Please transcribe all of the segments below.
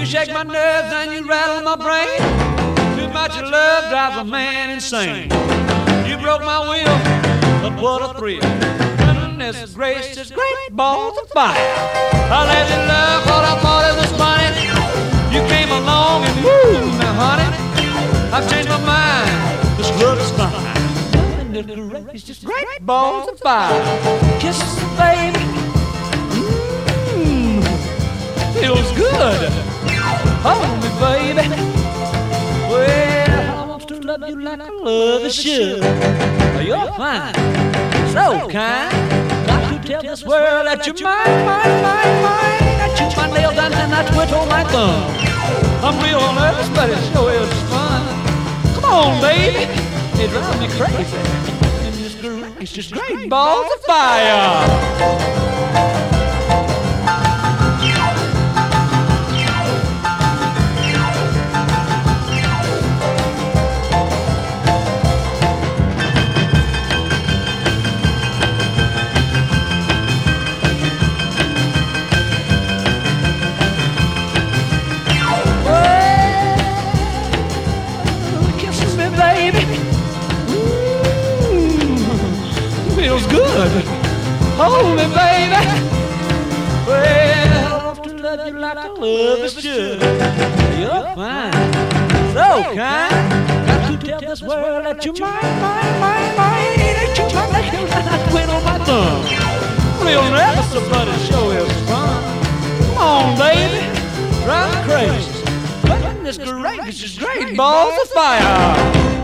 You shake my nerves and you rattle my brain. Too much love drives a man insane. You broke my will, but what a thrill. Goodness gracious, great balls of fire. I let you love what I thought it was funny. You came along and woo, now honey, I've changed my mind. This love is fine. Goodness gracious, great balls of fire. Kisses, the baby. Mmm, feels good. Hold me, baby. Well, I want to love you like I love a should. You're fine, so kind. Got to tell this world that you're mine, mine, mine, mine. I chew my nails down and I twiddle my thumb. I'm real nervous, but it sure is fun. Come on, baby. It drives me crazy. It's just great balls of fire. Hold me, eh, baby. Well, I want to love you like I love is should. You're fine, so kind. Got to tell this world that you're mine, mine, mine, mine. That you're my nails and I twiddle my thumb. Real nervous, but it sure is fun. Come on, baby, drive crazy. Goodness gracious, great balls of fire.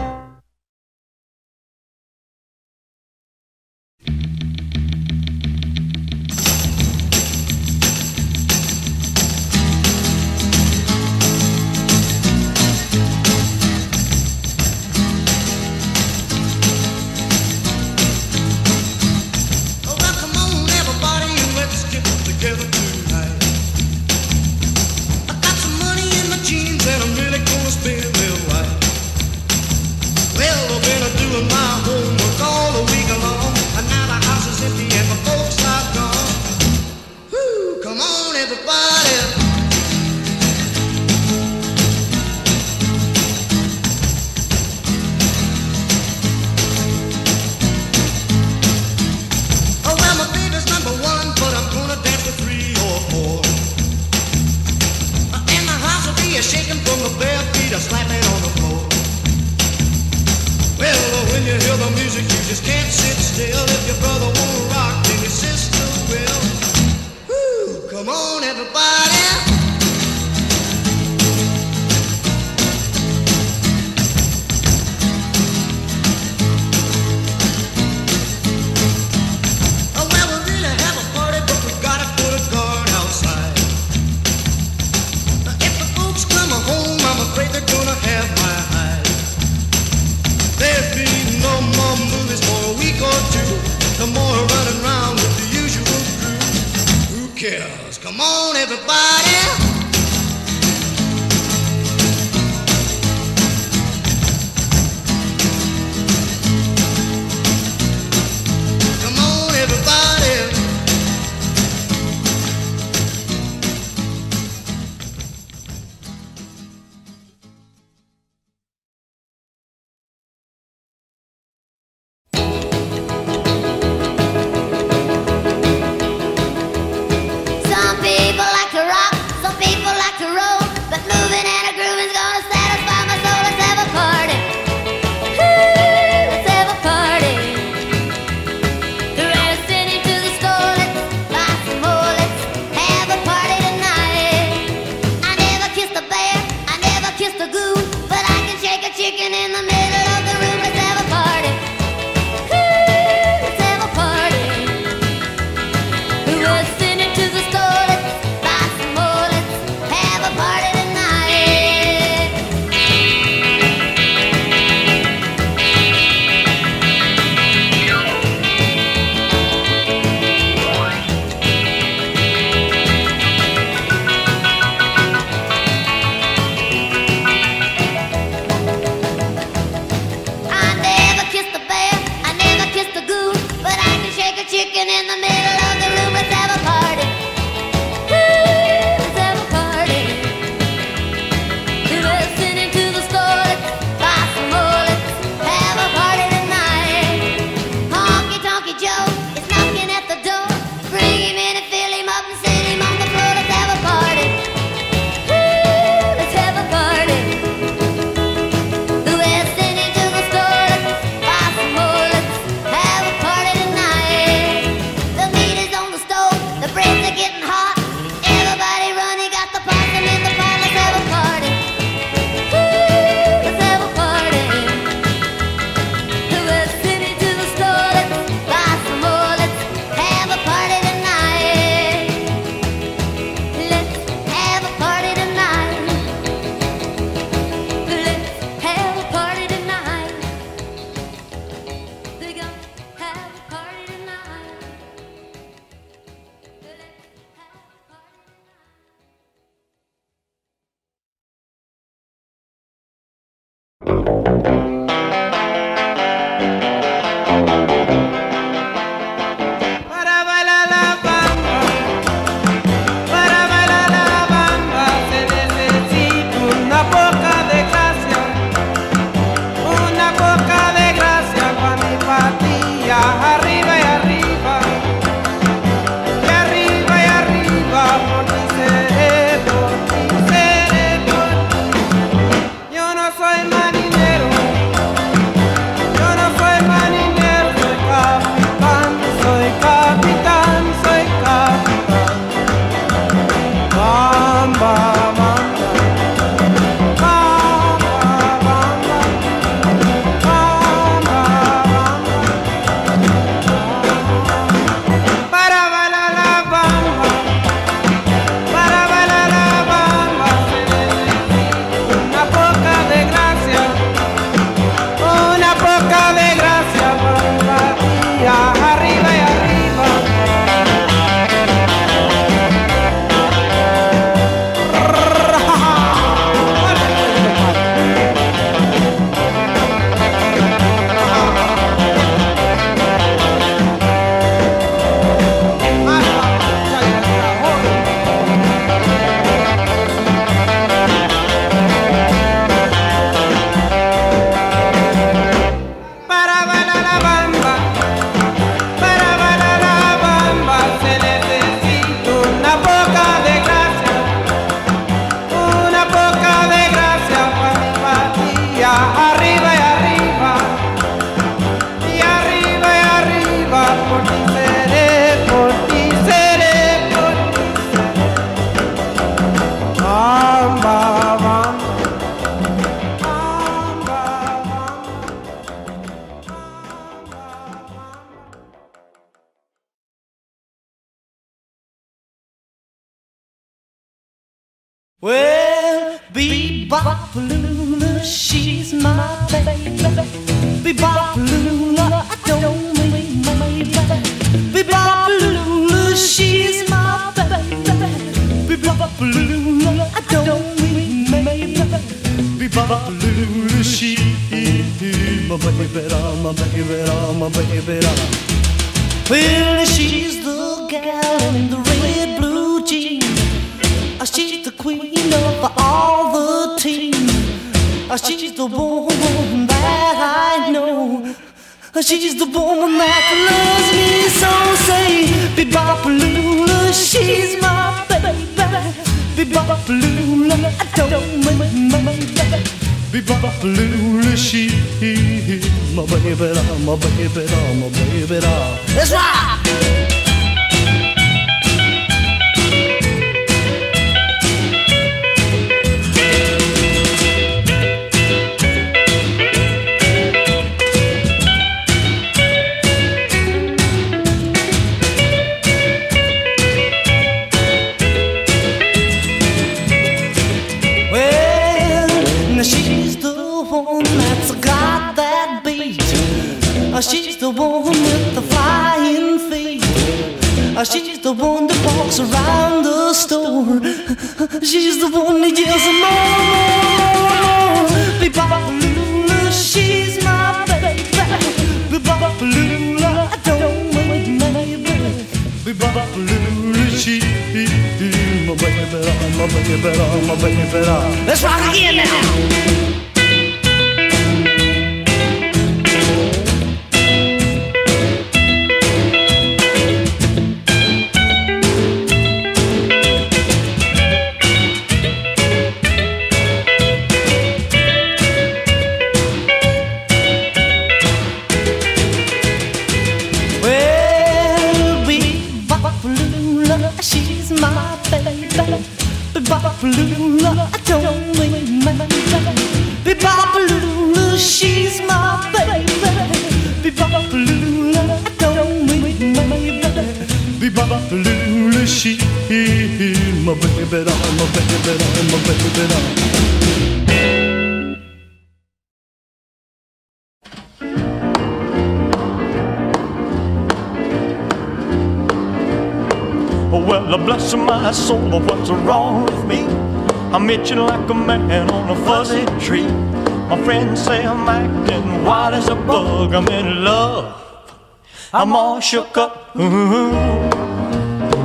Shook up. Ooh,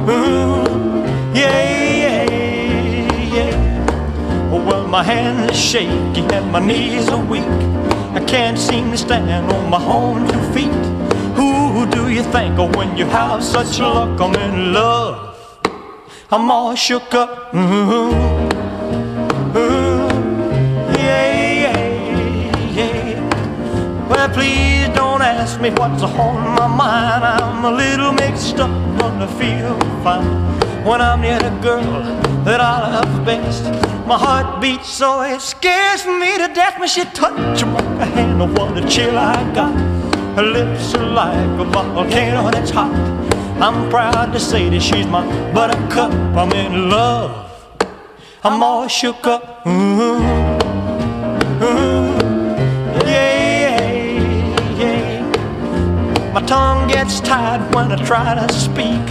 ooh, yeah, yeah, yeah. Well, my hands are shaky and my knees are weak. I can't seem to stand on my own two feet. Who do you think of when you have such luck? I'm in love. I'm all shook up. Ooh, ooh, I feel fine when I'm near the girl that I love best. My heart beats so it scares me to death when she touches my hand. Oh, what a chill I got. Her lips are like a volcano that's hot. I'm proud to say that she's my buttercup. I'm in love. I'm all shook up. Ooh, ooh. My tongue gets tied when I try to speak.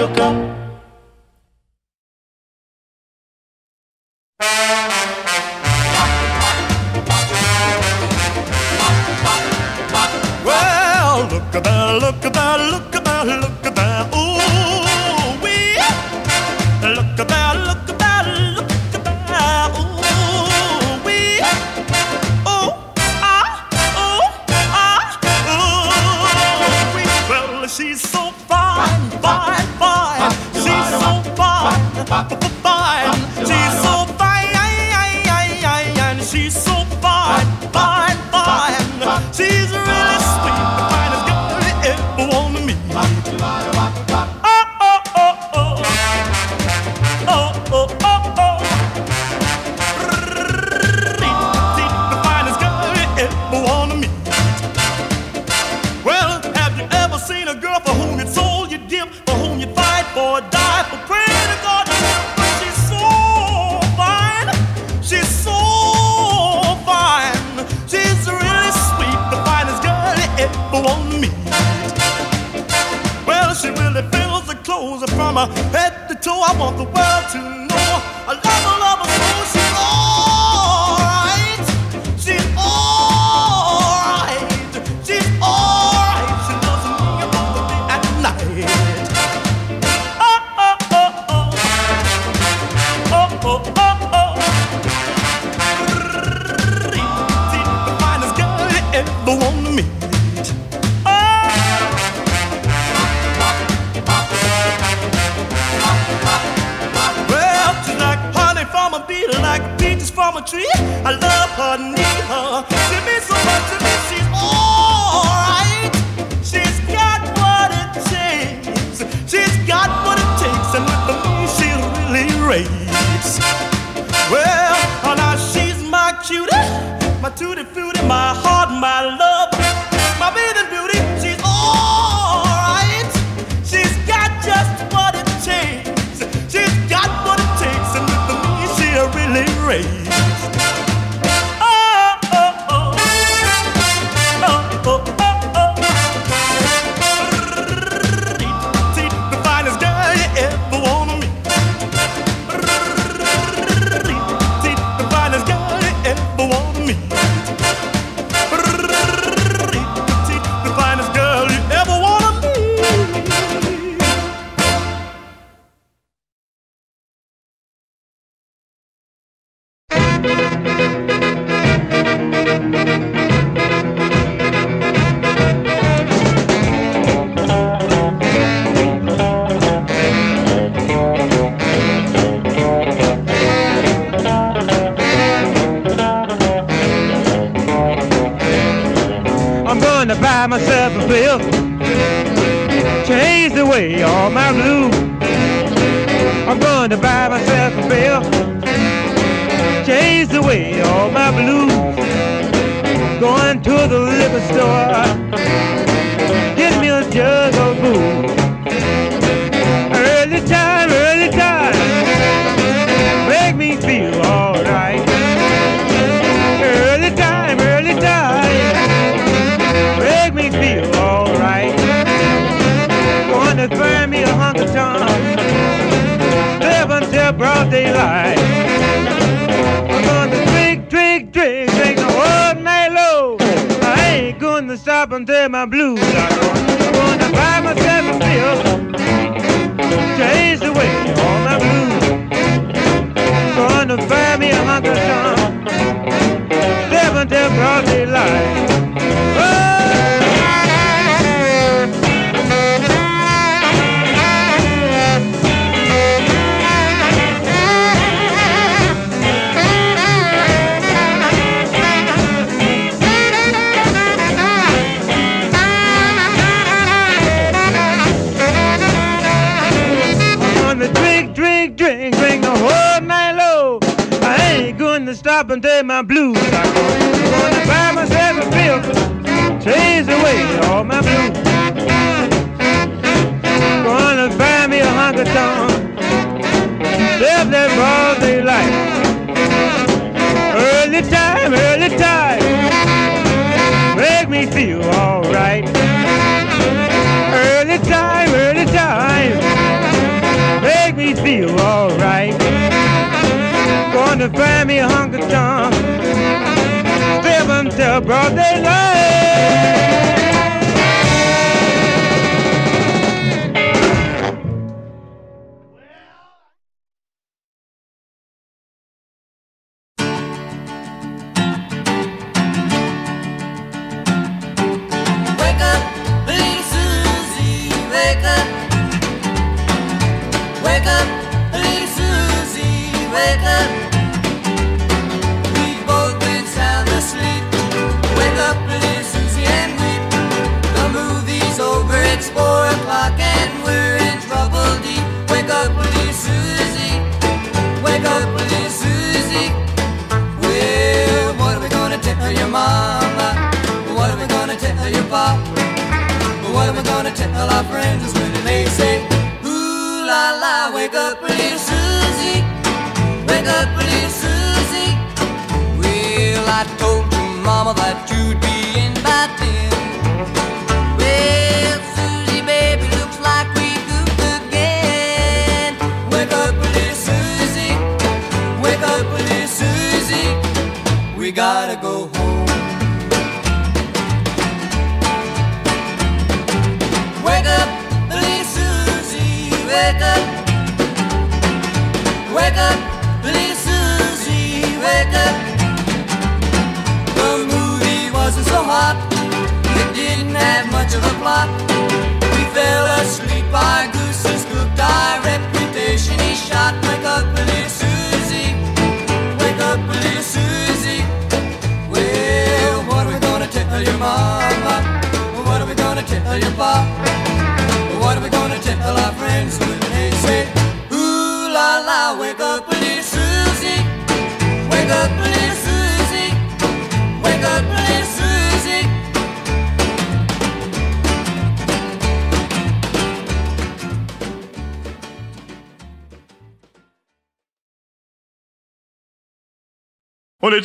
I'm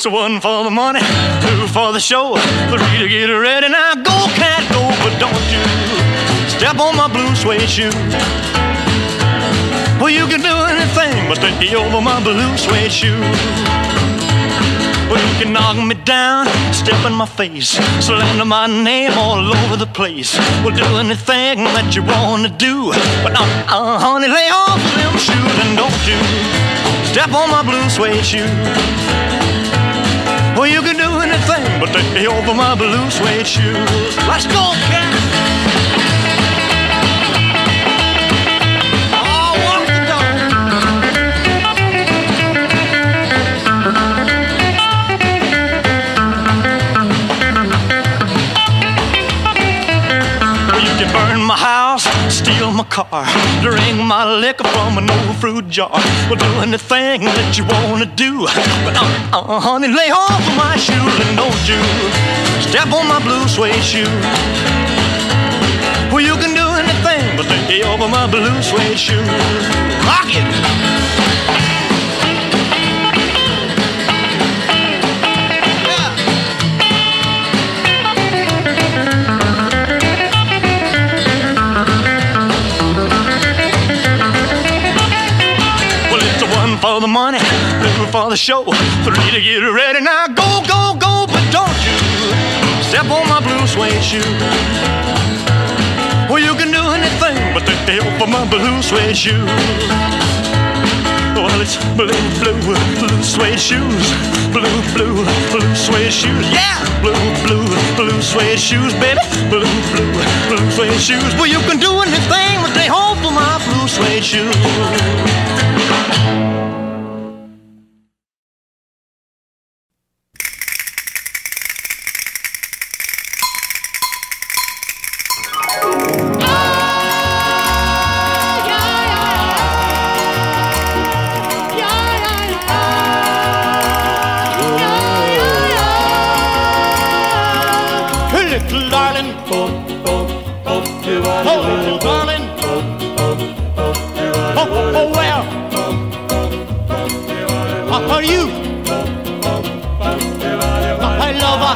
One for the money, two for the show, three to get ready. Now go, cat, go, but don't you step on my blue suede shoe. Well, you can do anything but take me over my blue suede shoe. Well, you can knock me down, step in my face, slander my name all over the place. Well, do anything that you want to do, but uh, uh, honey, lay off them shoes and don't you step on my blue suede shoe anything but the heel of my blue suede shoes. Let's go, cat. my car. Drink my liquor from an old fruit jar. Well, do anything that you wanna do. But uh, uh, honey, lay off of my shoes and don't you step on my blue suede shoe. Well, you can do anything but stay over my blue suede shoe. Rock it! For the money, two for the show, three to get ready. Now go, go, go, but don't you step on my blue suede shoe. Well, you can do anything but the hell for my blue suede shoe. Well, it's blue, blue, blue suede shoes. Blue, blue, blue suede shoes. Yeah! Blue, blue, blue suede shoes, baby. Blue, blue, blue suede shoes. Well, you can do anything but they hold for my blue suede shoes. Little darling. Oh, oh, oh, oh, well. How are you? My lover.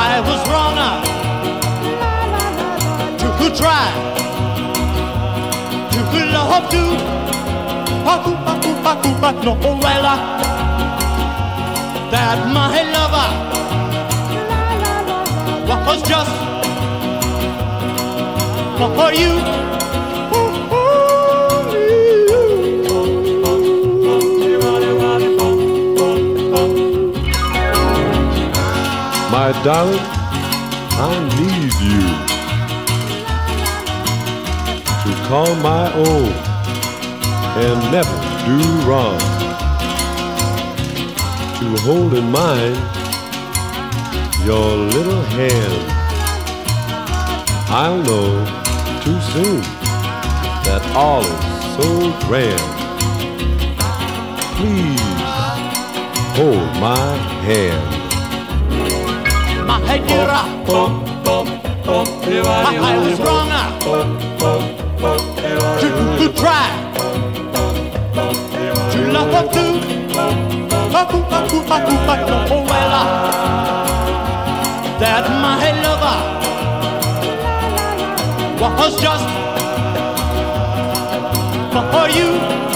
I was wrong uh, to try to love you. Paku, paku, paku, paku, no, well, uh, that my lover was just for you. My darling, I need you to call my own and never do wrong. To hold in mind your little hand. I'll know too soon that all is so grand. Please hold my hand. My dear, I was wrong to, to try. To love oh well, uh, that was just for you.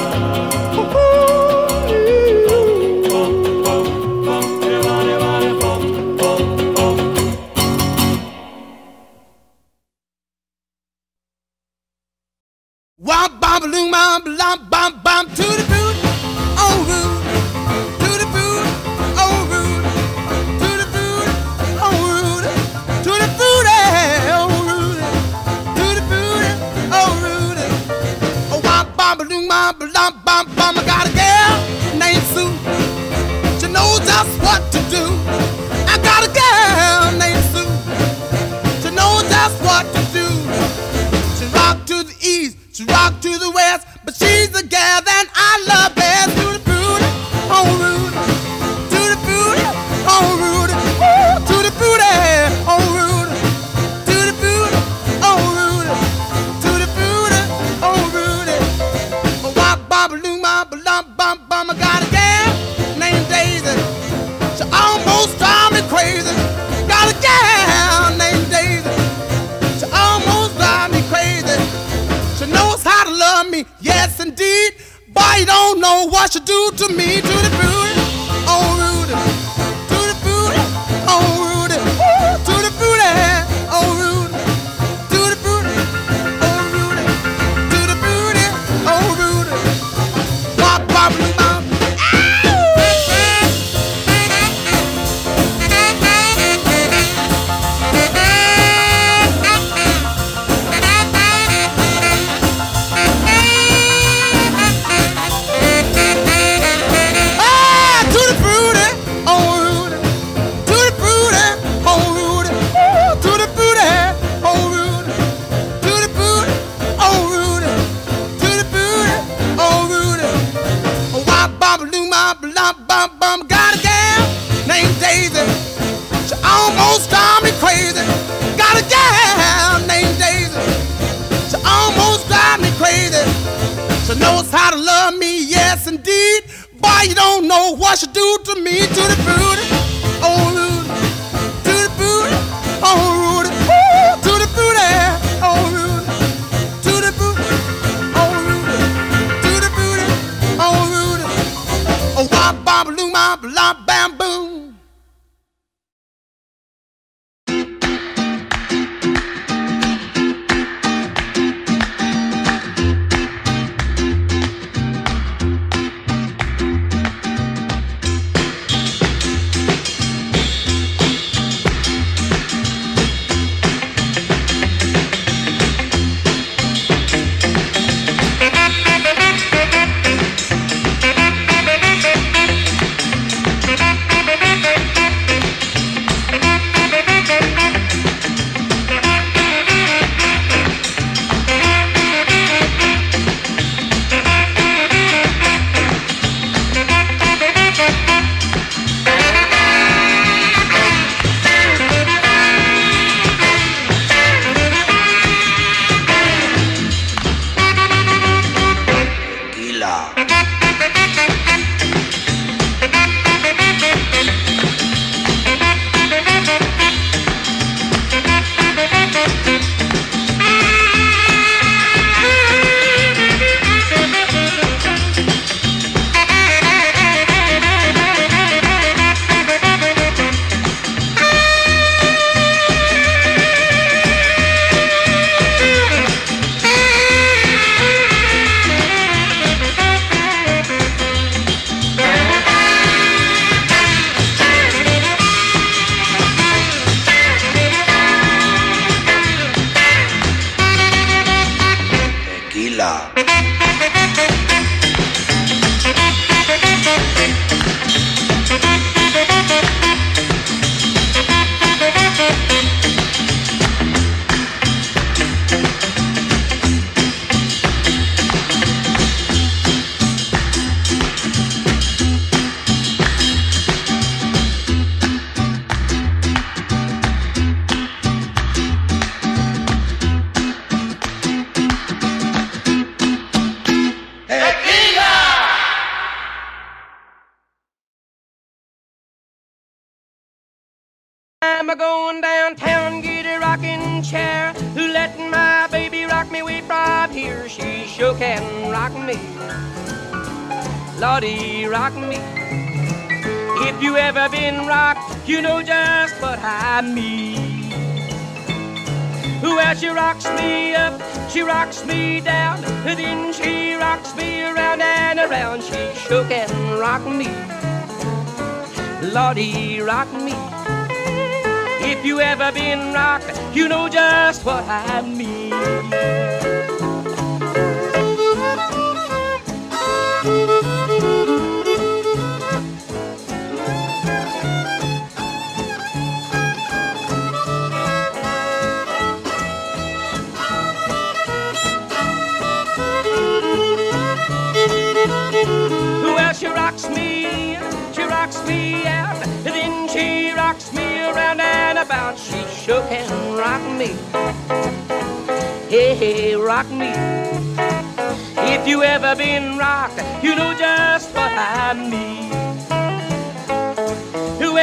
Rock me. Hey, hey, rock me. If you ever been rocked, you know just what I mean.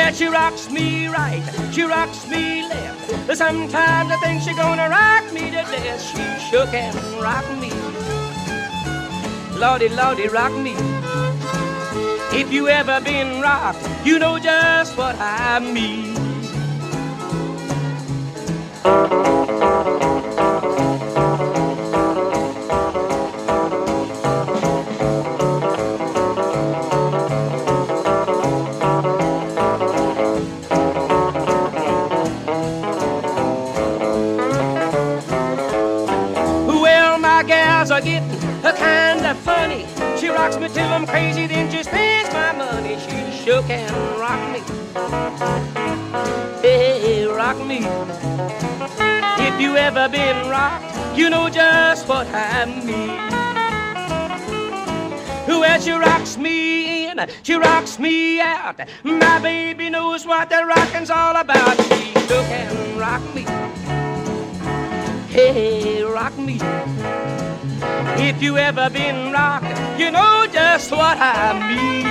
Well, she rocks me right, she rocks me left. Sometimes I think she gonna rock me to death. She shook and rock me. Lordy, Lordy, rock me. If you ever been rocked, you know just what I mean. Sure can rock me. Hey, rock me. If you ever been rocked, you know just what I mean. Who Well, she rocks me in, she rocks me out. My baby knows what the rocking's all about. She can rock me. Hey, rock me. If you ever been rocked, you know just what I mean.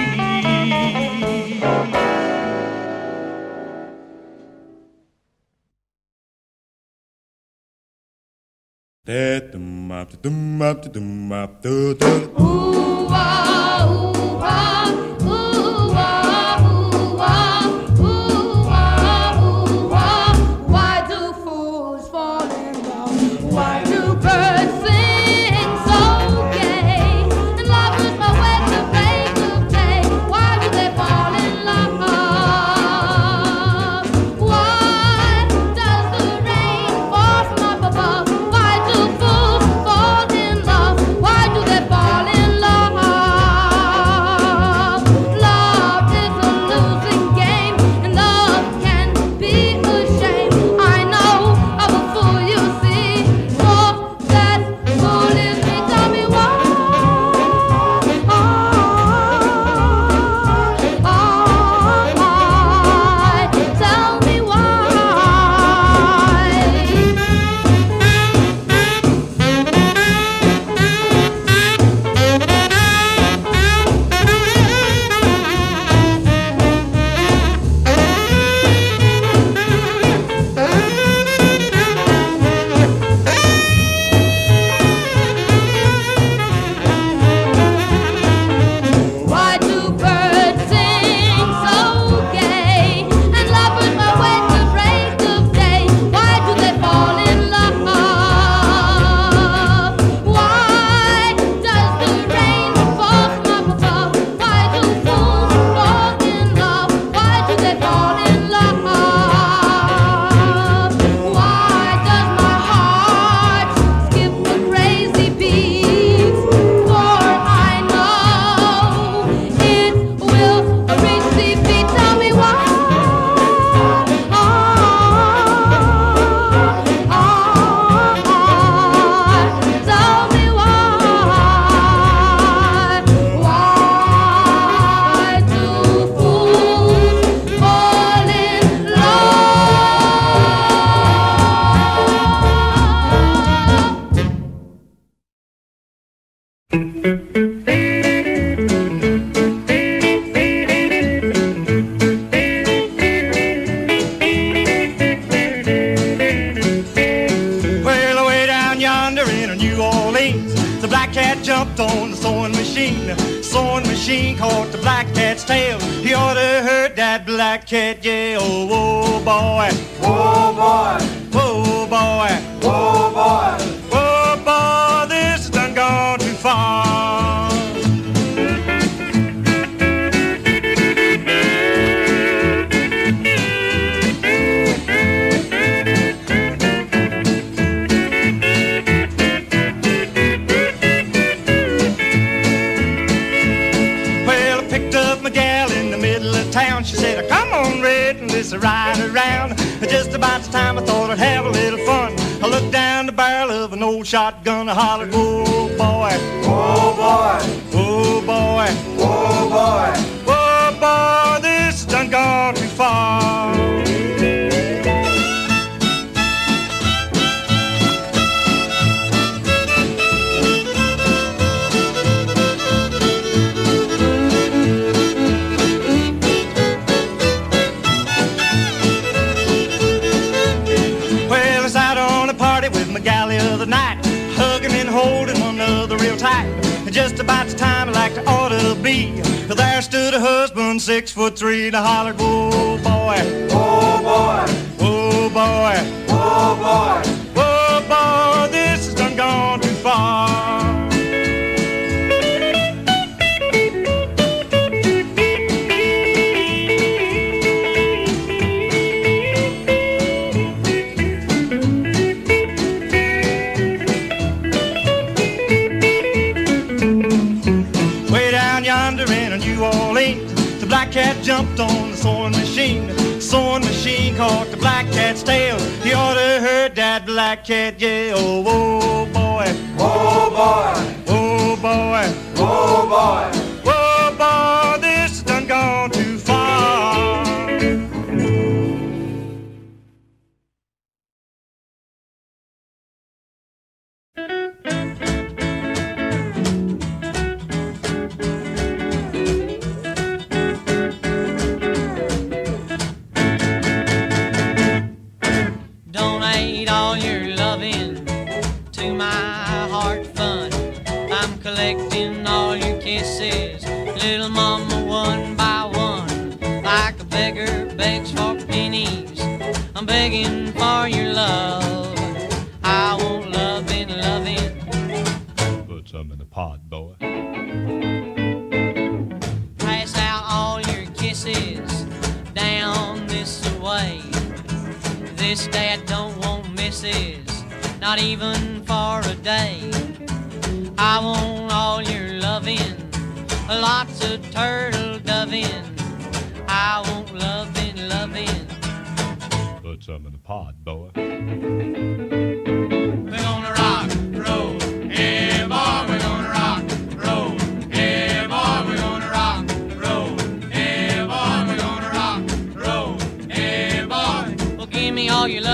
Ooh,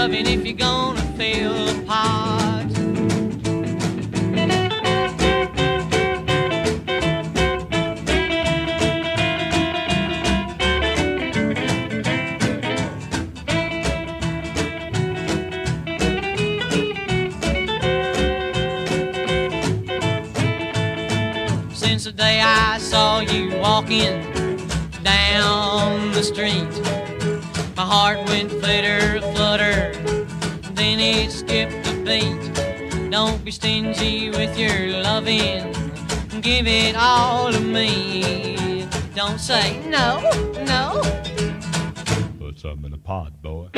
loving if you're gonna fail apart. Since the day I saw you walking down the street heart went flitter flutter. Then it skipped a beat. Don't be stingy with your loving. Give it all to me. Don't say no, no. Put something in the pot, boy.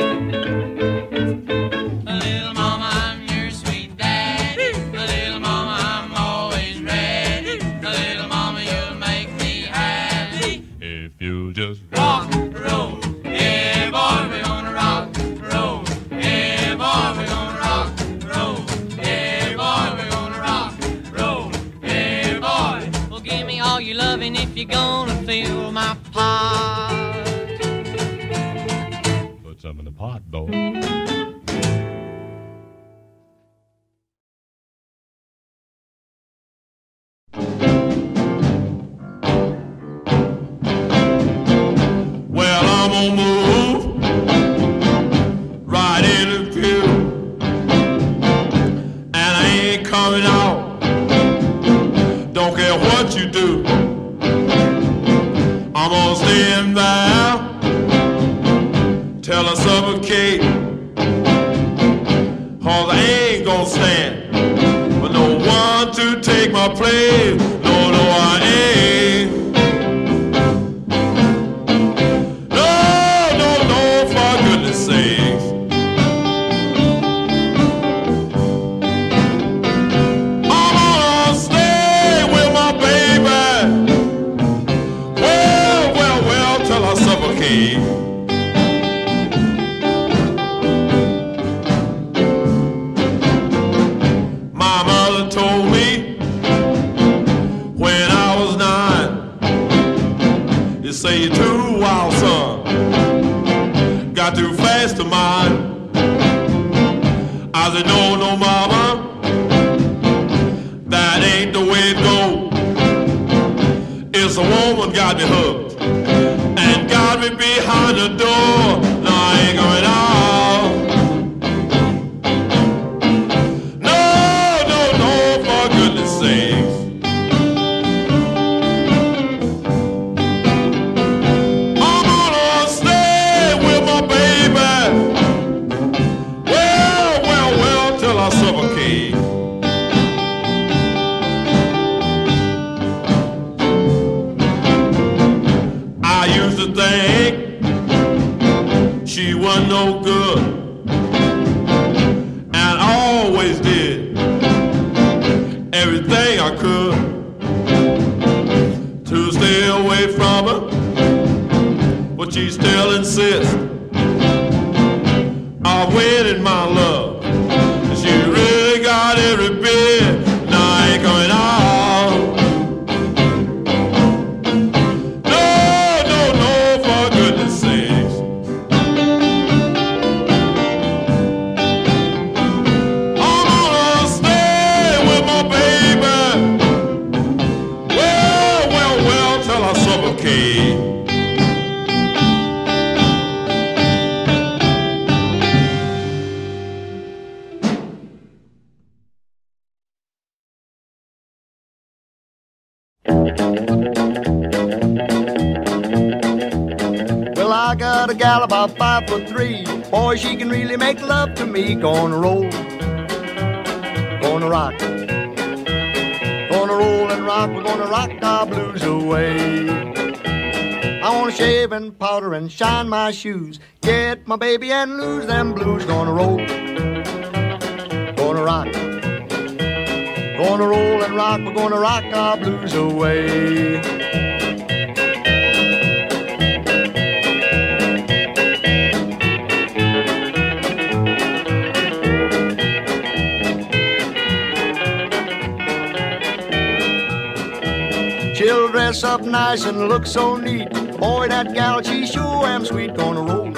Look so neat. Boy, that gal, she sure am sweet. Gonna roll,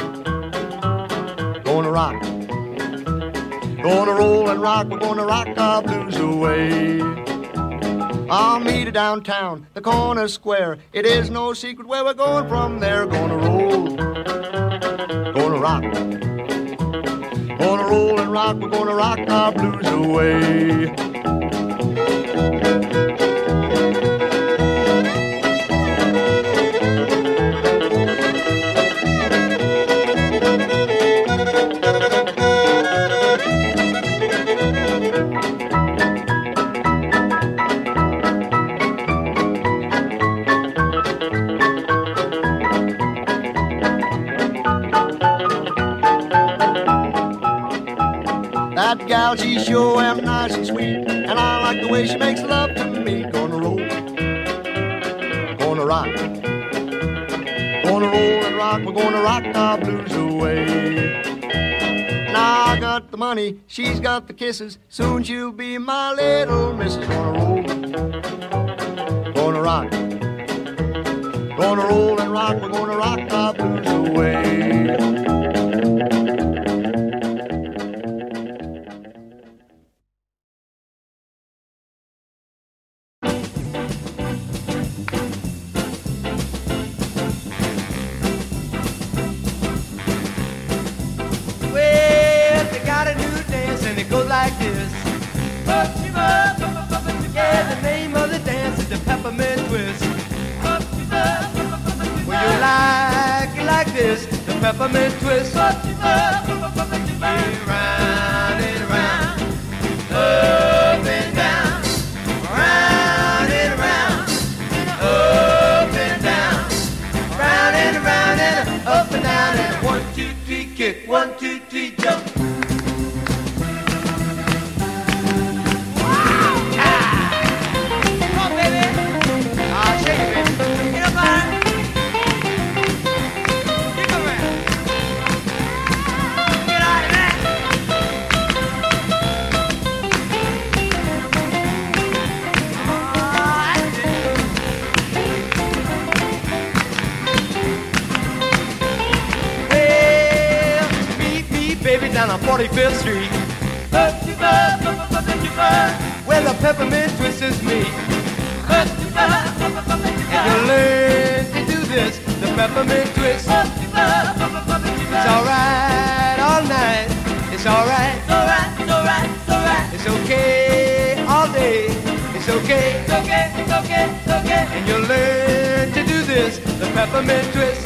gonna rock, gonna roll and rock. We're gonna rock our blues away. I'll meet her downtown, the corner square. It is no secret where we're going from there. Gonna roll, gonna rock, gonna roll and rock. We're gonna rock our blues away. She's the kisses. Soon she'll be my little missus. Baby, down on 45th Street. Where the peppermint twist is me. And you learn to do this, the peppermint twist. It's alright all night. It's alright. It's alright. Alright. Alright. It's okay all day. It's okay. Okay. Okay. It's okay. And you learn to do this, the peppermint twist.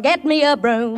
Get me a broom.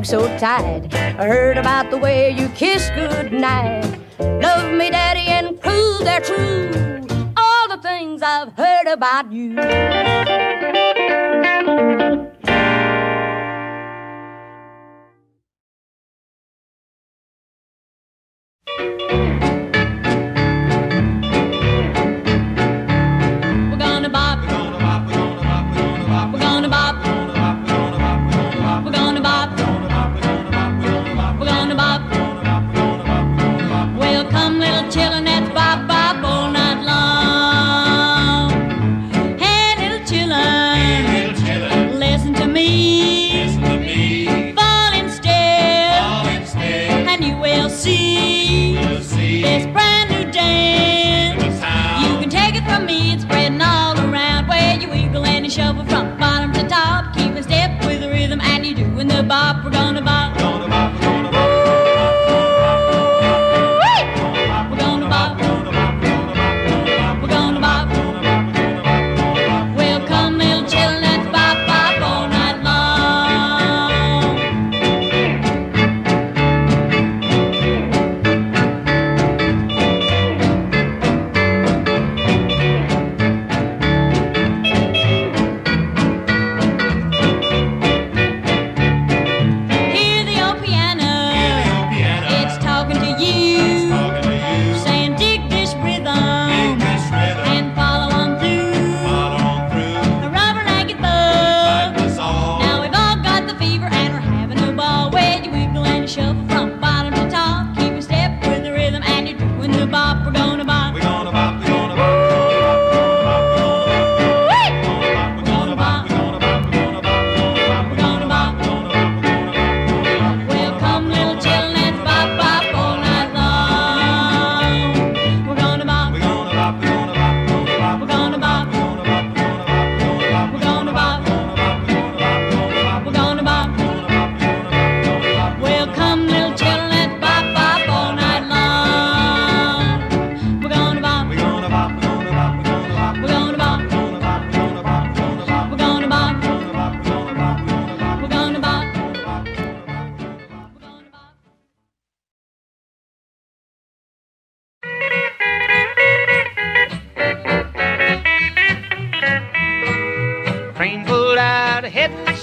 hug so tight. I heard about the way you kiss goodnight.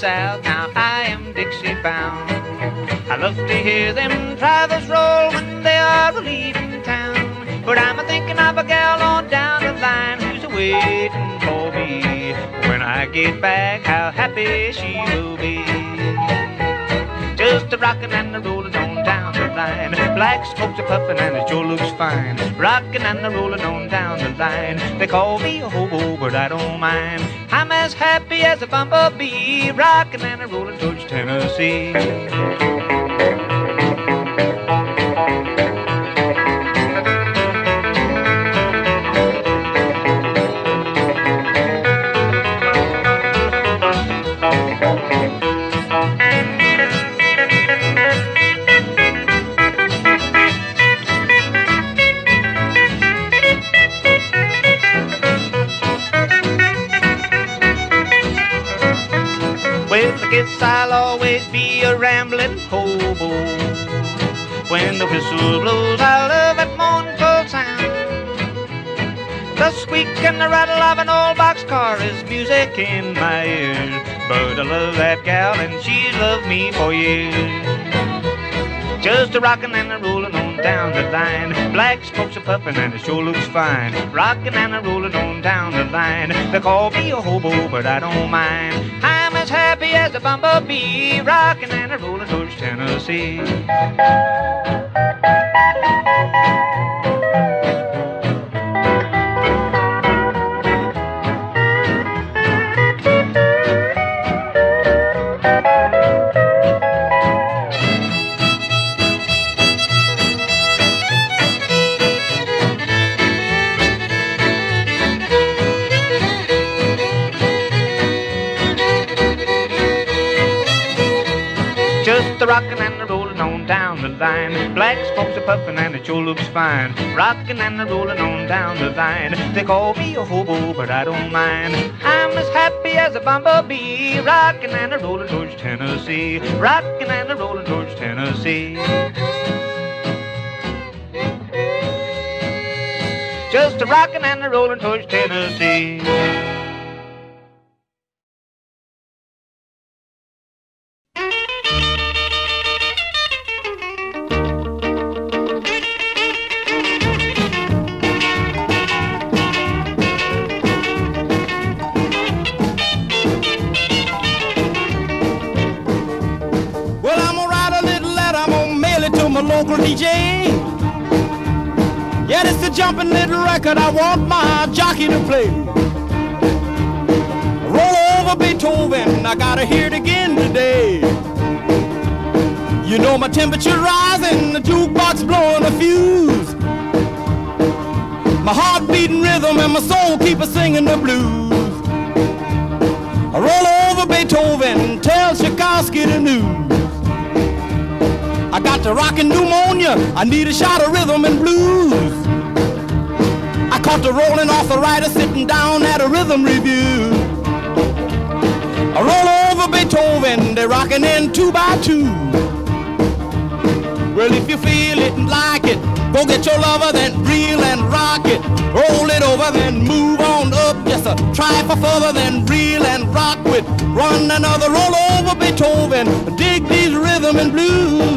South. Now I am Dixie bound. I love to hear them drivers roll when they are leaving town. But I'm a thinking of a gal on down the line who's a waiting for me. When I get back, how happy she will be. Just a rockin' and a rollin' on down the line. Black smoke's a puffin' and it sure looks fine. Rockin' and a rollin' on down the line. They call me a hobo, but I don't mind. I'm as happy as a bumblebee. Rockin' and a rollin' towards Tennessee. Music in my ears. But I love that gal and she's loved me for years. Just a rockin' and a rollin' on down the line. Black smoke's a puffin' and it sure looks fine. Rockin' and a rollin' on down the line. They call me a hobo, but I don't mind. I'm as happy as a bumblebee. Rockin' and a rollin' towards Tennessee. Sure looks fine. Rockin' and a rollin' on down the line. They call me a hobo, but I don't mind. I'm as happy as a bumblebee. Rockin' and a rollin' towards Tennessee. Rockin' and a rollin' towards Tennessee. Just a rockin' and a rollin' towards Tennessee. I need a shot of rhythm and blues. I caught the rolling arthritis sitting down at a rhythm review. I roll over Beethoven, they're rocking in two by two. Well, if you feel it and like it, go get your lover, then reel and rock it. Roll it over, then move on up. Just a try for further, then reel and rock with. Run another roll over Beethoven. Dig these rhythm and blues.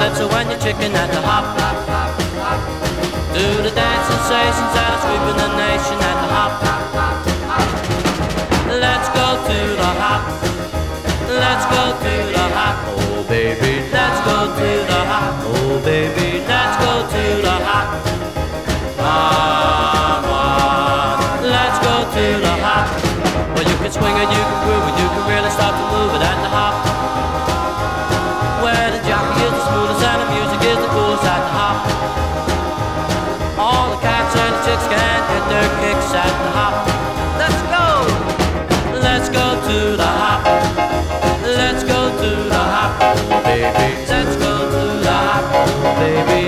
toilet, so when you're chicken at the hop. Do the dance sensations that are sweeping the nation at the hop. Let's go to the hop. Let's go to the hop, oh baby. Let's go to the hop, oh baby. Let's go to the hop. Come on, let's go to the hop. Well, you can swing it, you can groove it, you can really start to move it at the hop. can get their kicks at the hop. Let's go! Let's go to the hop. Let's go to the hop, baby. Let's go to the hop, baby.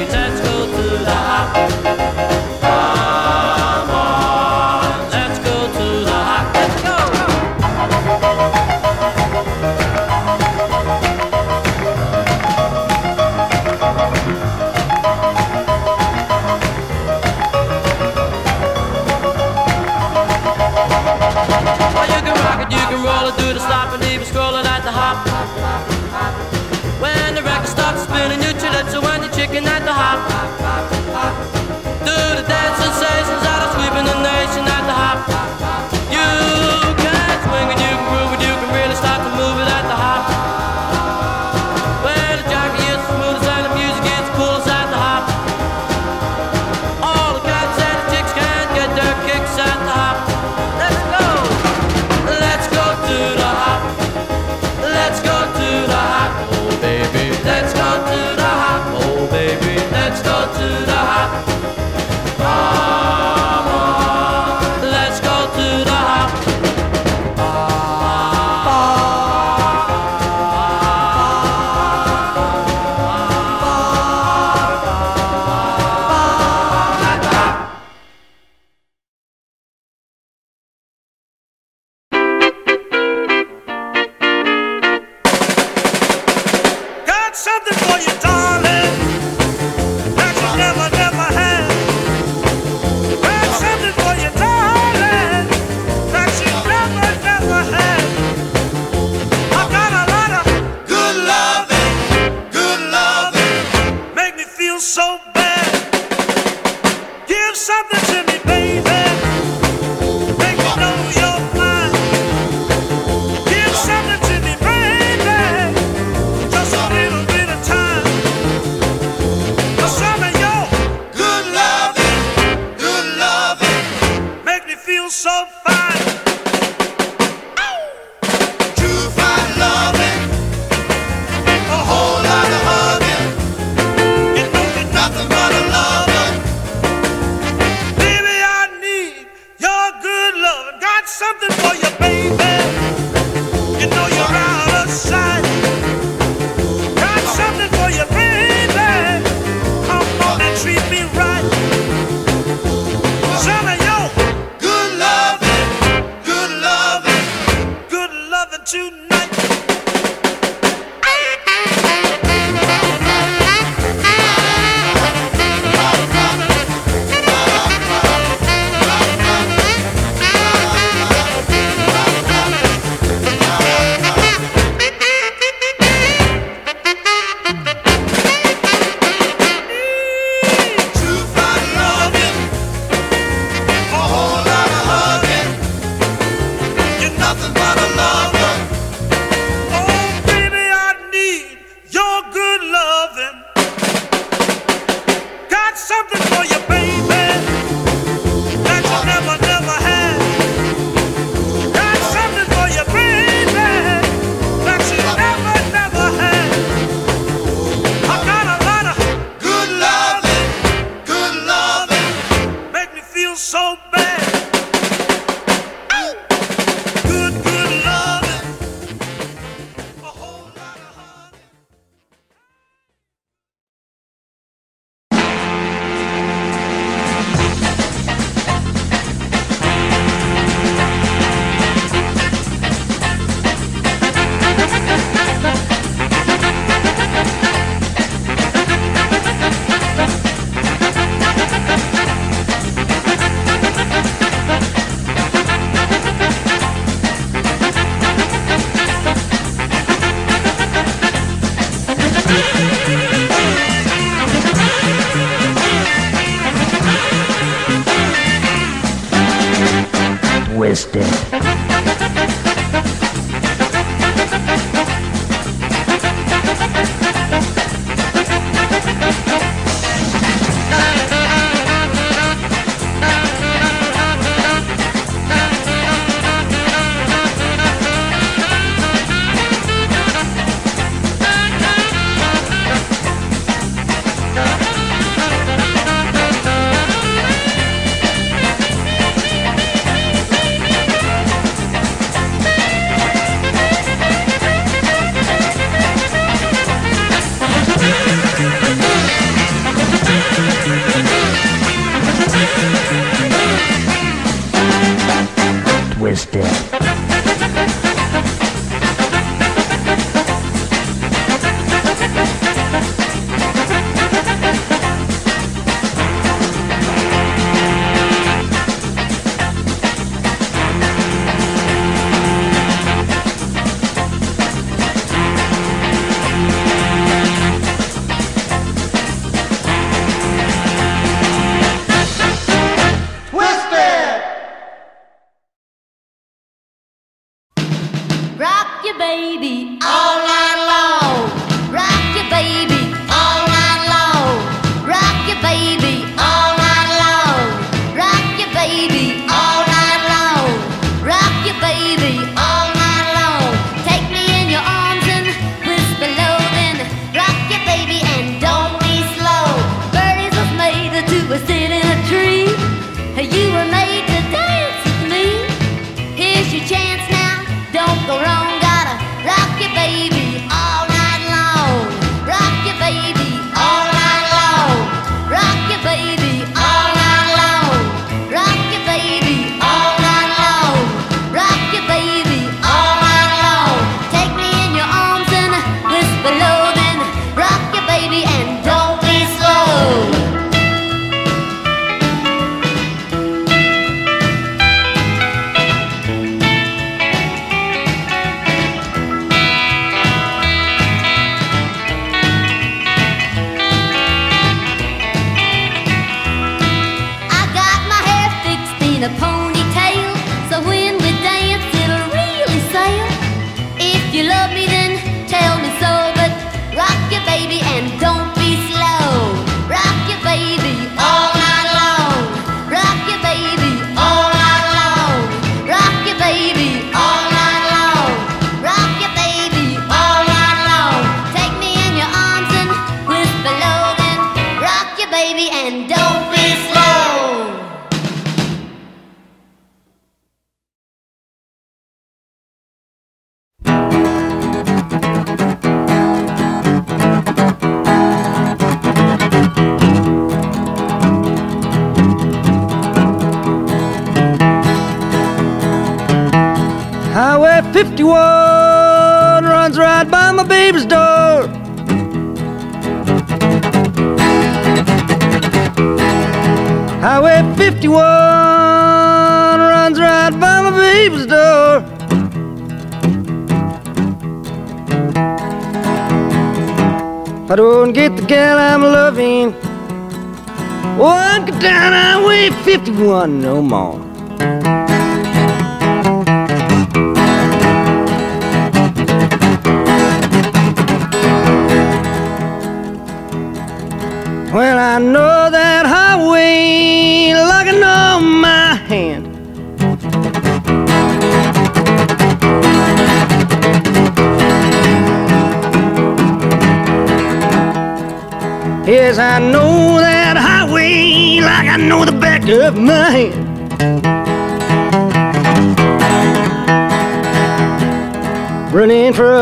51 no more.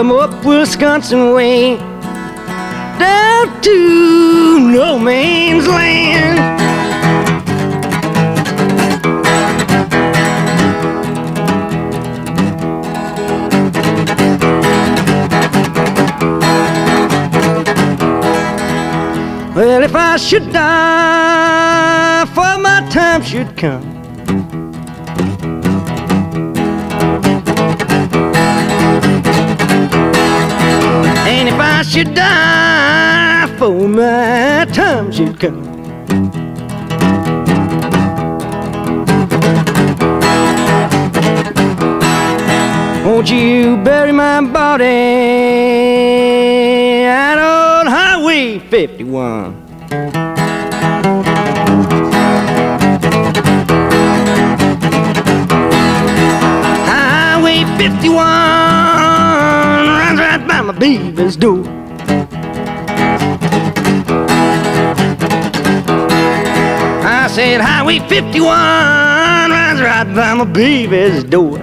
from up Wisconsin way down to no man's land. Well, if I should die, for my time should come. die for my time should come. Won't you bury my body? 51 runs right by my baby's door.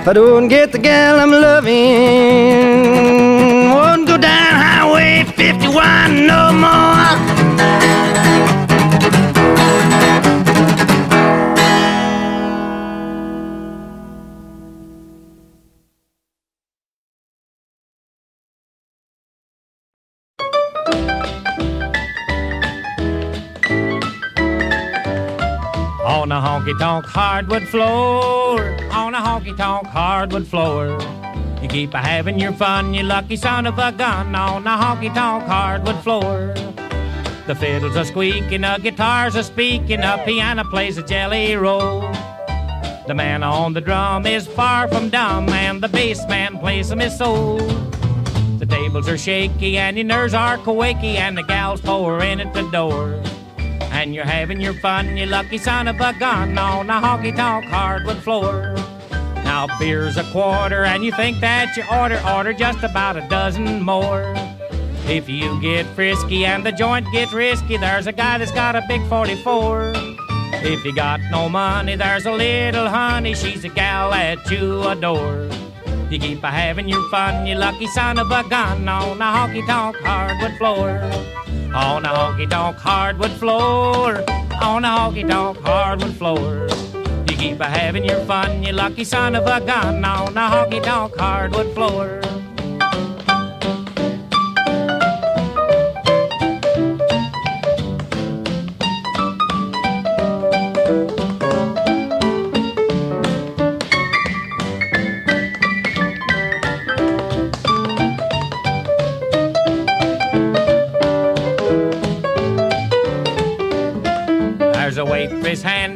If I don't get the gal I'm loving, hardwood floor, on a honky tonk hardwood floor. You keep a having your fun, you lucky son of a gun, on a honky tonk hardwood floor. The fiddles are squeaking, the guitars are speaking, the piano plays a jelly roll. The man on the drum is far from dumb, and the bass man plays some his soul. The tables are shaky, and your nerves are quaky, and the gals pour in at the door. And you're having your fun, you lucky son of a gun, on a honky tonk hardwood floor. Now beer's a quarter, and you think that you order, order just about a dozen more. If you get frisky and the joint gets risky, there's a guy that's got a big 44. If you got no money, there's a little honey, she's a gal that you adore. You keep a having your fun, you lucky son of a gun, on a honky tonk hardwood floor. On a honky tonk hardwood floor, on a honky tonk hardwood floor. You keep a having your fun, you lucky son of a gun, on a honky tonk hardwood floor.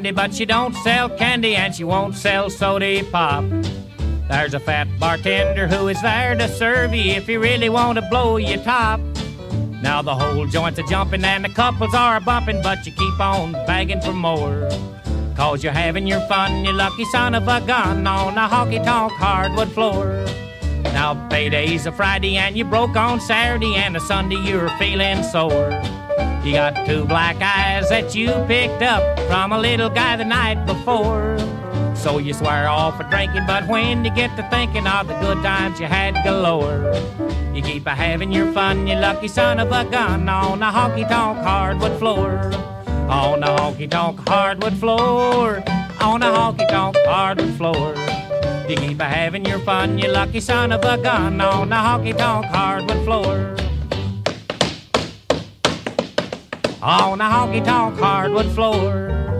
Handy, but she don't sell candy and she won't sell soda pop. There's a fat bartender who is there to serve you if you really want to blow your top. Now the whole joint's a jumping and the couples are a bumping, but you keep on begging for more. Cause you're having your fun, you lucky son of a gun, on a honky tonk hardwood floor. Now payday's a Friday and you broke on Saturday and a Sunday you're feeling sore. You got two black eyes that you picked up from a little guy the night before. So you swear off for drinking, but when you get to thinking of the good times you had galore, you keep a having your fun, you lucky son of a gun, on a honky tonk hardwood floor. On a honky tonk hardwood floor, on a honky tonk hardwood floor. You keep a having your fun, you lucky son of a gun, on a honky tonk hardwood floor. On a honky tonk hardwood floor.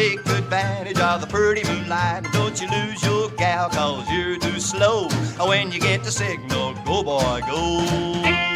take advantage of the pretty moonlight. Don't you lose your gal, cause you're too slow. When you get the signal, go boy, go.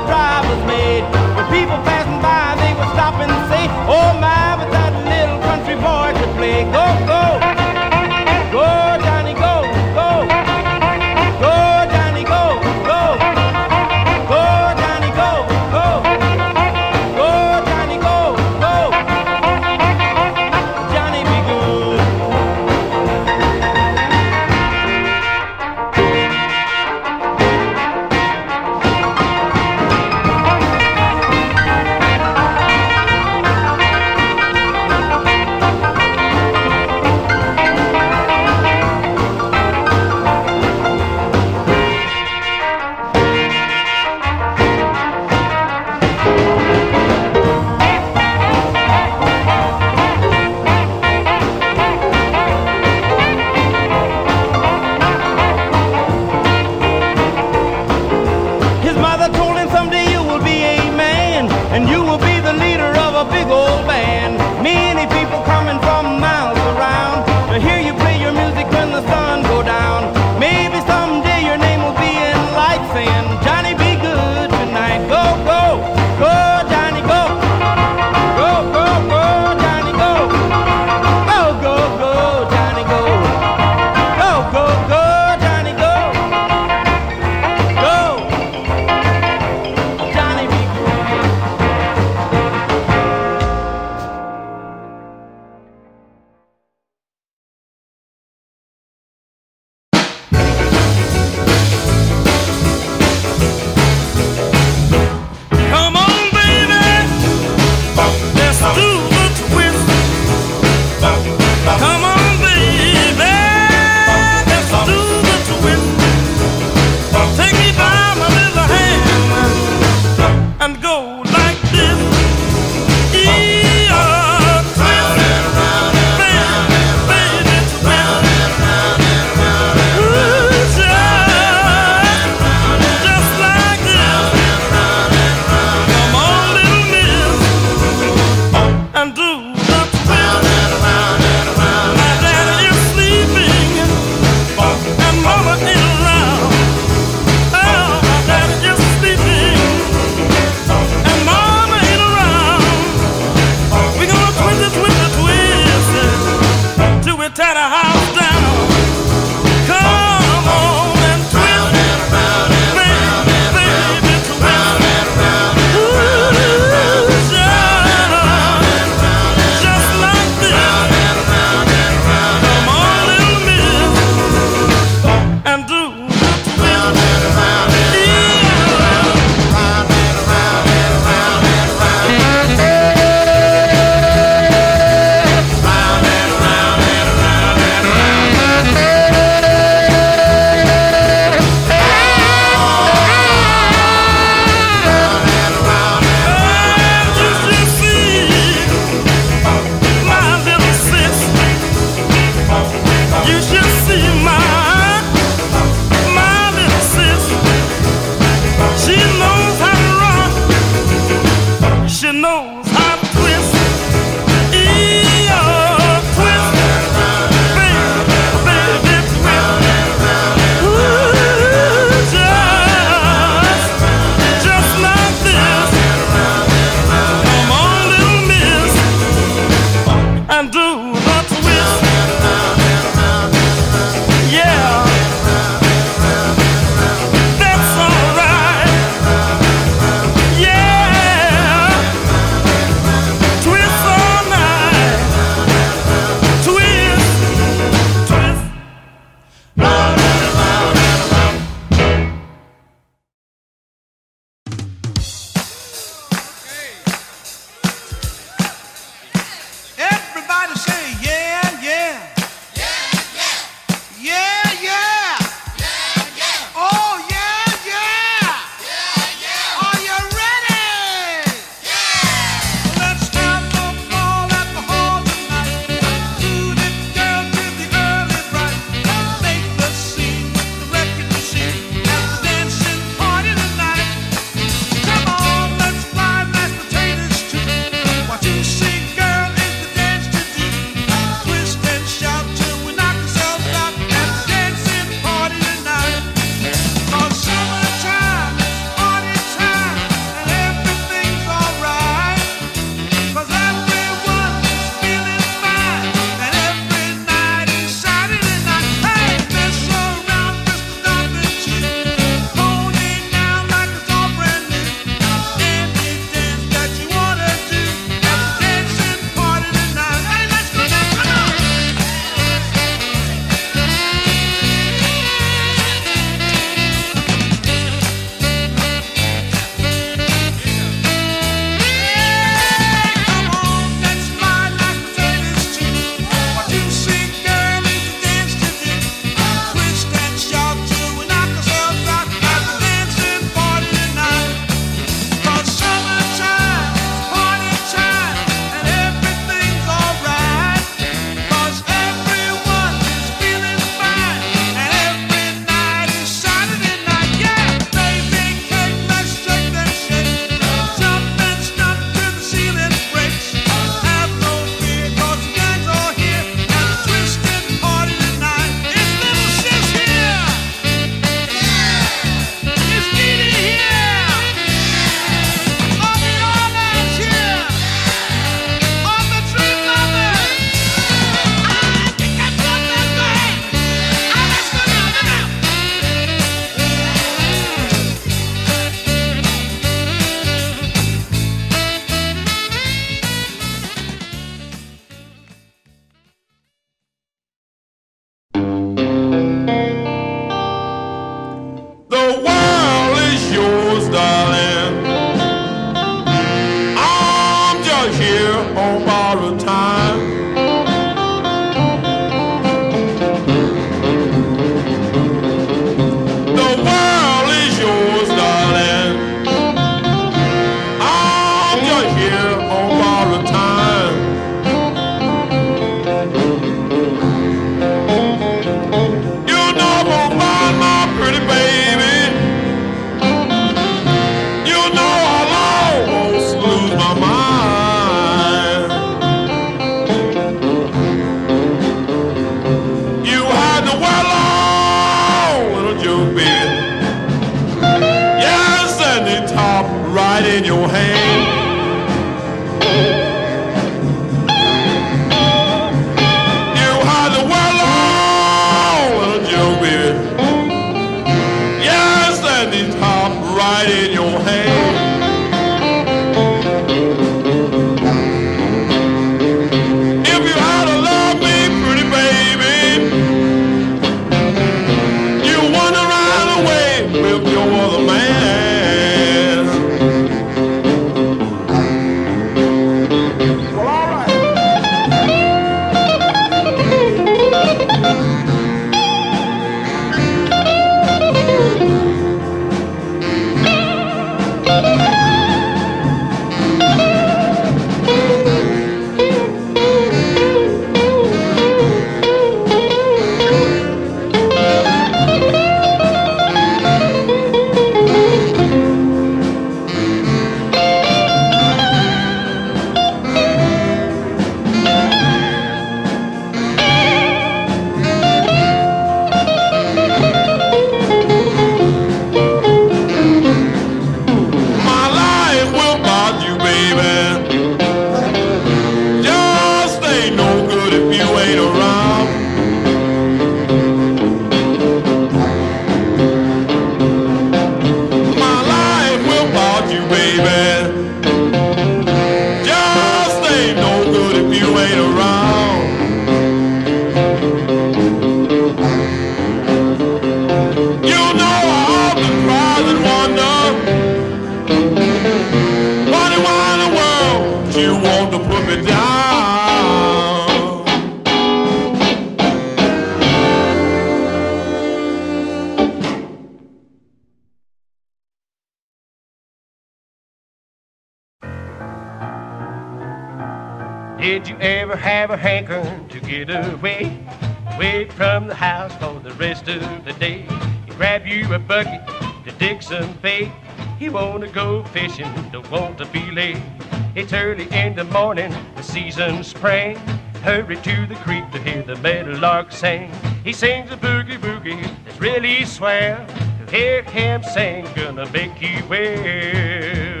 The season's spring. Hurry to the creek to hear the meadowlark sing. He sings a boogie boogie that's really swell. To hear him sing, gonna make you well.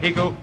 He go.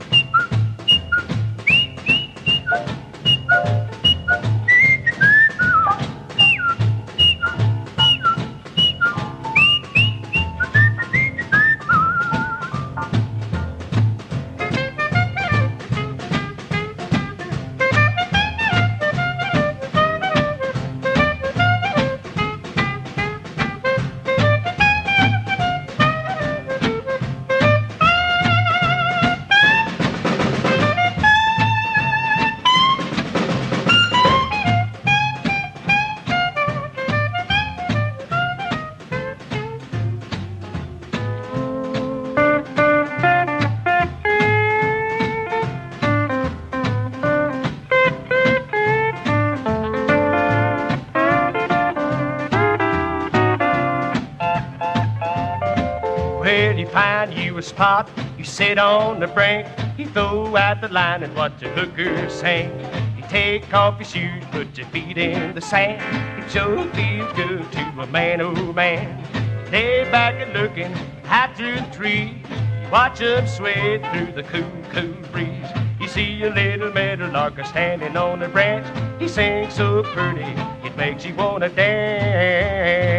On the brink, He throw out the line and watch the hooker sing. You take off your shoes, put your feet in the sand. It sure feels good to a man, oh man. Lay back and looking high through the trees. You watch them sway through the cool, cool breeze. You see a little meadowlark standing on the branch. He sings so pretty, it makes you wanna dance.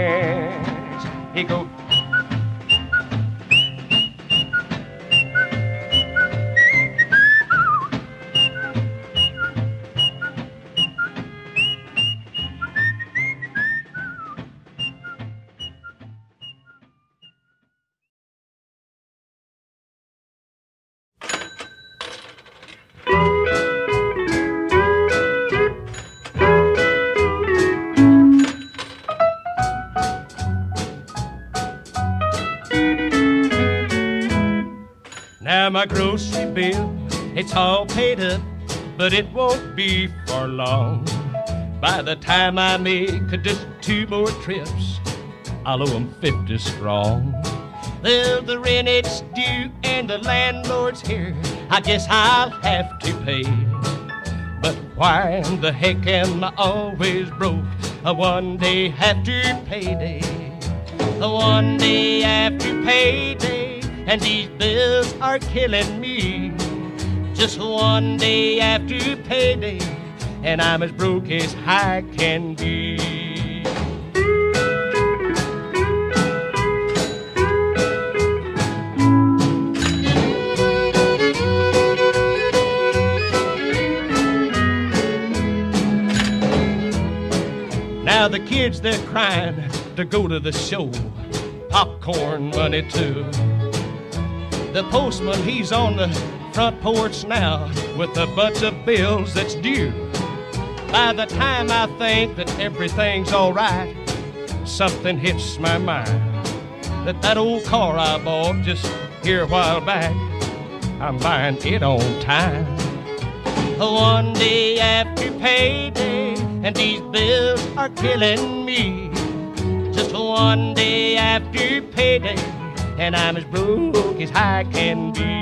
Just two more trips, I'll owe 'em 50 strong. Well, the rent it's due and the landlord's here. I guess I'll have to pay. But why in the heck am I always broke? A one day after payday. A one day after payday. And these bills are killing me. Just one day after payday. And I'm as broke as I can be. The kids, they're crying to go to the show. Popcorn money too. The postman, he's on the front porch now with a bunch of bills that's due. By the time I think that everything's alright, something hits my mind. That that old car I bought just here a while back, I'm buying it on time. One day after payday, and these bills are killing me. Just one day after payday, and I'm as broke as I can be.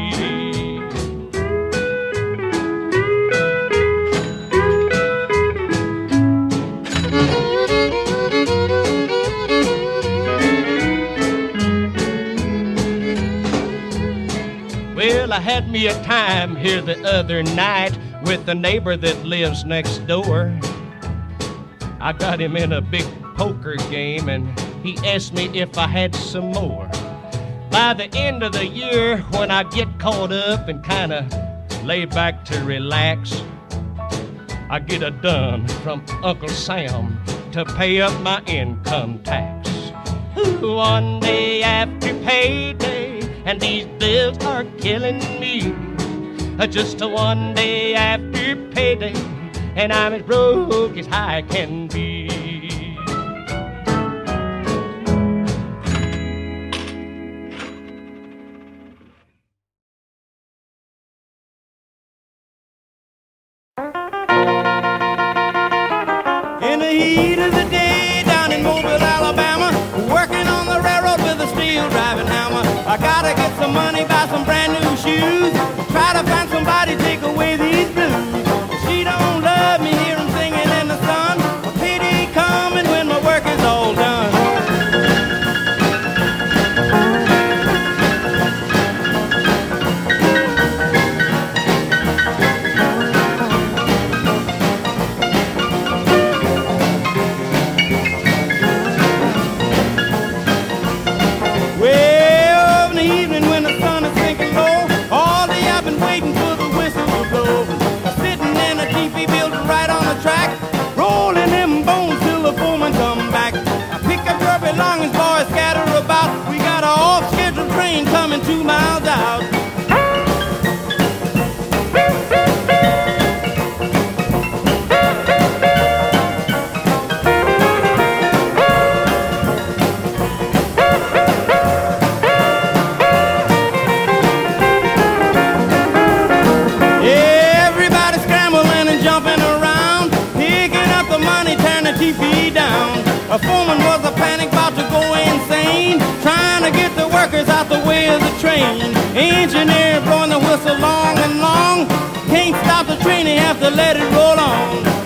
Well, I had me a time here the other night with a neighbor that lives next door. I got him in a big poker game and he asked me if I had some more. By the end of the year, when I get caught up and kinda lay back to relax, I get a dun from Uncle Sam to pay up my income tax. One day after payday, and these bills are killing me. Uh, just one day after payday and I'm as broke as I can be. In the heat of the day down in Mobile, Alabama, working on the railroad with a steel driving hammer. I gotta get some money, buy some brand new shoes, try to find somebody, take away these blues. A foreman was a panic about to go insane, trying to get the workers out the way of the train. Engineer blowing the whistle long and long, can't stop the train, He have to let it roll on.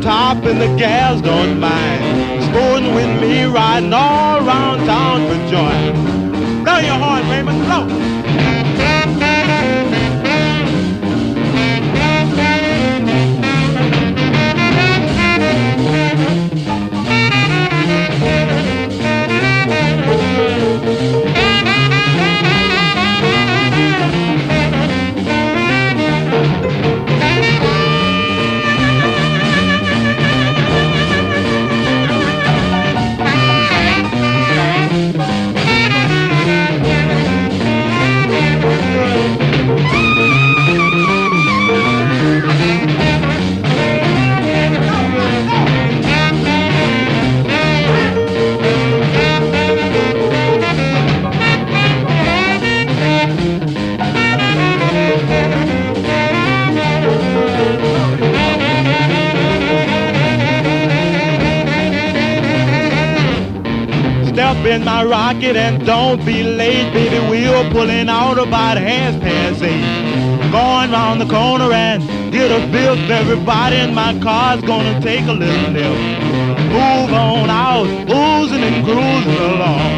top, and the gals don't mind. Sporting with me, riding all around about half past eight. Going round the corner and get a fifth. Everybody in my car's gonna take a little nip. Move on out, oozing and cruising along.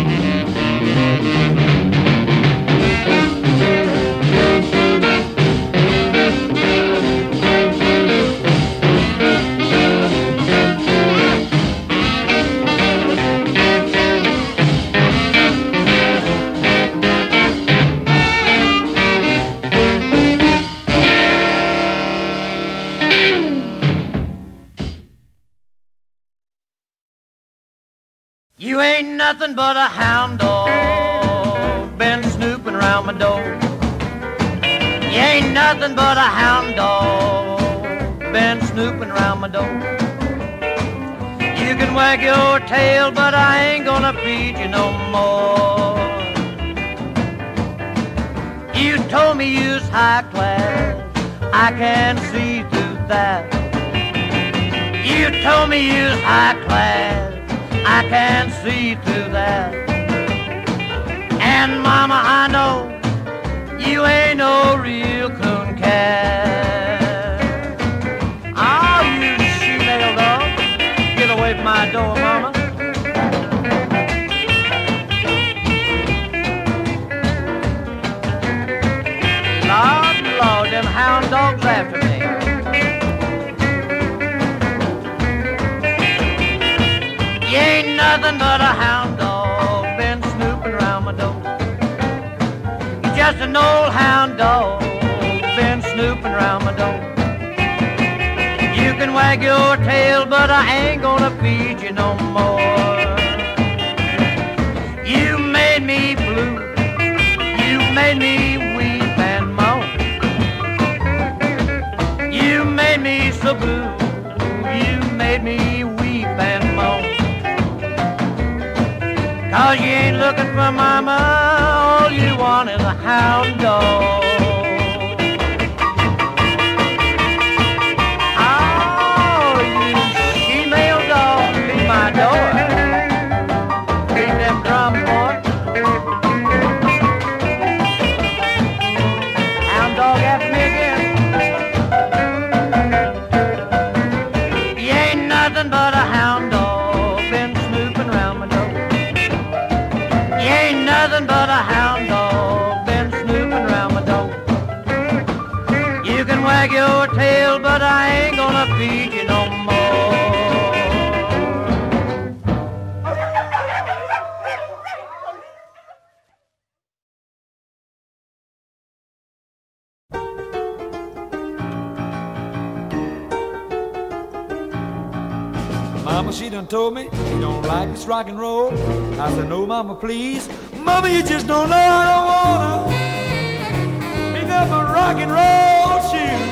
High class, I can see through that. You told me you's high class. I can see through that. And mama, I know you ain't no real coon cat. Nothing but a hound dog, been snooping around my door. You're just an old hound dog, been snooping around my door. You can wag your tail, but I ain't gonna feed you no more. You made me blue, you made me weep and moan. You made me so blue, you made me Cause you ain't looking for mama, all you want is a hound dog. Mama, please. Mama, you just don't know I don't wanna pick up a rock and roll shoe.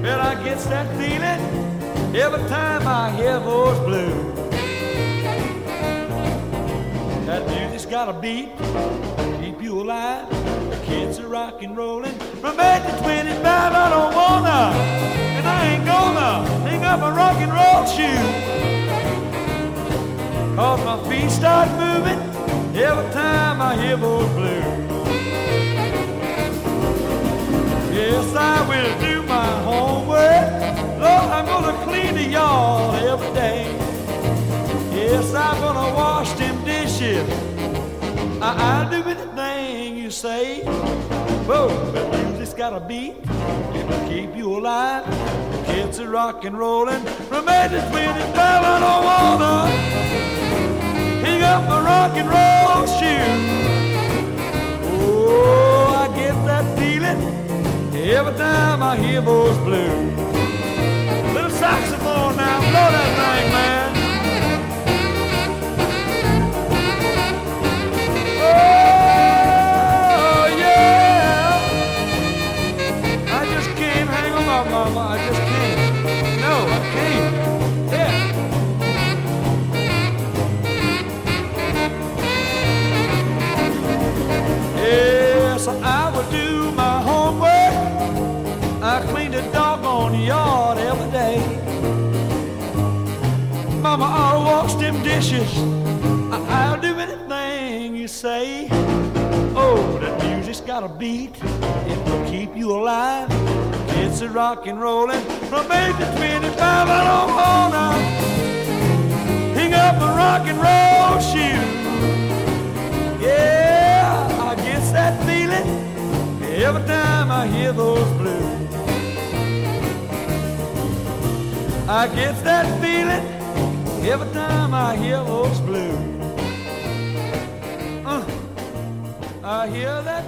But I gets that feeling every time I hear those blues. That music's got a beat, keep you alive. The kids are rock and rolling from 8 to 25. I don't wanna, and I ain't gonna pick up a rock and roll shoe. Cause my feet start moving every time I hear those blues. Yes, I will do my homework. Lord, I'm gonna clean the yard every day. Yes, I'm gonna wash them dishes. I- will do anything you say. Whoa, but music's gotta be to keep you alive. Kids are rock and rollin'. Remain is winning, fell on water pick up my rock and roll shoes. Oh, I get that feeling every time I hear those blues. Little saxophone now, blow that thing, man. dishes. I'll do anything you say. Oh, that music's got a beat. It will keep you alive. It's a rock and rollin' from 8 to 25. I don't wanna hang up a rock and roll shoe. Yeah, I get that feeling every time I hear those blues. I get that feeling my hear those blues. Uh, I hear that.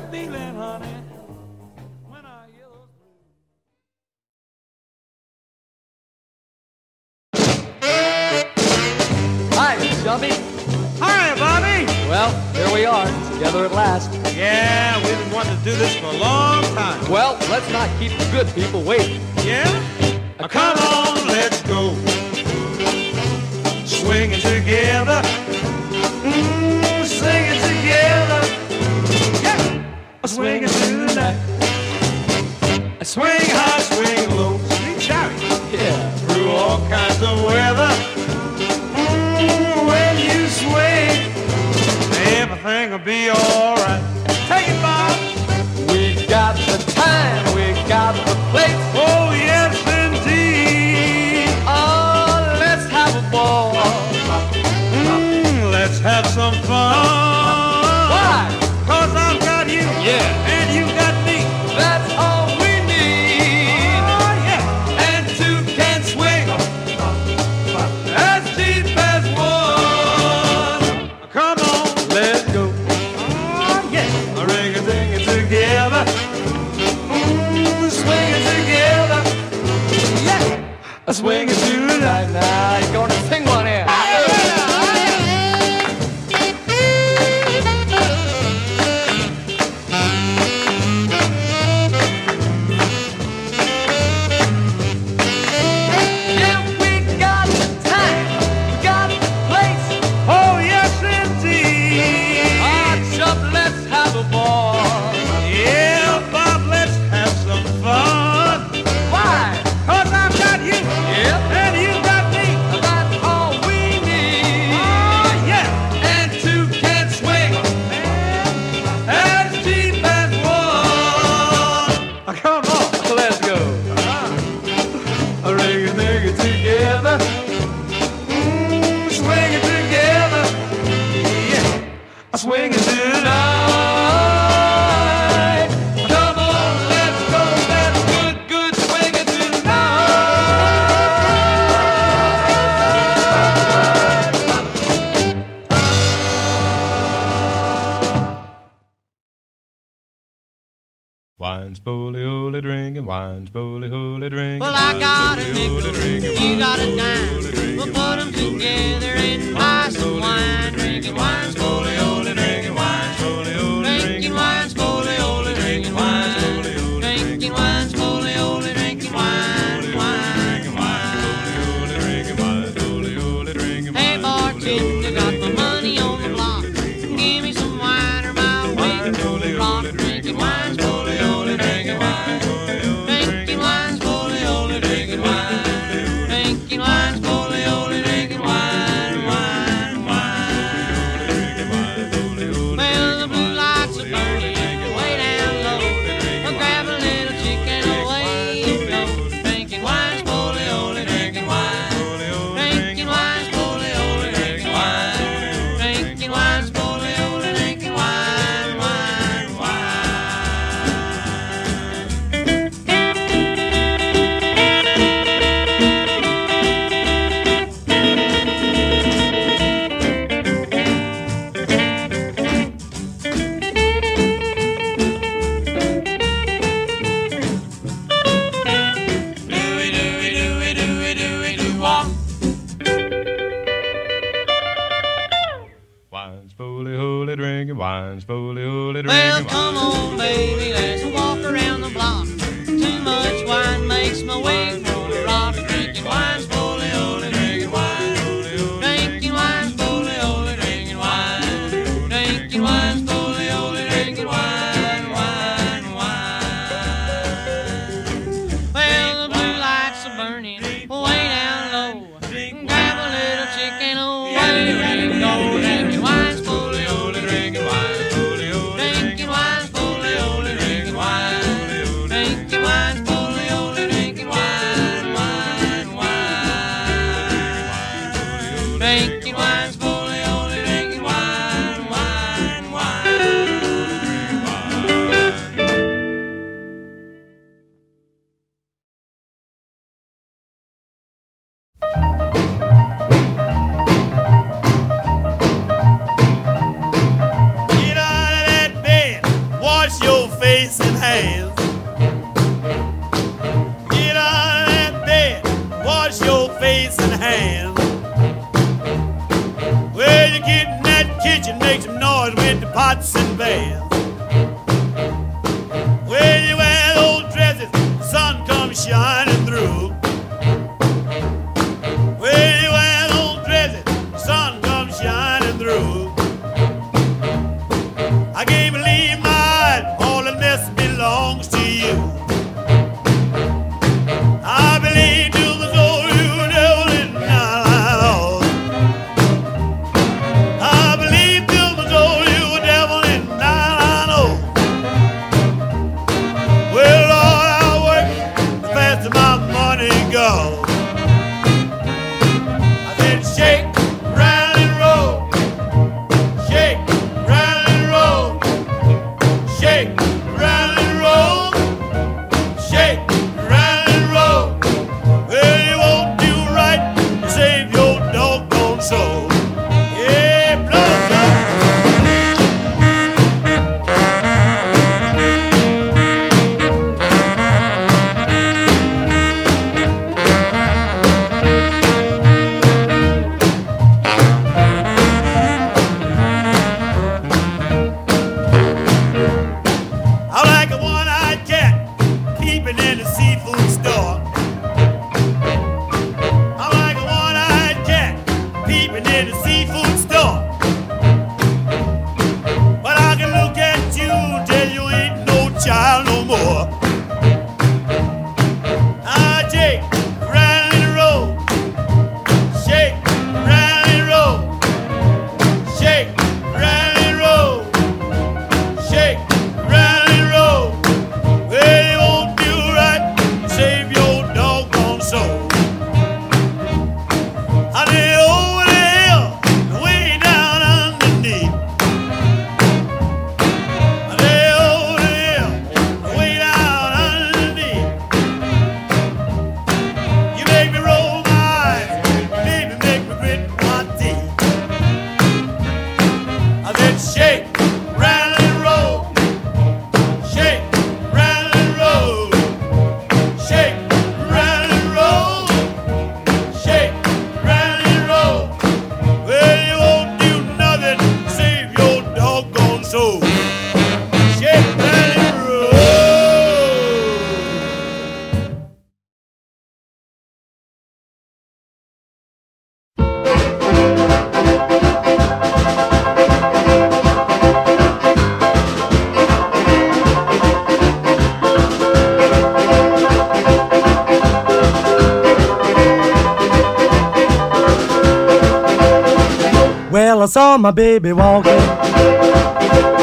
saw my baby walking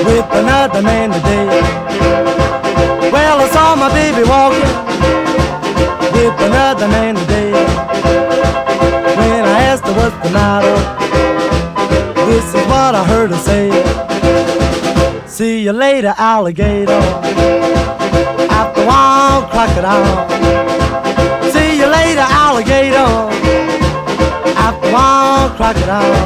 with another man today. Well, I saw my baby walking with another man today. When I asked her what's the matter, this is what I heard her say. See you later, alligator. After crocodile. See you later, alligator. After crocodile.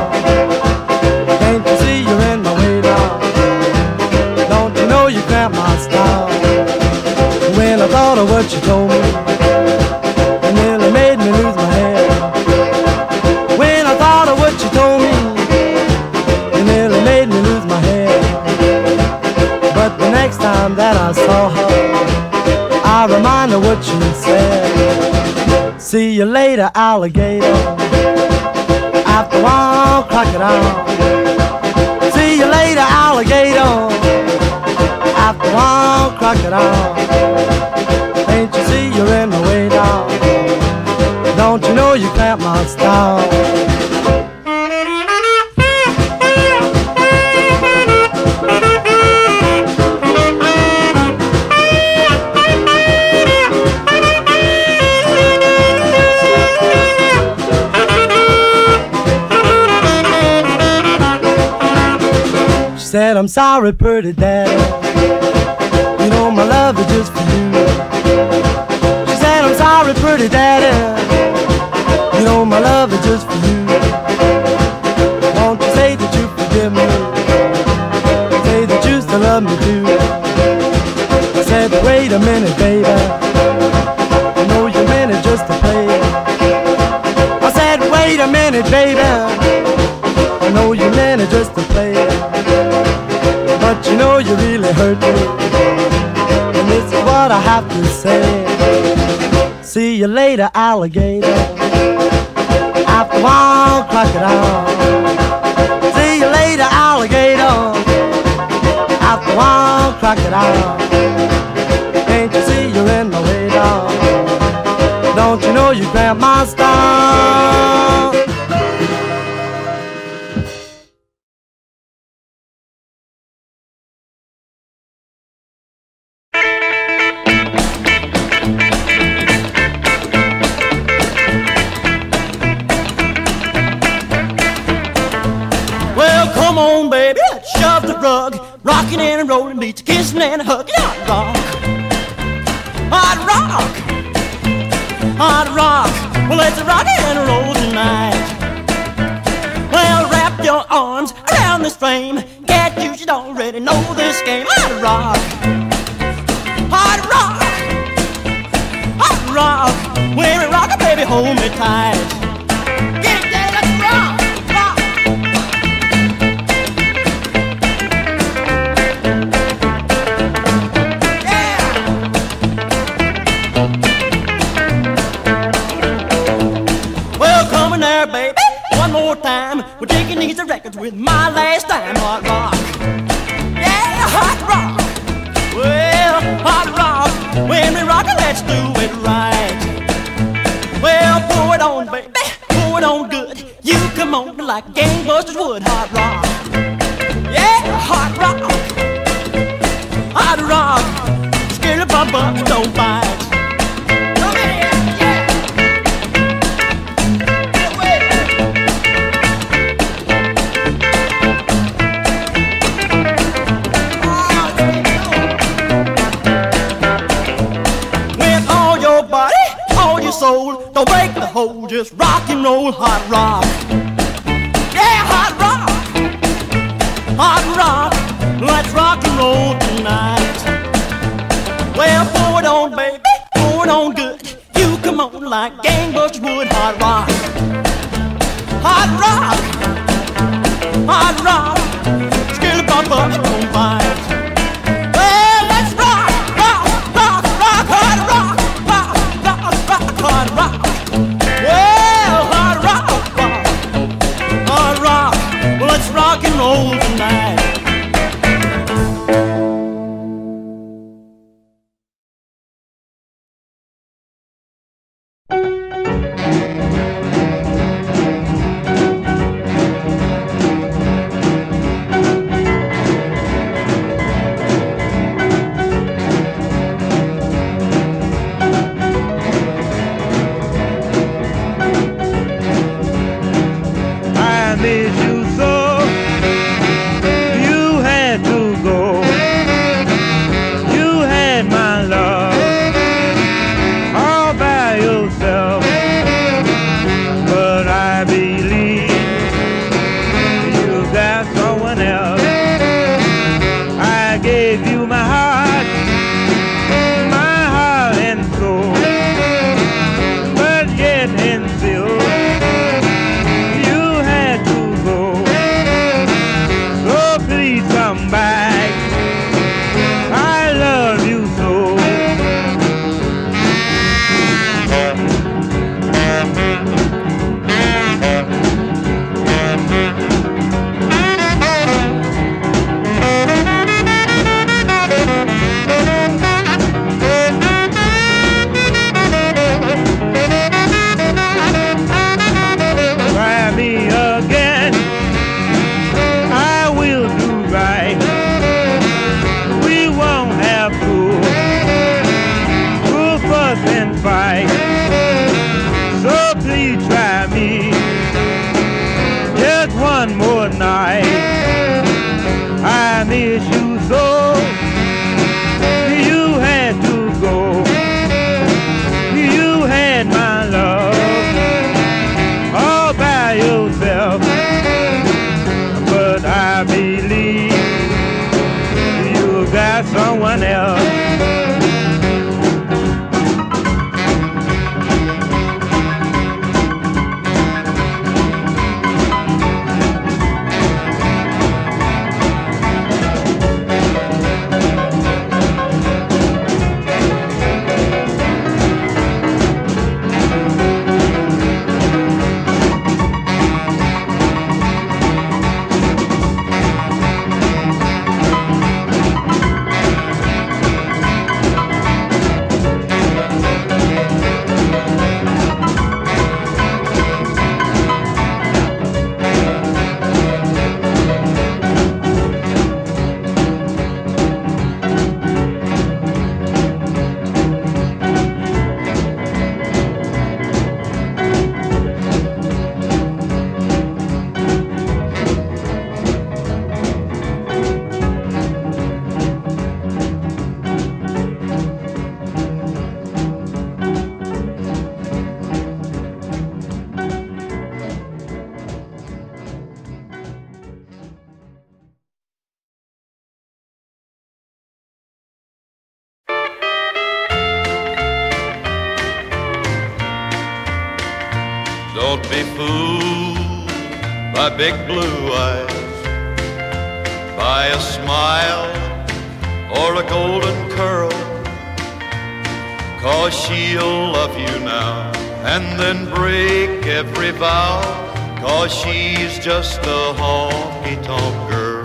Later, alligator. After one crocodile. See you later, alligator. After one crocodile. Ain't you see you're in the way now? Don't you know you cramp my style? Said, I'm sorry, pretty daddy. You know my love is just for you. She said, I'm sorry, pretty daddy. You know my love is just for you. Won't you say that you forgive me? Say that you still love me too. I said, wait a minute, baby. I know you meant it just to play. I said, wait a minute, baby. Have to say. See you later, alligator. After one crocodile. See you later, alligator. After one crocodile. Can't you see you're in the way? Don't you know you grabbed my style? Big blue eyes, by a smile or a golden curl. Cause she'll love you now and then break every vow. Cause she's just a honky tonk girl.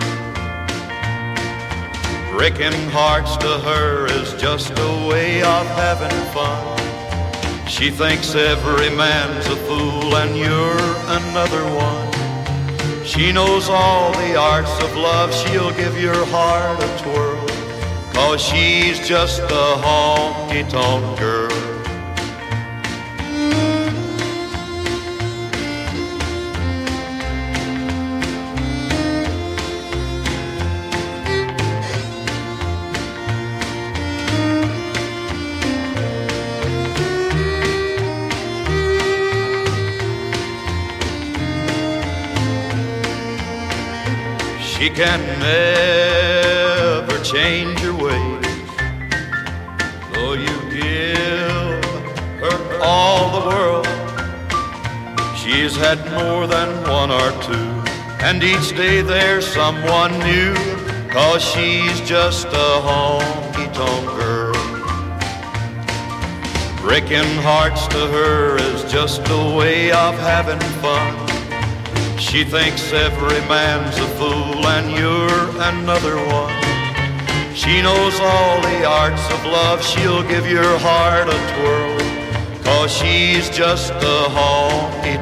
Breaking hearts to her is just a way of having fun. She thinks every man's a fool and you're another one. She knows all the arts of love, she'll give your heart a twirl. Cause she's just a honky tonk girl. Can never change her ways. Though you give her all the world, she's had more than one or two. And each day there's someone new, cause she's just a honky tonk girl. Breaking hearts to her is just a way of having fun. She thinks every man's a fool and you're another one. She knows all the arts of love, she'll give your heart a twirl. Cause she's just a honky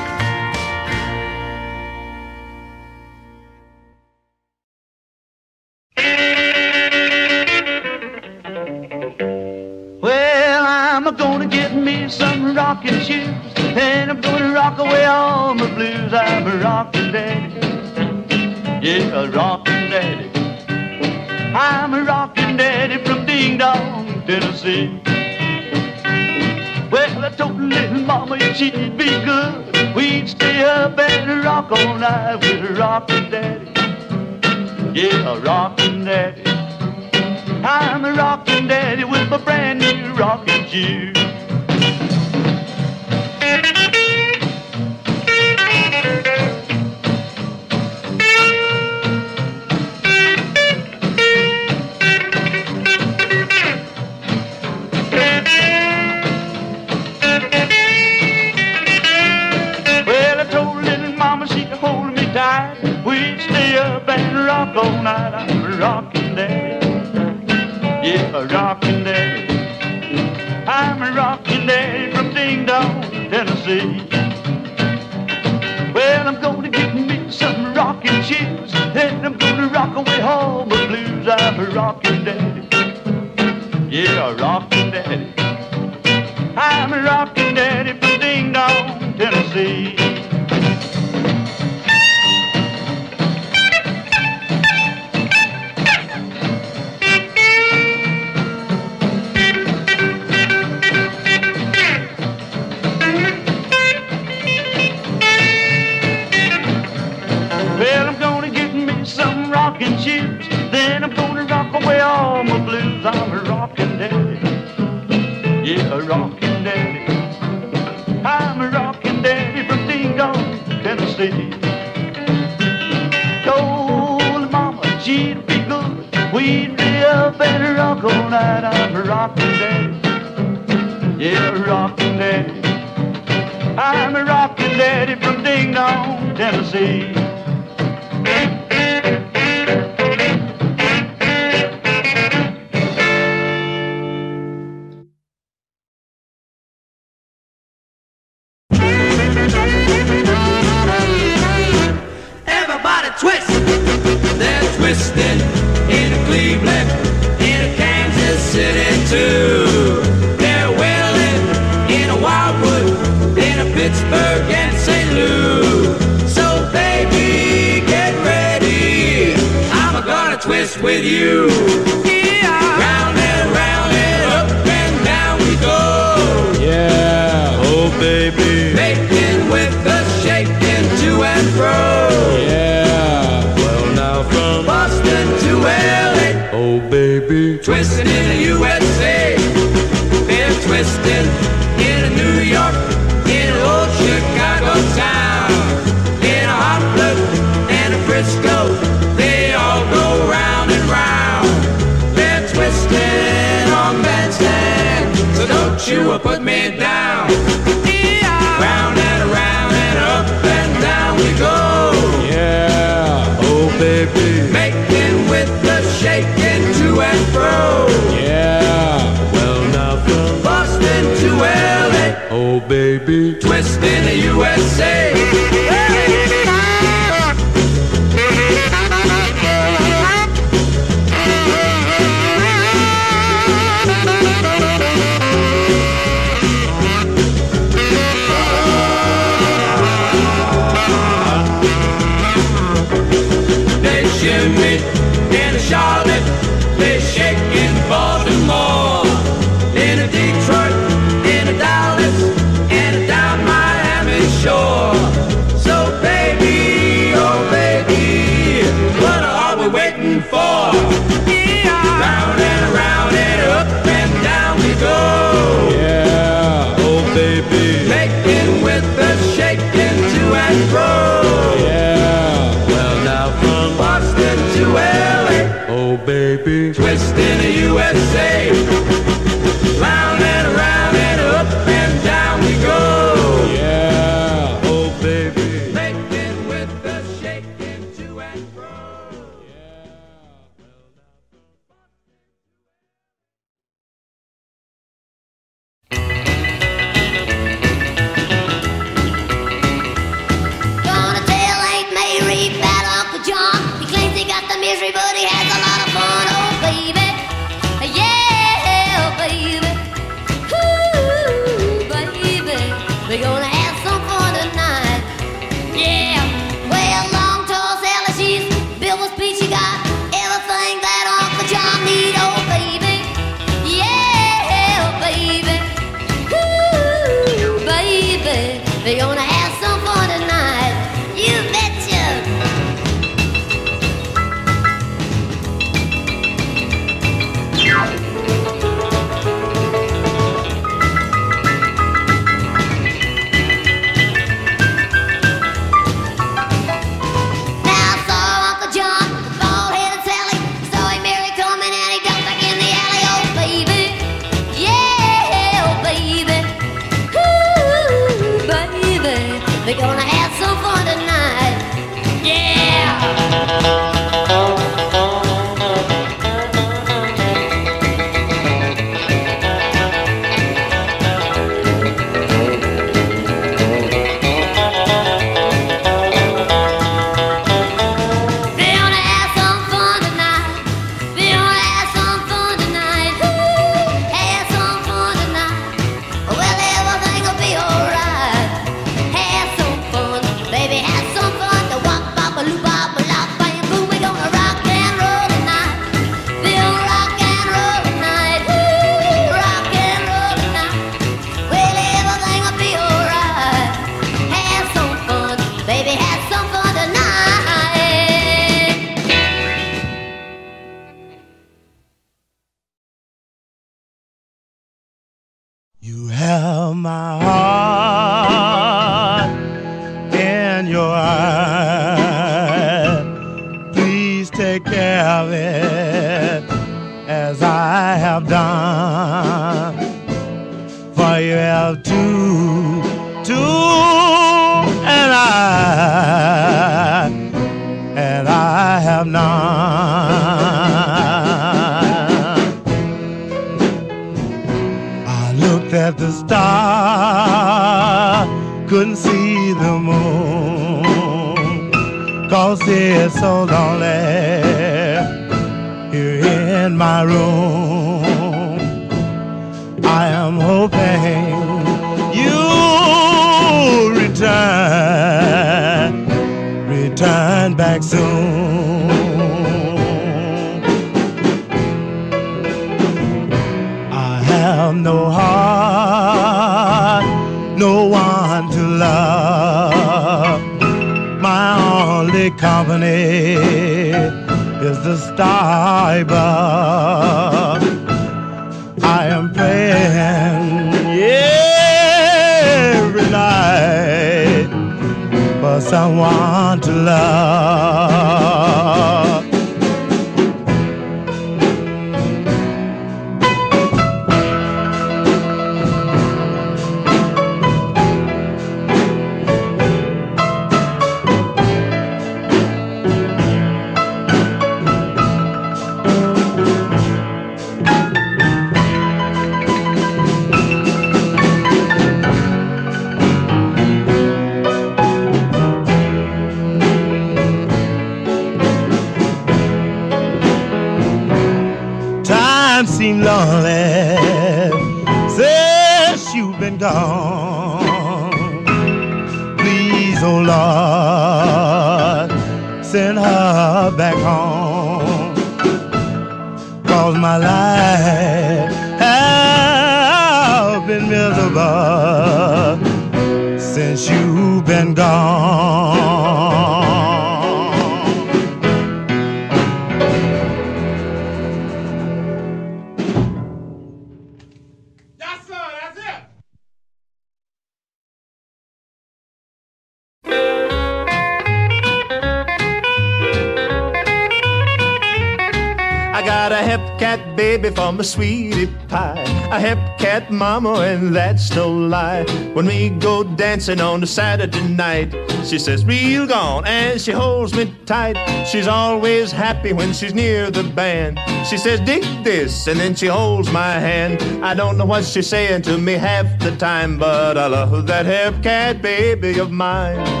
that's no lie. When we go dancing on a Saturday night, she says, Real gone, and she holds me tight. She's always happy when she's near the band. She says, Dig this, and then she holds my hand. I don't know what she's saying to me half the time, but I love that cat baby of mine.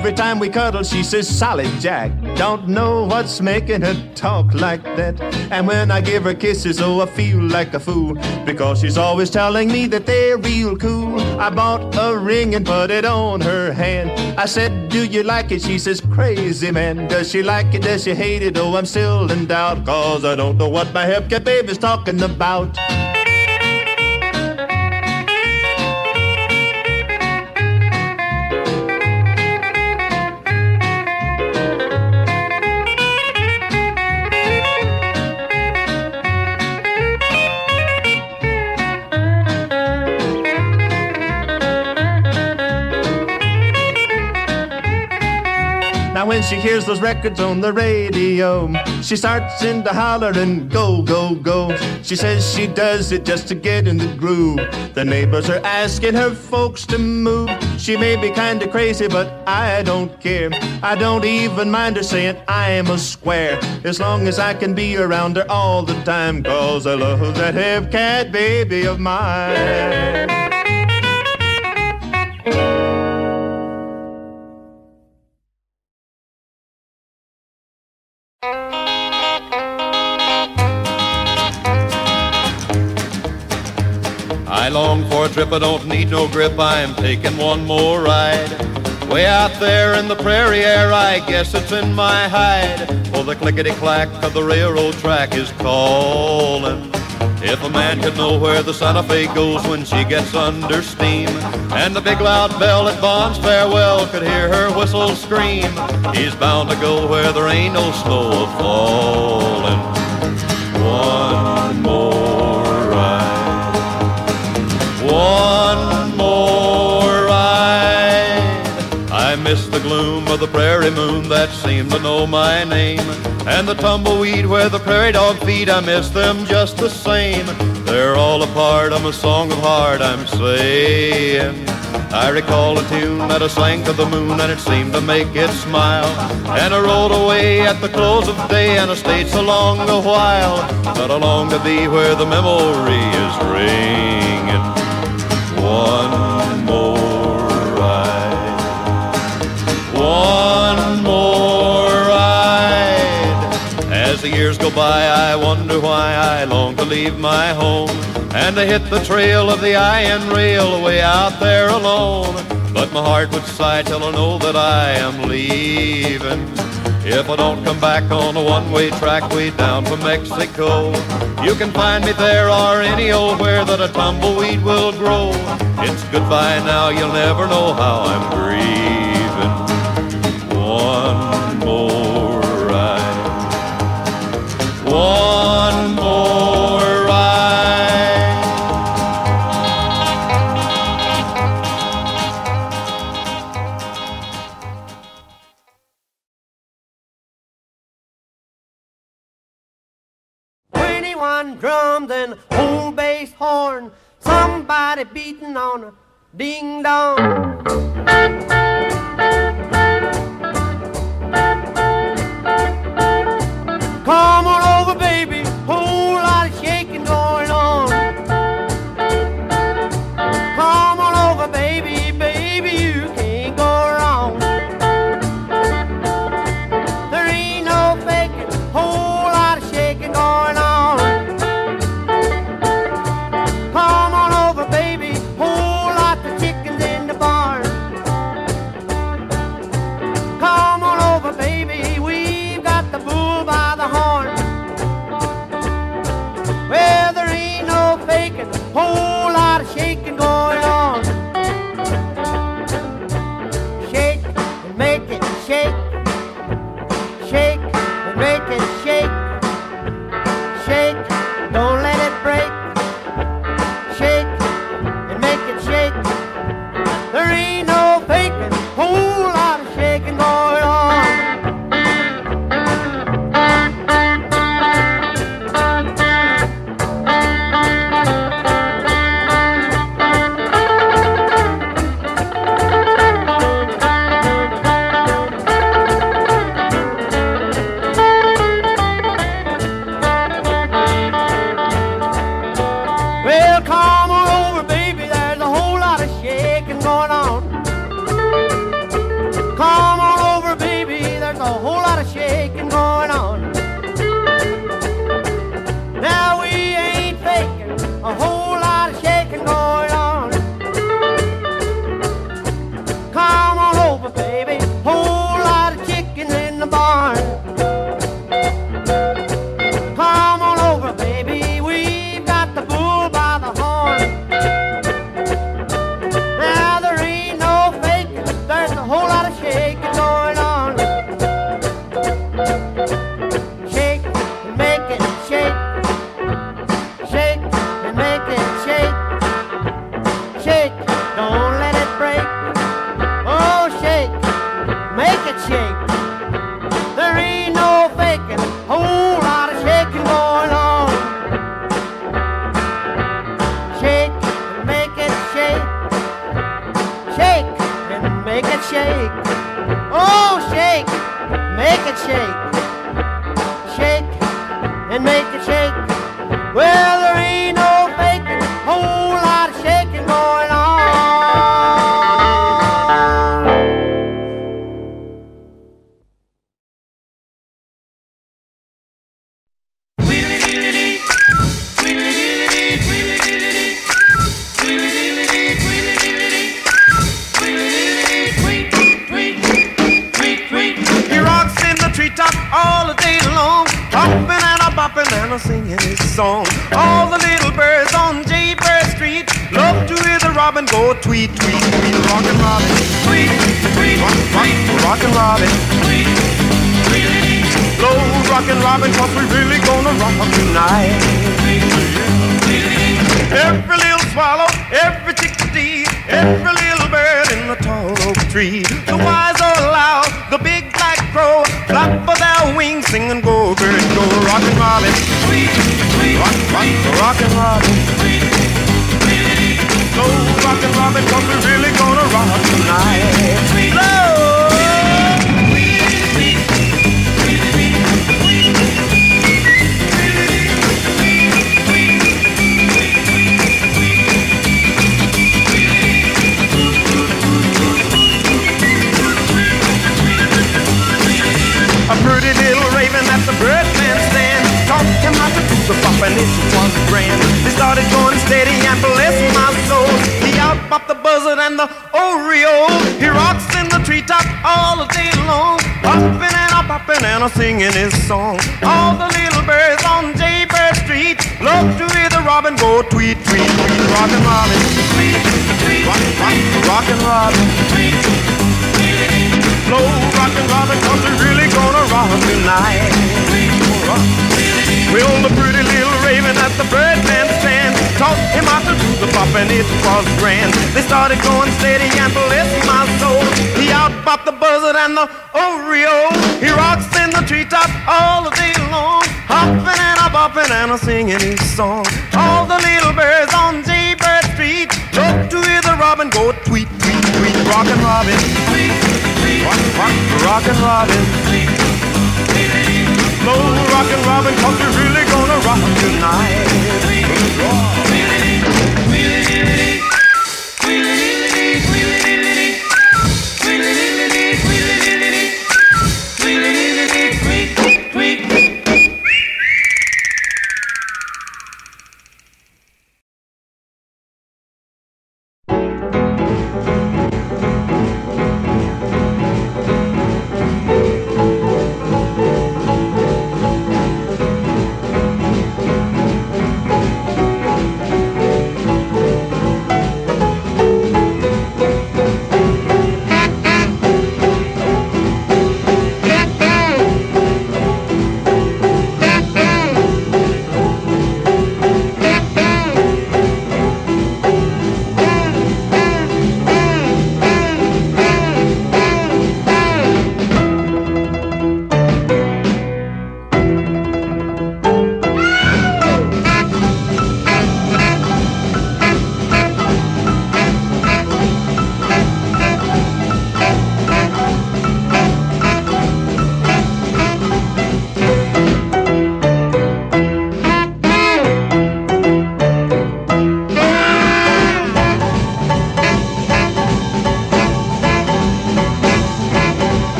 Every time we cuddle, she says, Solid Jack. Don't know what's making her talk like that. And when I give her kisses, oh, I feel like a fool. Because she's always telling me that they're real cool. I bought a ring and put it on her hand. I said, Do you like it? She says, Crazy man. Does she like it? Does she hate it? Oh, I'm still in doubt. Cause I don't know what my hepcat baby's talking about. She hears those records on the radio, she starts in to go, go, go. She says she does it just to get in the groove. The neighbors are asking her folks to move. She may be kinda crazy, but I don't care. I don't even mind her saying I'm a square. As long as I can be around her all the time, cause I love that hep cat baby of mine. Trip, I don't need no grip, I'm taking one more ride. Way out there in the prairie air, I guess it's in my hide. Oh, the clickety clack of the railroad track is calling. If a man could know where the Santa Fe goes when she gets under steam, and the big loud bell at Bond's farewell could hear her whistle scream, he's bound to go where there ain't no snow a falling. One One more ride. I miss the gloom of the prairie moon that seemed to know my name. And the tumbleweed where the prairie dog feed, I miss them just the same. They're all a part of a song of heart, I'm saying. I recall a tune that I sang to the moon and it seemed to make it smile. And I rode away at the close of day and I stayed so long a while. But I long to be where the memory is ringing. By, I wonder why I long to leave my home and to hit the trail of the iron rail way out there alone. But my heart would sigh till I know that I am leaving. If I don't come back on a one-way track way down from Mexico, you can find me there or any old where that a tumbleweed will grow. It's goodbye now, you'll never know how I'm grieving. And a bass horn. Somebody beating on a ding dong.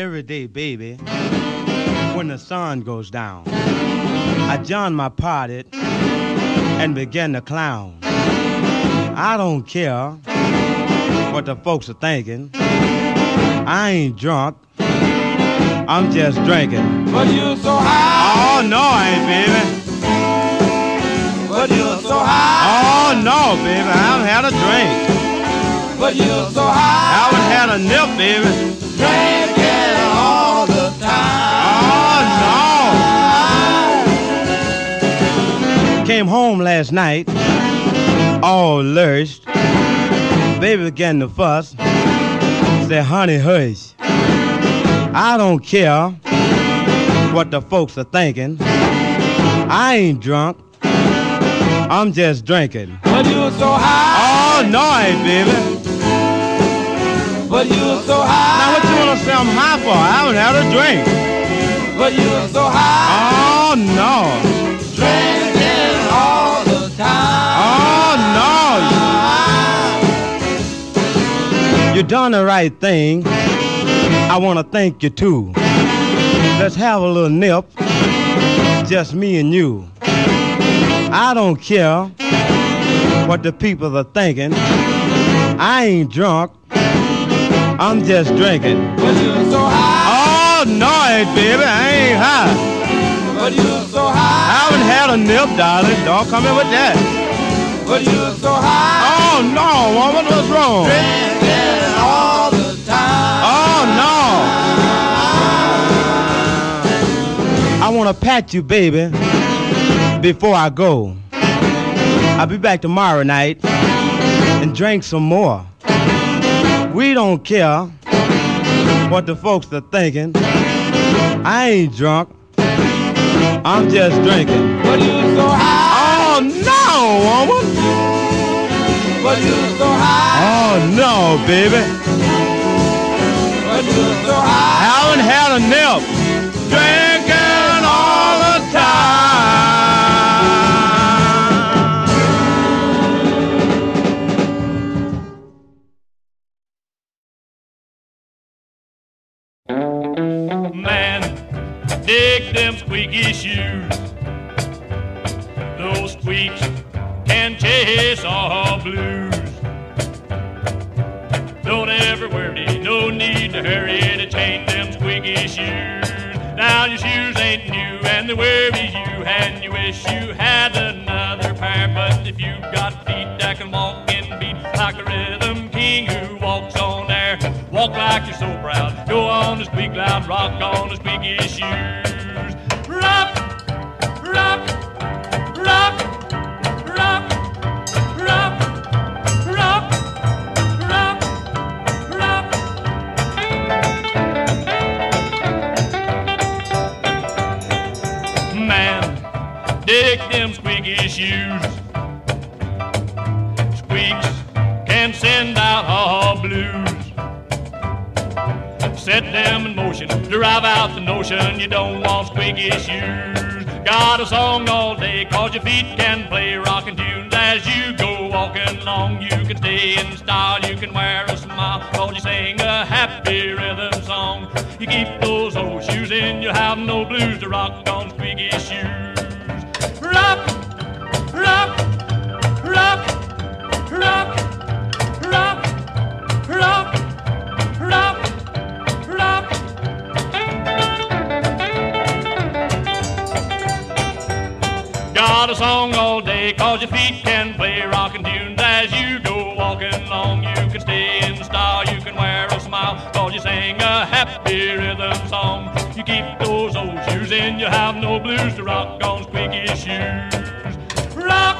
Every day, baby, when the sun goes down, I join my party and begin to clown. I don't care what the folks are thinking. I ain't drunk. I'm just drinking. But you're so high. Oh no, I ain't, baby. But you're so high. Oh no, baby, I haven't had a drink. But you're so high. I haven't had a nip, baby. Drinking Came home last night, all lurched. Baby began to fuss. Said, honey, hush. I don't care what the folks are thinking. I ain't drunk. I'm just drinking. But you're so high. Oh no, I ain't, baby. But you're so high. Now what you wanna say I'm high for? I haven't had a drink. But you're so high. Oh no. Drinking all the time. Oh no. You done the right thing. I wanna thank you too. Let's have a little nip. Just me and you. I don't care what the people are thinking. I ain't drunk. I'm just drinking. But you're so high. Oh no, baby. I ain't high. But you're so high. I haven't had a nip, darling. Don't come in with that. But you're so high. Oh no, woman, what's wrong? Drinking all the time. Oh no. I wanna pat you, baby, before I go. I'll be back tomorrow night and drink some more. We don't care what the folks are thinking. I ain't drunk. I'm just drinking. But you're so high. Oh no, woman. But you're so high. Oh no, baby. But you're so high. Haven't had a nip. Squeaky shoes. Those squeaks can chase all blues. Don't ever worry, no need to hurry to change them squeaky shoes. Now your shoes ain't new and they worry you, and you wish you had another pair. But if you've got feet that can walk in beat like a rhythm king who walks on air, walk like you're so proud. Go on the squeak loud, rock on the squeaky shoes. Dig them squeaky shoes. Squeaks can send out all blues. Set them in motion, drive out the notion you don't want squeaky shoes. Got a song all day, cause your feet can play rockin' tunes as you go walking along. You can stay in style, you can wear a smile, cause you sing a happy rhythm song. You keep those old shoes in, you'll have no blues to rock on squeaky shoes. Got a song all day, cause your feet can play rockin' tunes as you go walking along. You can stay smile, cause you sing a happy rhythm song. You keep those old shoes in, you have no blues to rock on squeaky shoes. Rock,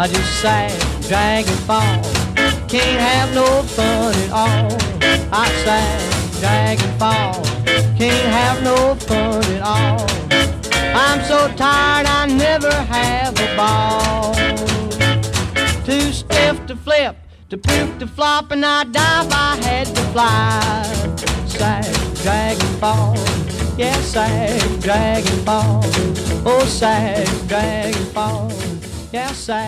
I just sag, drag and fall. Can't have no fun at all. I sag, drag and fall. Can't have no fun at all. I'm so tired I never have a ball. Too stiff to flip, to poop to flop, and I dive. die I had to fly. Sag, drag and fall. Yeah, sag, drag and fall. Oh, sag, drag and fall. Yeah, sag.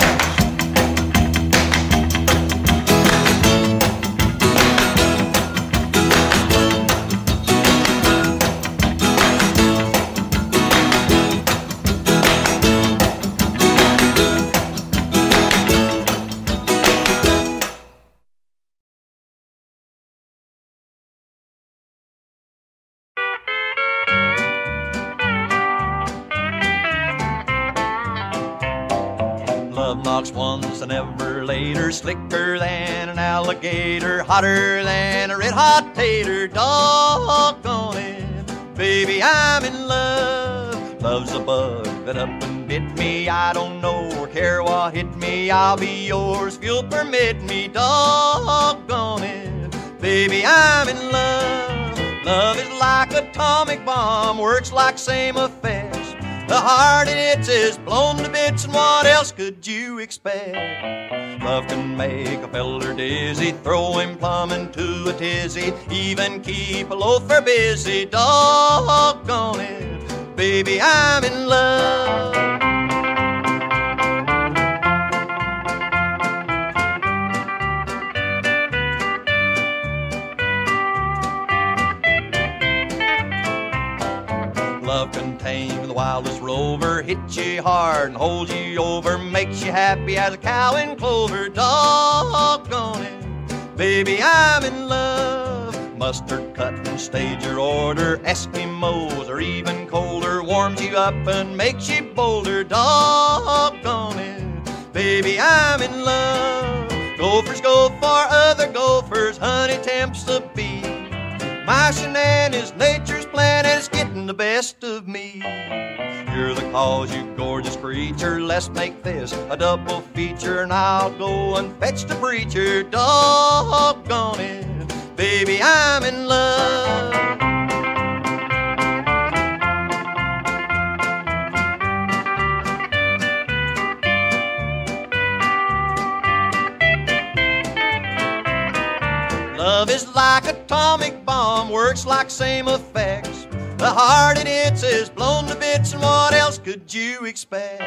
Like same effects. The heart in it is blown to bits, and what else could you expect? Love can make a feller dizzy, throw him plumb into a tizzy, even keep a loafer busy. Doggone it, baby, I'm in love. You hard and holds you over, makes you happy as a cow in clover. Doggone it, baby, I'm in love. Mustard cut and stage your order, Eskimos or even colder, warms you up and makes you bolder. Doggone it, baby, I'm in love. Gophers go for other gophers, honey tempts the My shenanigans, nature's plan, and it's getting the best of me. You're the cause, you gorgeous creature. Let's make this a double feature, and I'll go and fetch the preacher. Doggone it, baby, I'm in love. Like atomic bomb, works like same effects. The heart it hits is blown to bits, and what else could you expect?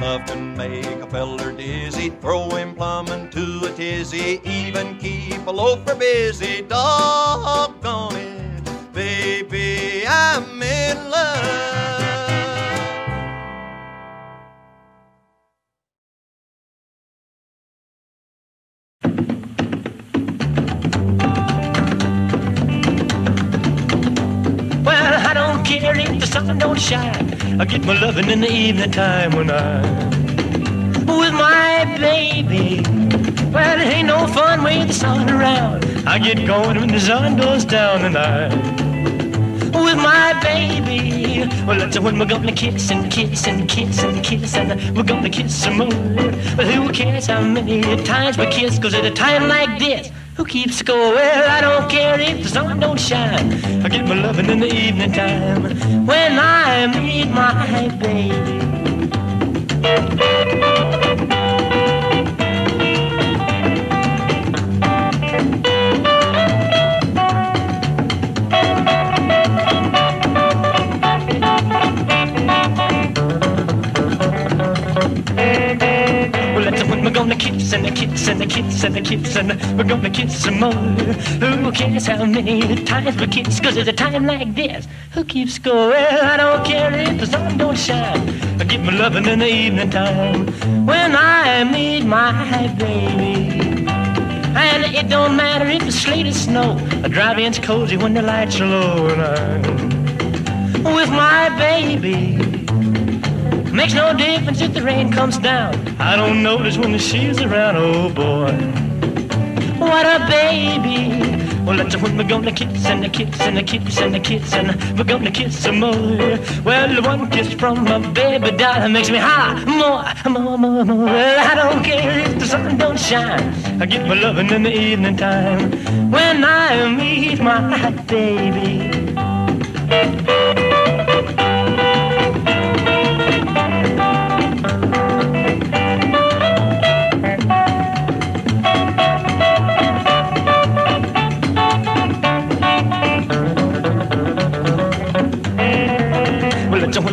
Love can make a feller dizzy, throw him plumb into a tizzy, even keep a loafer busy. Doggone it, baby, I'm in love. Sun don't shine. I get my loving in the evening time when I'm with my baby. Well, it ain't no fun with the sun around. I get going when the sun goes down and I'm with my baby. Well, that's when we're gonna kiss and kiss and kiss and kiss and we're gonna kiss some more. But who cares how many times we kiss? Cause at a time like this, who keeps score? Well, I don't care if the sun don't shine. I get my loving in the evening time when I meet my baby. Gonna kiss and a kiss and a kiss and a kiss and we're gonna kiss some more. Who cares how many times we kiss? Cause at a time like this, who keeps? Well, I don't care if the sun don't shine. I get my loving in the evening time when I meet my baby. And it don't matter if it's sleet or snow. A drive-in's cozy when the lights are low and I'm with my baby. Makes no difference if the rain comes down. I don't notice when the she's around. Oh boy, what a baby. Well, that's when we're gonna kiss and a kiss and a kiss and a kiss and we're gonna kiss some more. Well, one kiss from my baby doll makes me holler more, more, more, more. Well, I don't care if the sun don't shine. I get my loving in the evening time when I meet my baby.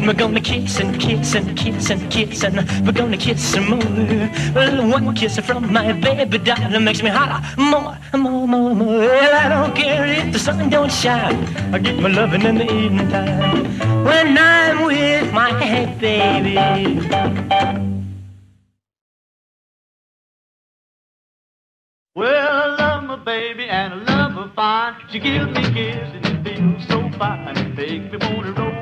We're gonna kiss and kiss and kiss and kiss and we're gonna kiss some more. Well, one kiss from my baby doll makes me holler more, more, more, more. Well, I don't care if the sun don't shine. I get my loving in the evening time when I'm with my baby. Well, I love my baby and I love her fine. She gives me kisses and it feels so fine. It makes me wanna roll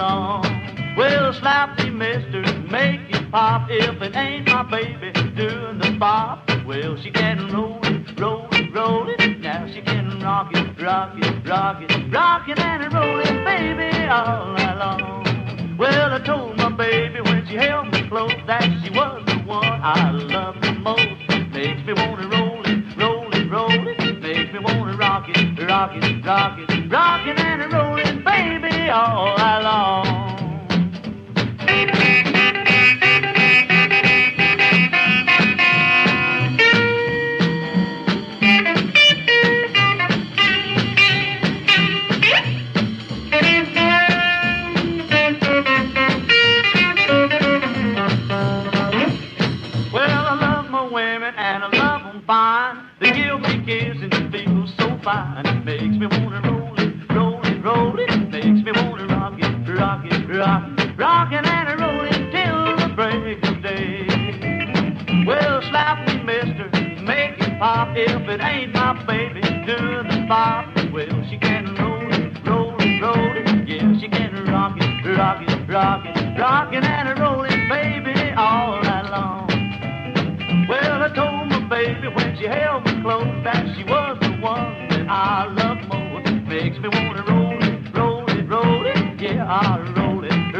all night long. Well, slap me, mister, make it pop. If it ain't my baby doing the bop, well, she can roll it, roll it, roll it. Now she can rock it, rock it, rock it, rock it and roll it, baby, all night long. Well, I told my baby when she held me close that she was the one I loved the most. Makes me wanna roll it, wanna rock it, rock it, rock it, rock it and roll it, baby, all night rock it, rock it, rock it and roll it till the break of day. Well, slap me, mister, make it pop. If it ain't my baby doing the pop, well, she can roll it, roll it, roll it. Yeah, she can rock it, rock it, rock it, rock it and roll it, baby, all night long. Well, I told my baby when she held me close that she was the one that I love most. Makes me wanna roll it, roll it, roll it. Yeah, I'll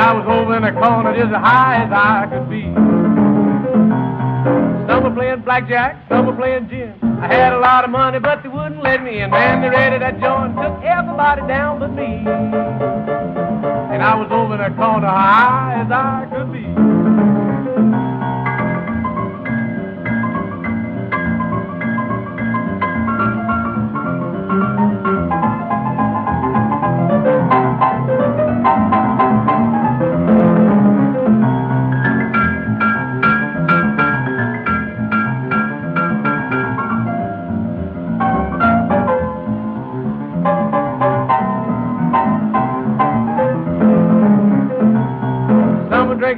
I was over in the corner just as high as I could be. Some were playing blackjack, some were playing gin. I had a lot of money, but they wouldn't let me in. Man, they raided that joint, took everybody down but me. And I was over in the corner high as I could be.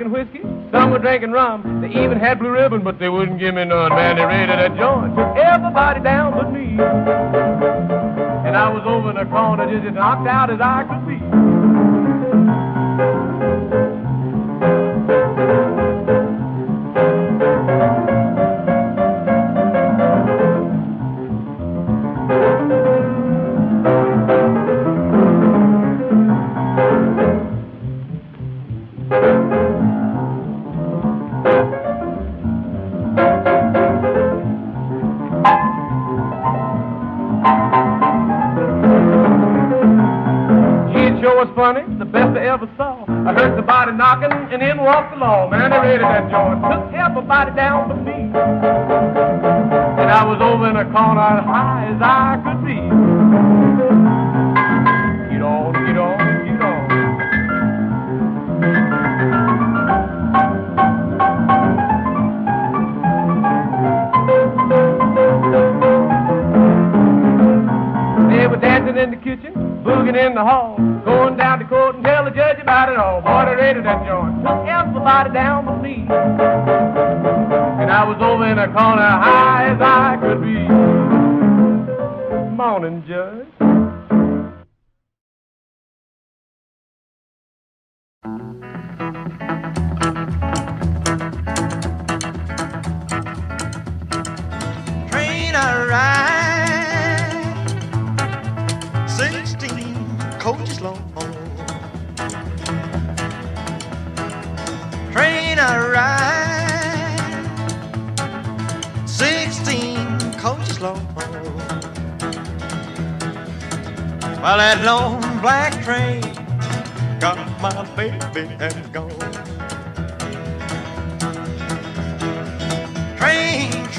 Drinking whiskey, some were drinking rum. They even had blue ribbon, but they wouldn't give me none. Man, they raided that joint, took everybody down but me. And I was over in the corner just as knocked out as I could be. Walked the law. Man, they raided that joint, took everybody down but me. And I was over in a corner as high as I could be. In a corner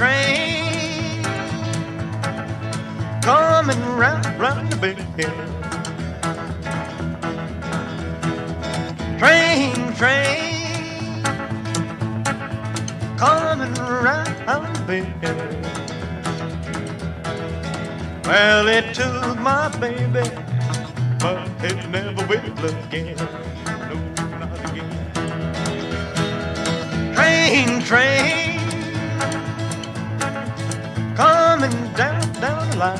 Train, coming round, round the bend. Train, train, coming round the bend. Well, it took my baby, but it never will again. No, not again. Train, train, coming down, down the line.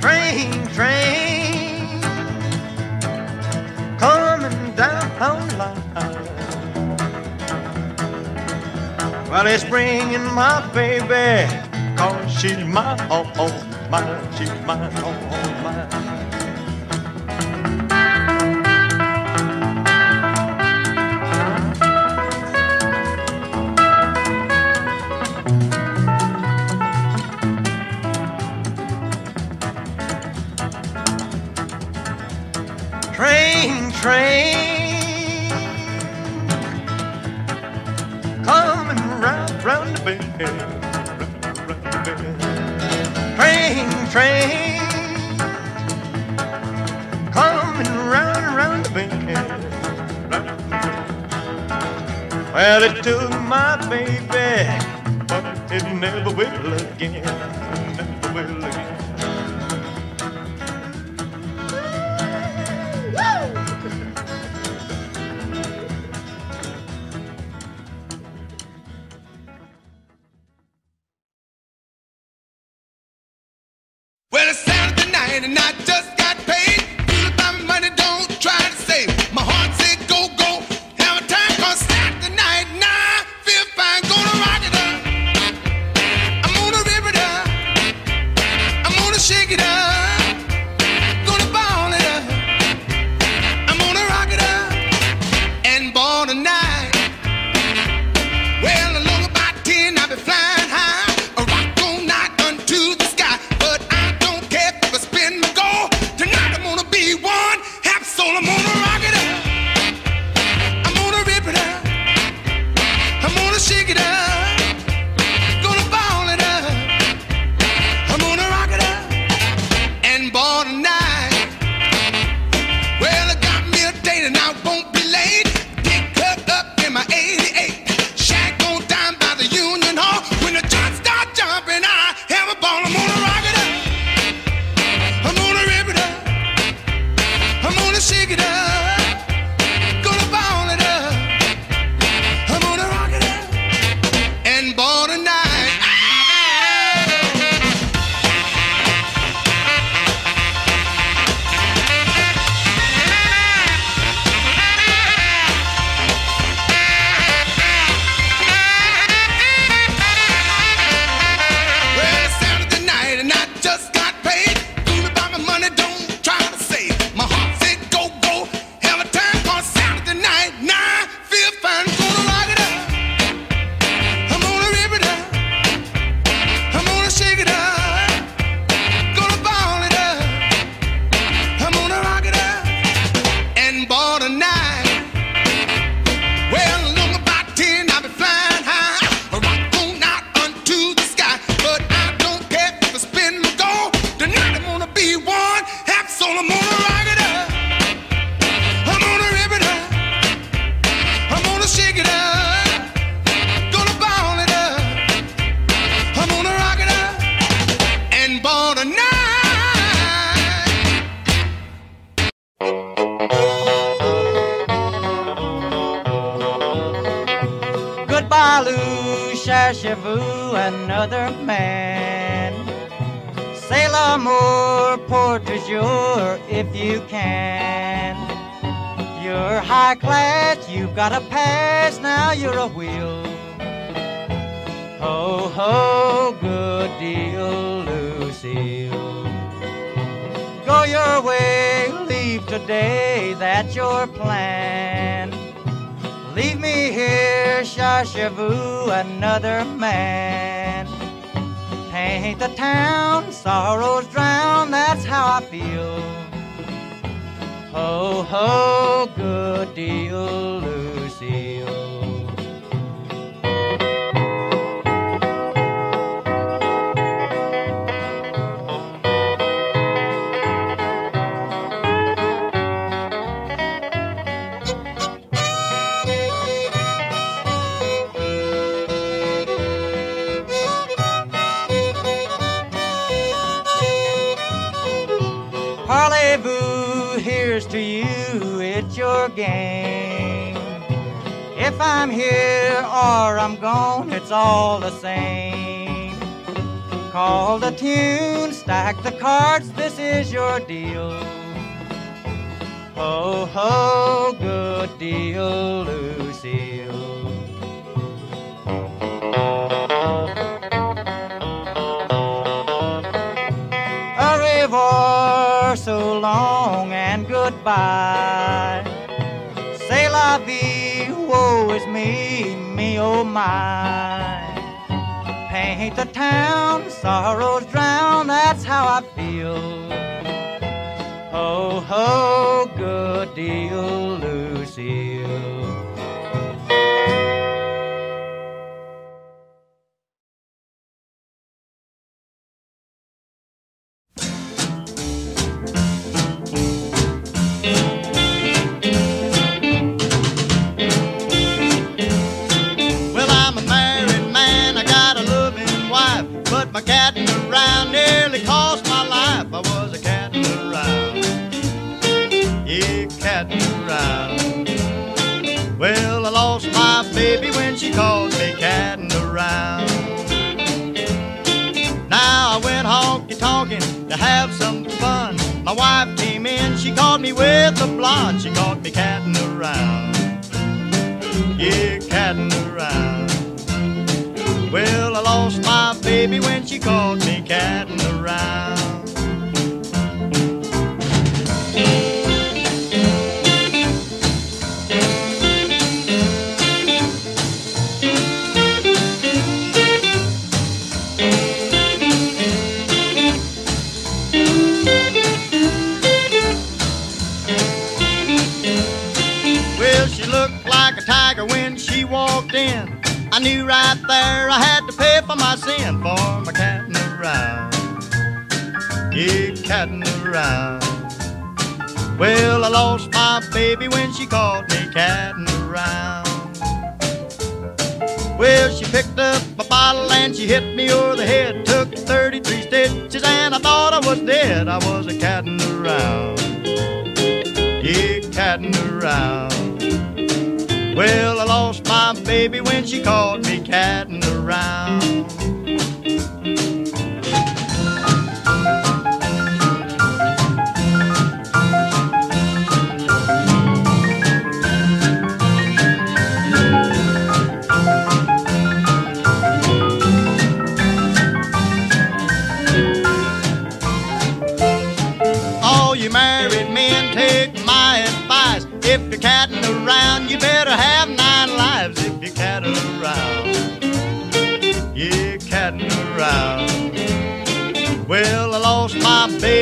Train, train, coming down the line. Well, it's bringing my baby, cause she's mine, oh, oh, mine, she's mine, oh, oh, mine. It took my baby, but it never will again. Never will again. Like a tiger when she walked in. I knew right there I had to pay for my sin for my catting around. Yeah, catting around. Well, I lost my baby when she caught me catting around. Well, she picked up a bottle and she hit me over the head. Took 33 stitches and I thought I was dead. I was a catting around. Yeah, catting around. Well, I lost my baby when she caught me catting around.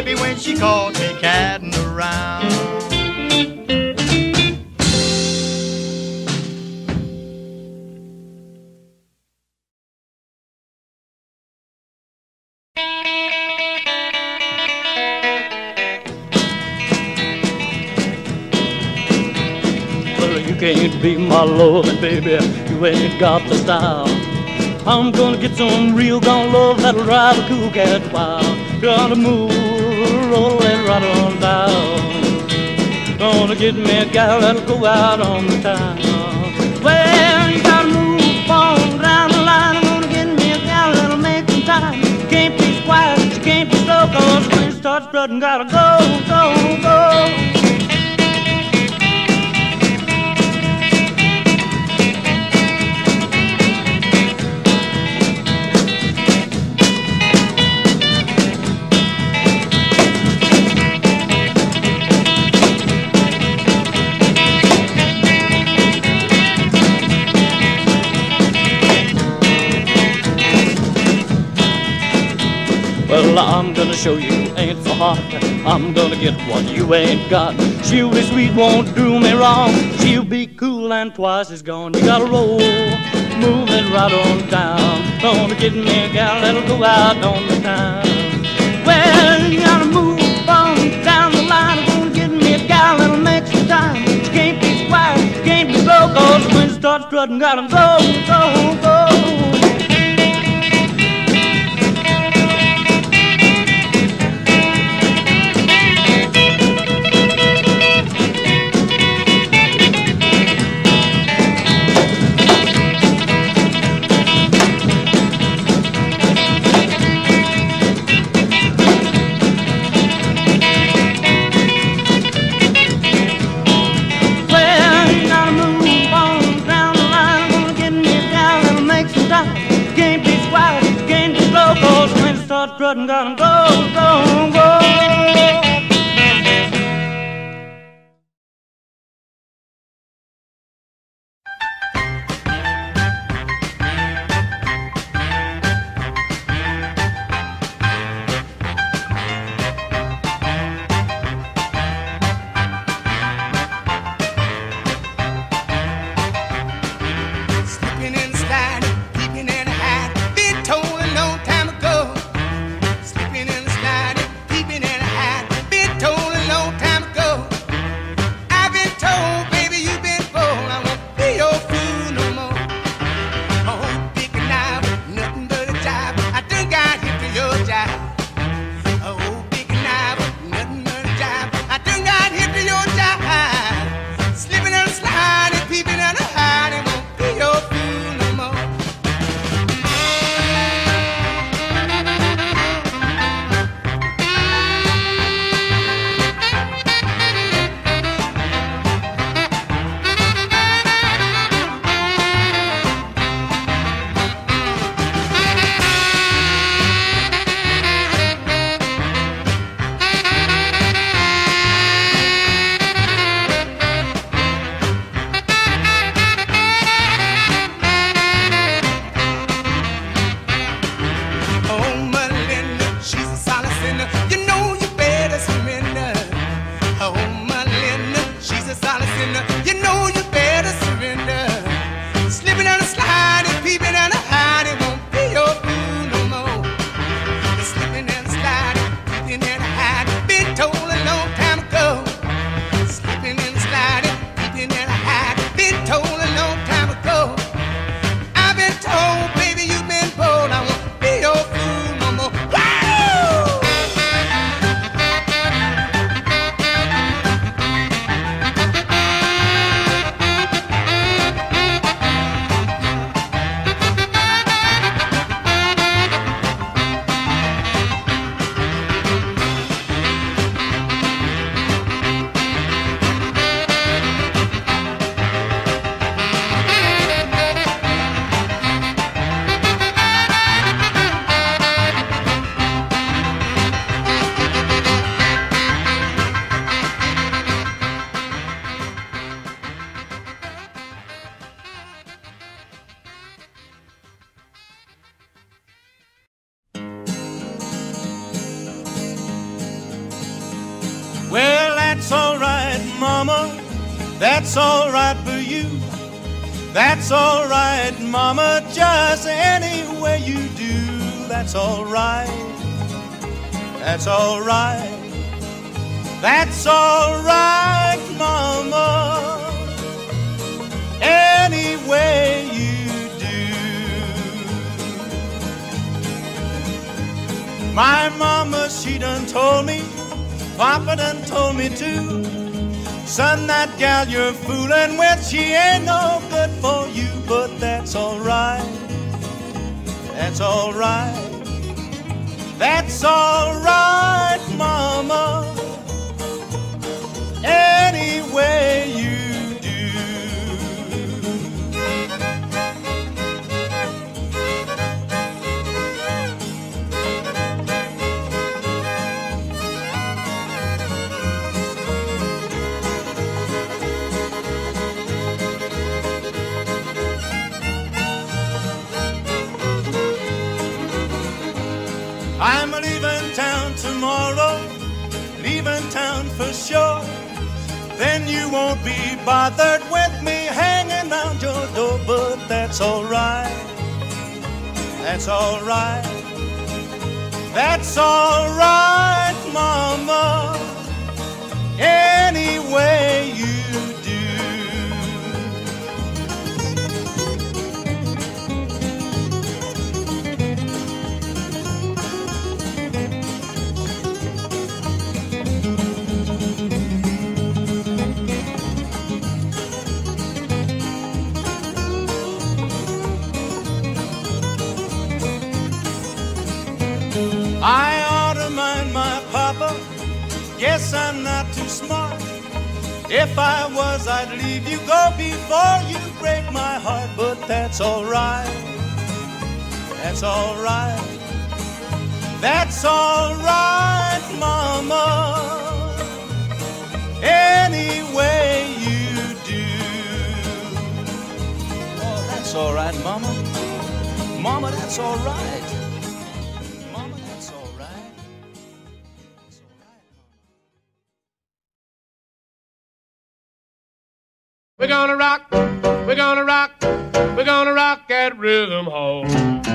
Baby when she caught me catting around. Well, you can't be my loving, baby. You ain't got the style. I'm gonna get some real gone love that'll drive a cool cat wild. Gonna move, roll and right on down. Gonna get me a gal that'll go out on the town. Well, you gotta move on down the line. I'm gonna get me a gal that'll make some time. Can't be quiet, she can't be slow, cause when it starts flooding, gotta go, go, go. Well, I'm gonna show you ain't so hard. I'm gonna get what you ain't got. She'll be sweet, won't do me wrong. She'll be cool and twice as gone. You gotta roll, move it right on down. Gonna get me a gal that'll go out on the town. Well, you gotta move on down the line. Gonna get me a gal that'll make some time. She can't be quiet, she can't be slow, cause when she starts strutting, gotta go, go, go. It starts That's all right, Mama. Just any way you do. That's all right. That's all right. That's all right, Mama. Any way you do. My mama, she done told me Papa done told me too. Son, that gal you're fooling with, she ain't no that's alright. That's alright. Then you won't be bothered with me hanging round your door, but that's alright. That's alright. That's alright, Mama. Any If I was, I'd leave you go before you break my heart. But that's alright. That's alright. That's alright, Mama. Any way you do. Oh, that's alright, Mama. Mama, that's alright. Gonna rock, we're gonna rock, we're gonna rock at Rhythm Hall.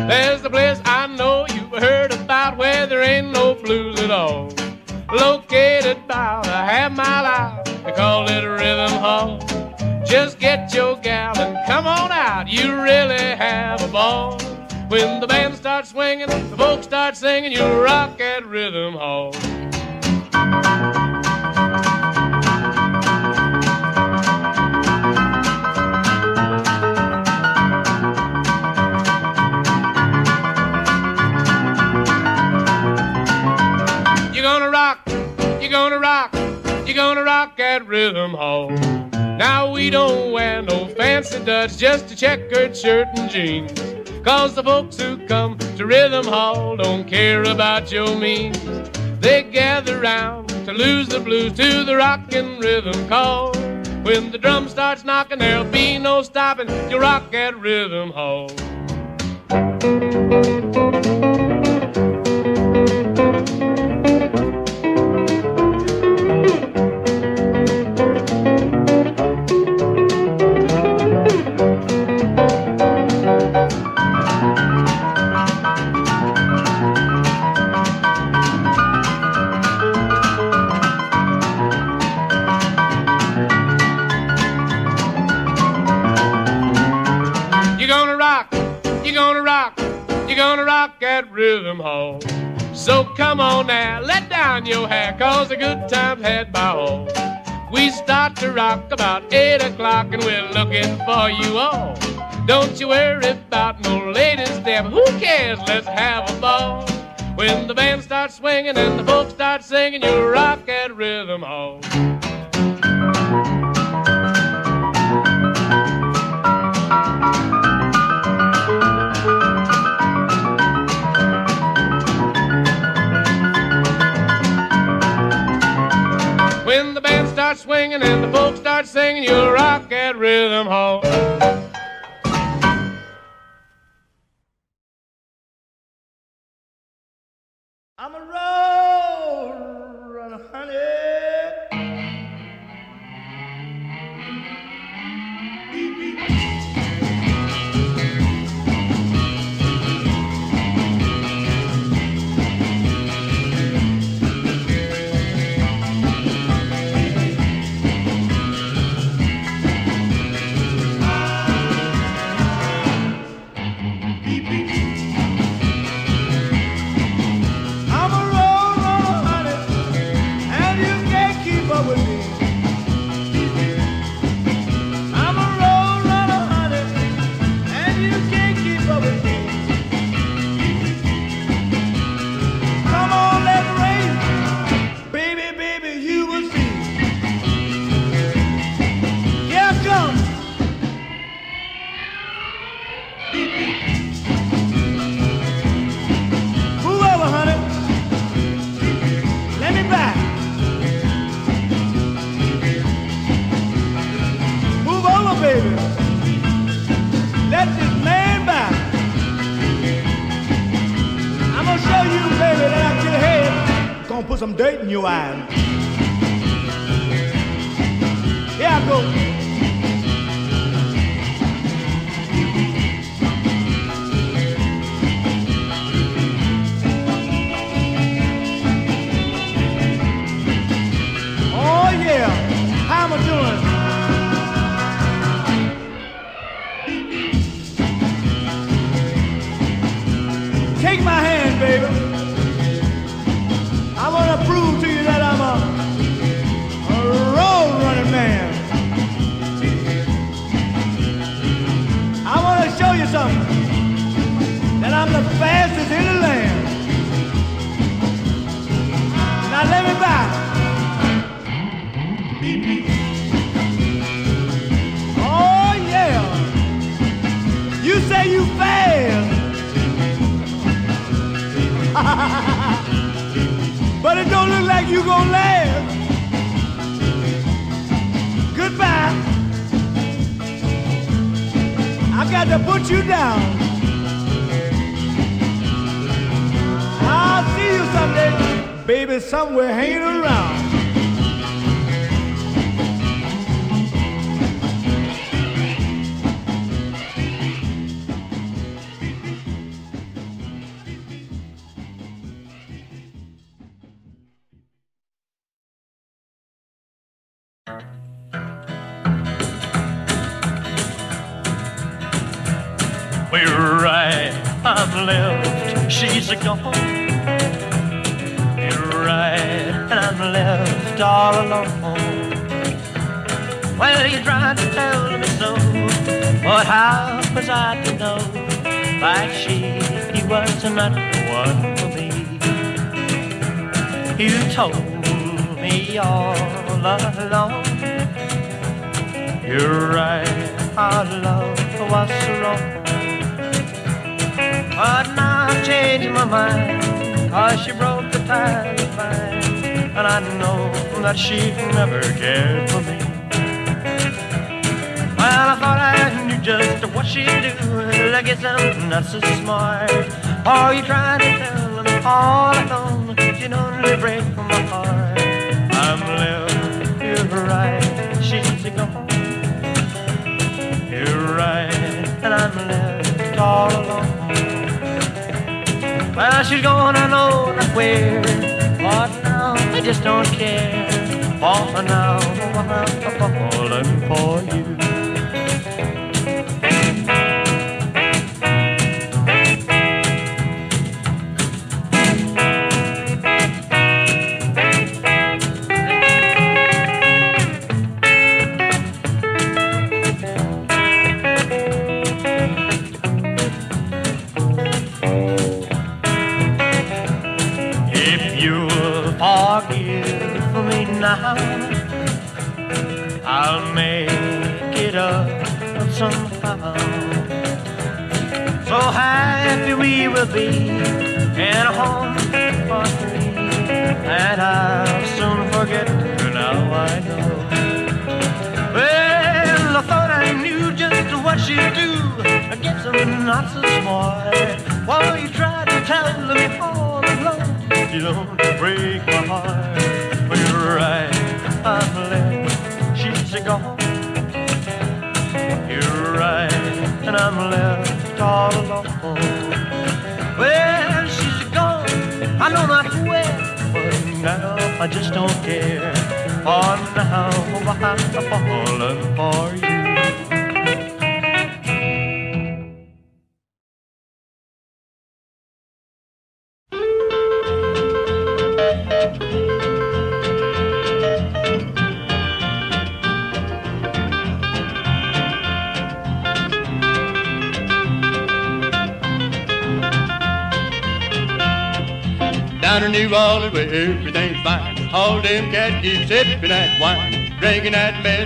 There's the place I know you've heard about where there ain't no blues at all. Located about a half mile out, they call it Rhythm Hall. Just get your gal and come on out, you really have a ball. When the band starts swinging, the folks start singing, you rock at Rhythm Hall. Rock at Rhythm Hall. Now we don't wear no fancy duds, just a checkered shirt and jeans. Cause the folks who come to Rhythm Hall don't care about your means. They gather round to lose the blues to the rockin' rhythm call. When the drum starts knocking, there'll be no stopping. You rock at Rhythm Hall. Rhythm Hall. So come on now, let down your hair, cause a good time's had by all. We start to rock about 8 o'clock and we're looking for you all. Don't you worry about no ladies step, who cares, let's have a ball. When the band starts swinging and the folks start singing, you rock at Rhythm Hall. Swinging and the folks start singing, you'll rock at Rhythm Hall. I'm a runner, honey. Gonna put some dirt in your eyes. Here I go. Oh yeah, how am I doing? Take my hand, baby. I'm the fastest in the land. Now let me back. Oh yeah. You say you fast. but it don't look like you gonna last. Goodbye. I got to put you down. Someday, baby, somewhere hanging around. We're right, I'm left, she's a gone. She was not the one for me? You told me all along. You're right, our love was wrong. But now I've changed my mind Cause she broke the tie of And I know that she never cared for me Well, I thought just what she'd do. I guess I'm not so smart. Are you trying to tell me all alone You'd only break my heart. I'm left, you're right, she's gone You're right, and I'm left all alone. Well, she's gone, I know not where. But now I just don't care. For now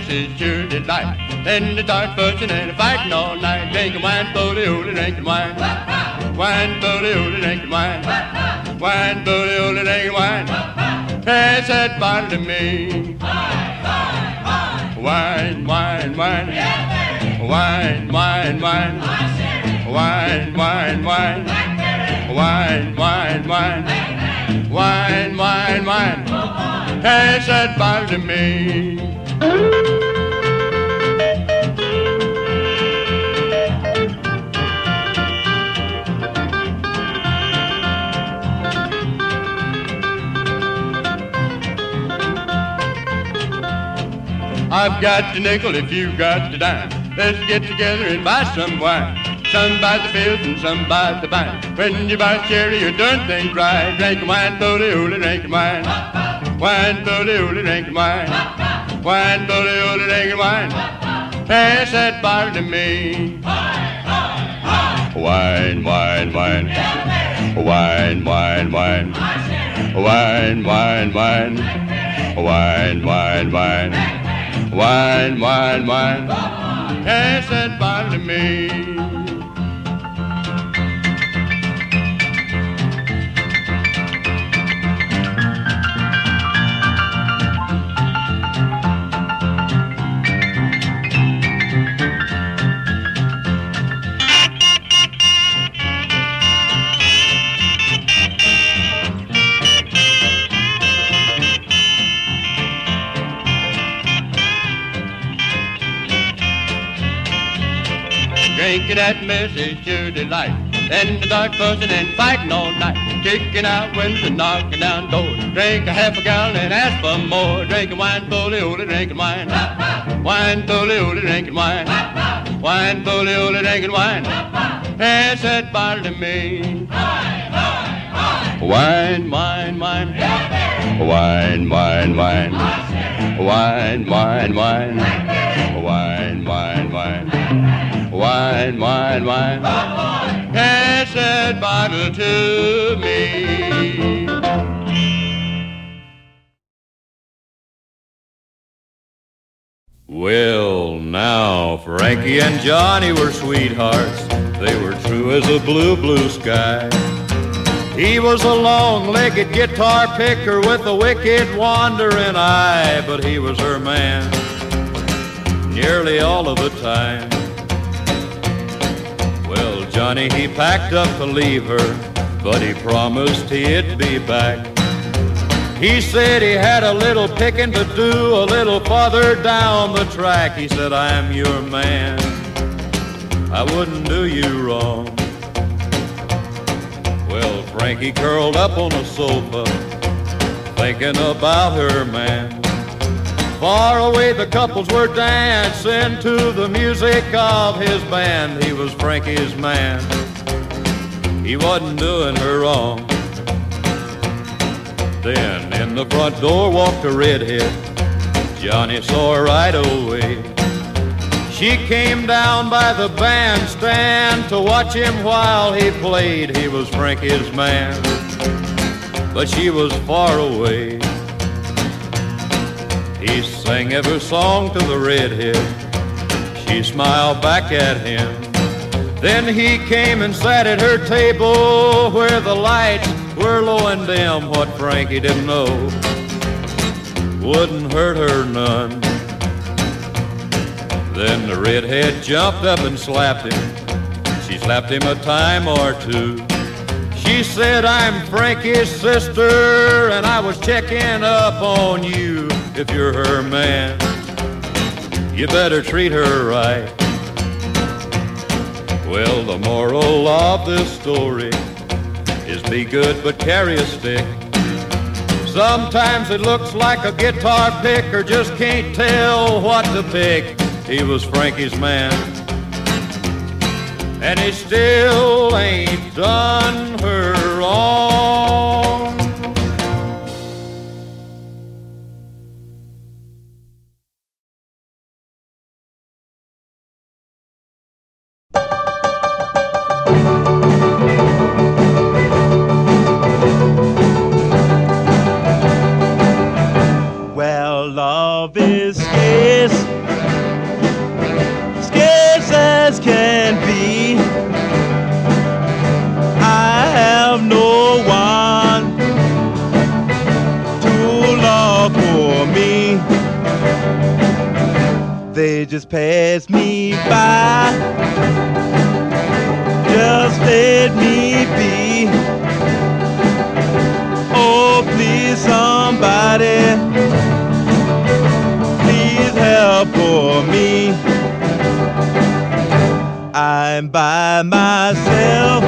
that is sure delight. Then they start fussing and fighting all night. Drinking wine, booty, ooly, drinking wine. Wine, booty, ooly, drinking wine. Wine, booty, ooly, drinking wine. Pass that bottle to me. Wine, wine, wine. Wine, wine, wine. Wine, wine, wine. Wine, wine, wine. Wine, wine, wine. Pass that bottle to me. I've got the nickel if you've got the dime. Let's get together and buy some wine. Some by the fifth and some by the vine. When you buy cherry, you're doing things right. Drinking wine, bully, ooly, drinking wine. Wine, bully, ooly, drinking wine. Wine, bully, ooly, drinking wine. Pass that bottle to me. Wine, wine, wine. Wine, wine, wine. Wine, wine, wine. Wine, wine, wine. Wine, wine, wine. Pass that bottle to me. Drinking that mess is sure delight. In the dark fussing and fighting all night. Kicking out windows and knocking down doors. Drink a half a gallon and ask for more. Drinking wine, bully, ooly, drinking wine. Wine, bully, ooly, drinking wine. Wine, bully, ooly, drinking wine. Pass that bottle to me. Wine, wine, wine. Wine, wine, wine. Wine, wine, wine. Wine, wine, wine. Wine, wine, wine. Pass that bottle to me. Well, now, Frankie and Johnny were sweethearts. They were true as a blue, blue sky. He was a long-legged guitar picker with a wicked wandering eye, but he was her man nearly all of the time. Johnny, he packed up to leave her, but he promised he'd be back. He said he had a little picking to do a little farther down the track. He said, I'm your man. I wouldn't do you wrong. Well, Frankie curled up on the sofa, thinking about her man. Far away the couples were dancing to the music of his band. He was Frankie's man. He wasn't doing her wrong. Then in the front door walked a redhead. Johnny saw her right away. She came down by the bandstand to watch him while he played. He was Frankie's man, but she was far away. He sang every song to the redhead. She smiled back at him. Then he came and sat at her table where the lights were low and dim. What Frankie didn't know wouldn't hurt her none. Then the redhead jumped up and slapped him. She slapped him a time or two. She said, I'm Frankie's sister, and I was checking up on you. If you're her man, you better treat her right. Well, the moral of this story is be good but carry a stick. Sometimes it looks like a guitar pick or just can't tell what to pick. He was Frankie's man. And he still ain't done her wrong. just pass me by. Just let me be. Oh, please, somebody, please help for me. I'm by myself.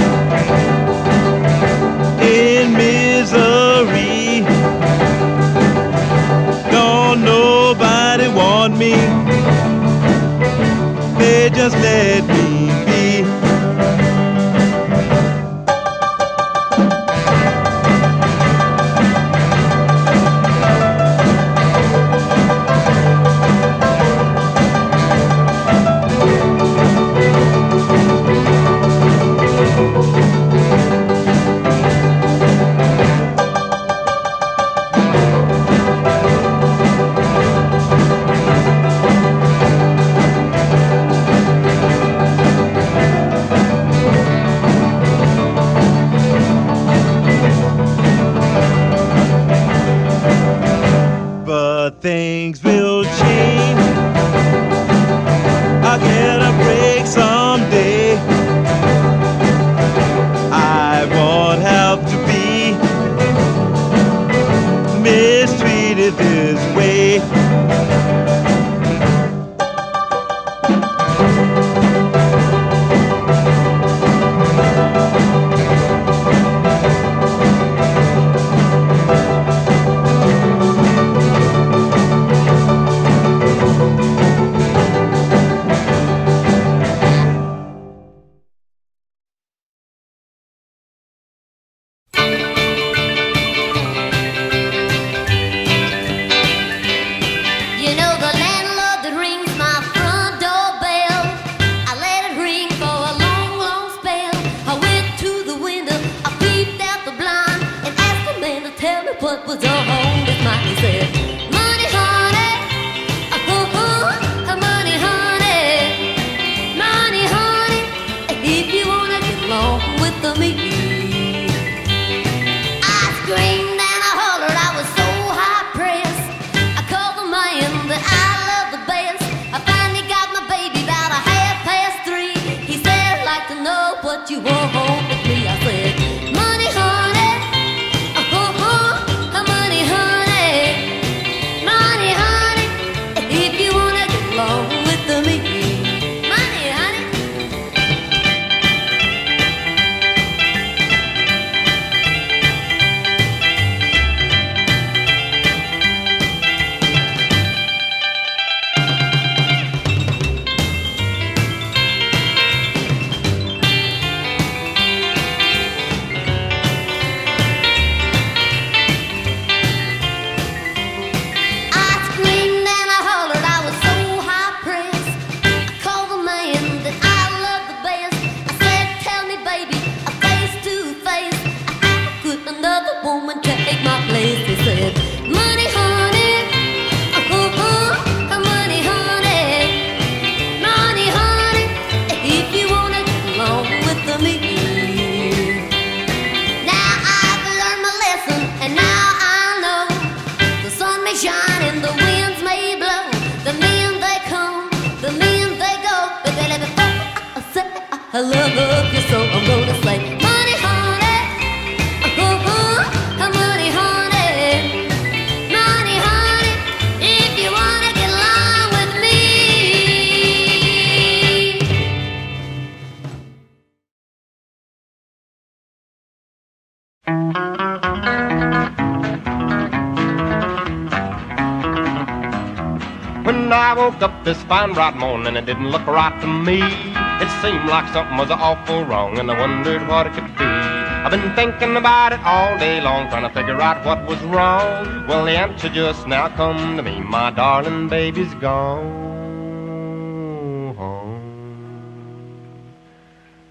what it could be. I've been thinking about it all day long, trying to figure out what was wrong. Well, the answer just now come to me, my darling baby's gone.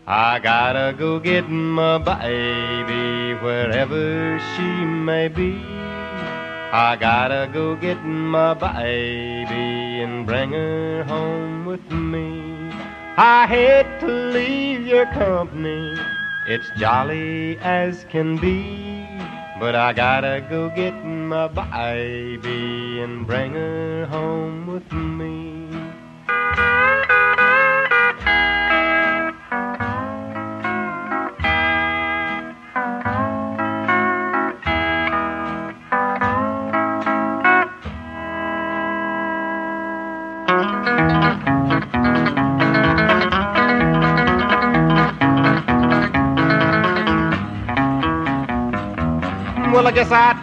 I gotta go get my baby wherever she may be. I gotta go get my baby and bring her home with me. I hate to leave your company jolly as can be. But I gotta go get my baby and bring her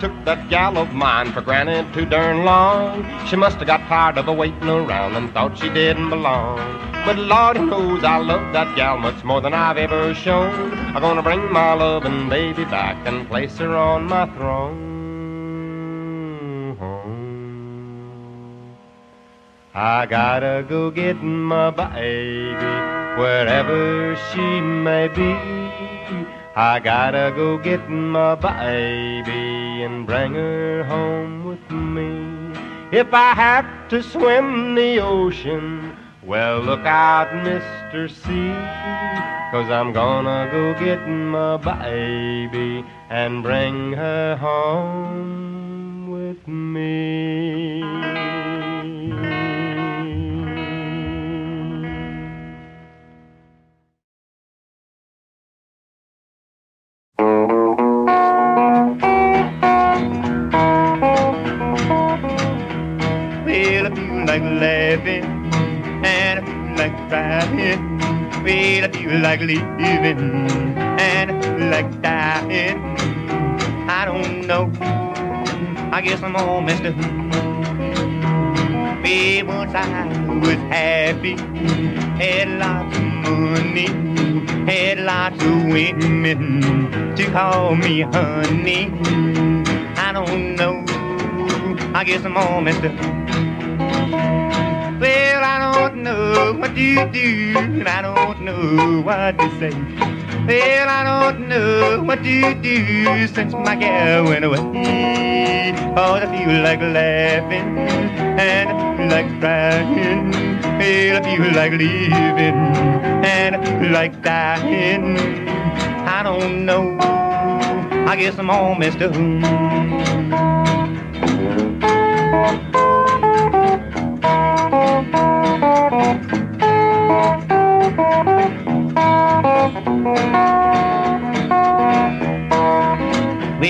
took that gal of mine for granted too darn long. She must have got tired of waiting around and thought she didn't belong. But Lord knows I love that gal much more than I've ever shown. I'm gonna bring my loving baby back and place her on my throne. I gotta go get my baby wherever she may be. I gotta go get my baby bring her home with me. If I have to swim the ocean, well, look out, Mr. Sea. Cause I'm gonna go get my baby and bring her home like living and like dying. I don't know. I guess I'm all messed up. Well, once I was happy, had lots of money, had lots of women to call me honey. I don't know. I guess I'm all messed up. Well, I don't know what to do, and I don't know what to say. Well, I don't know what to do since my gal went away. Oh, I feel like laughing, and I feel like crying. Well, I feel like living, and I feel like dying. I don't know. I guess I'm all messed up.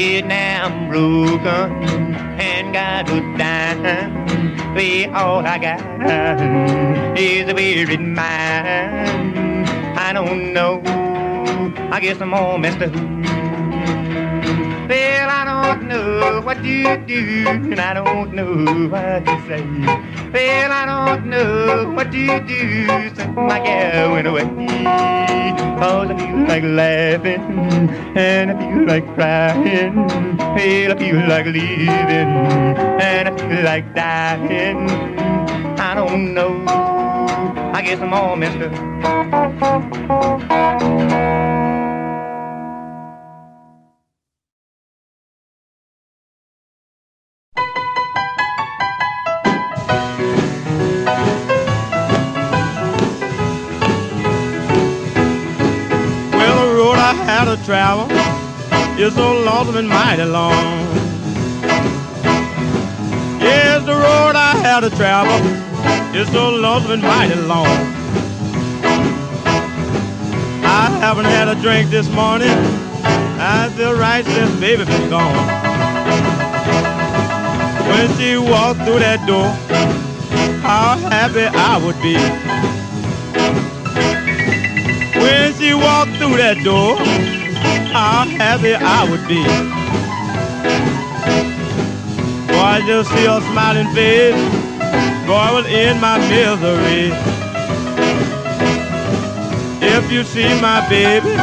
I'm broken and got to dime. Well, all I got is a wearied mind. I don't know. I guess I'm all messed up. Well, I don't know what to do, and I don't know what to say. Well, I don't know what to do since my gal went away. Cause I feel like laughing, and I feel like crying. Well, I feel like living, and I feel like dying. I don't know, I guess I'm all messed up. Travel is so lonesome and mighty long. Yes, the road I had to travel is so lonesome and mighty long. I haven't had a drink this morning. I feel right since baby been gone. When she walked through that door, how happy I would be. When she walked through that door, how happy I would be. Boy, I just see her smiling face. Boy, I was in my misery. If you see my baby,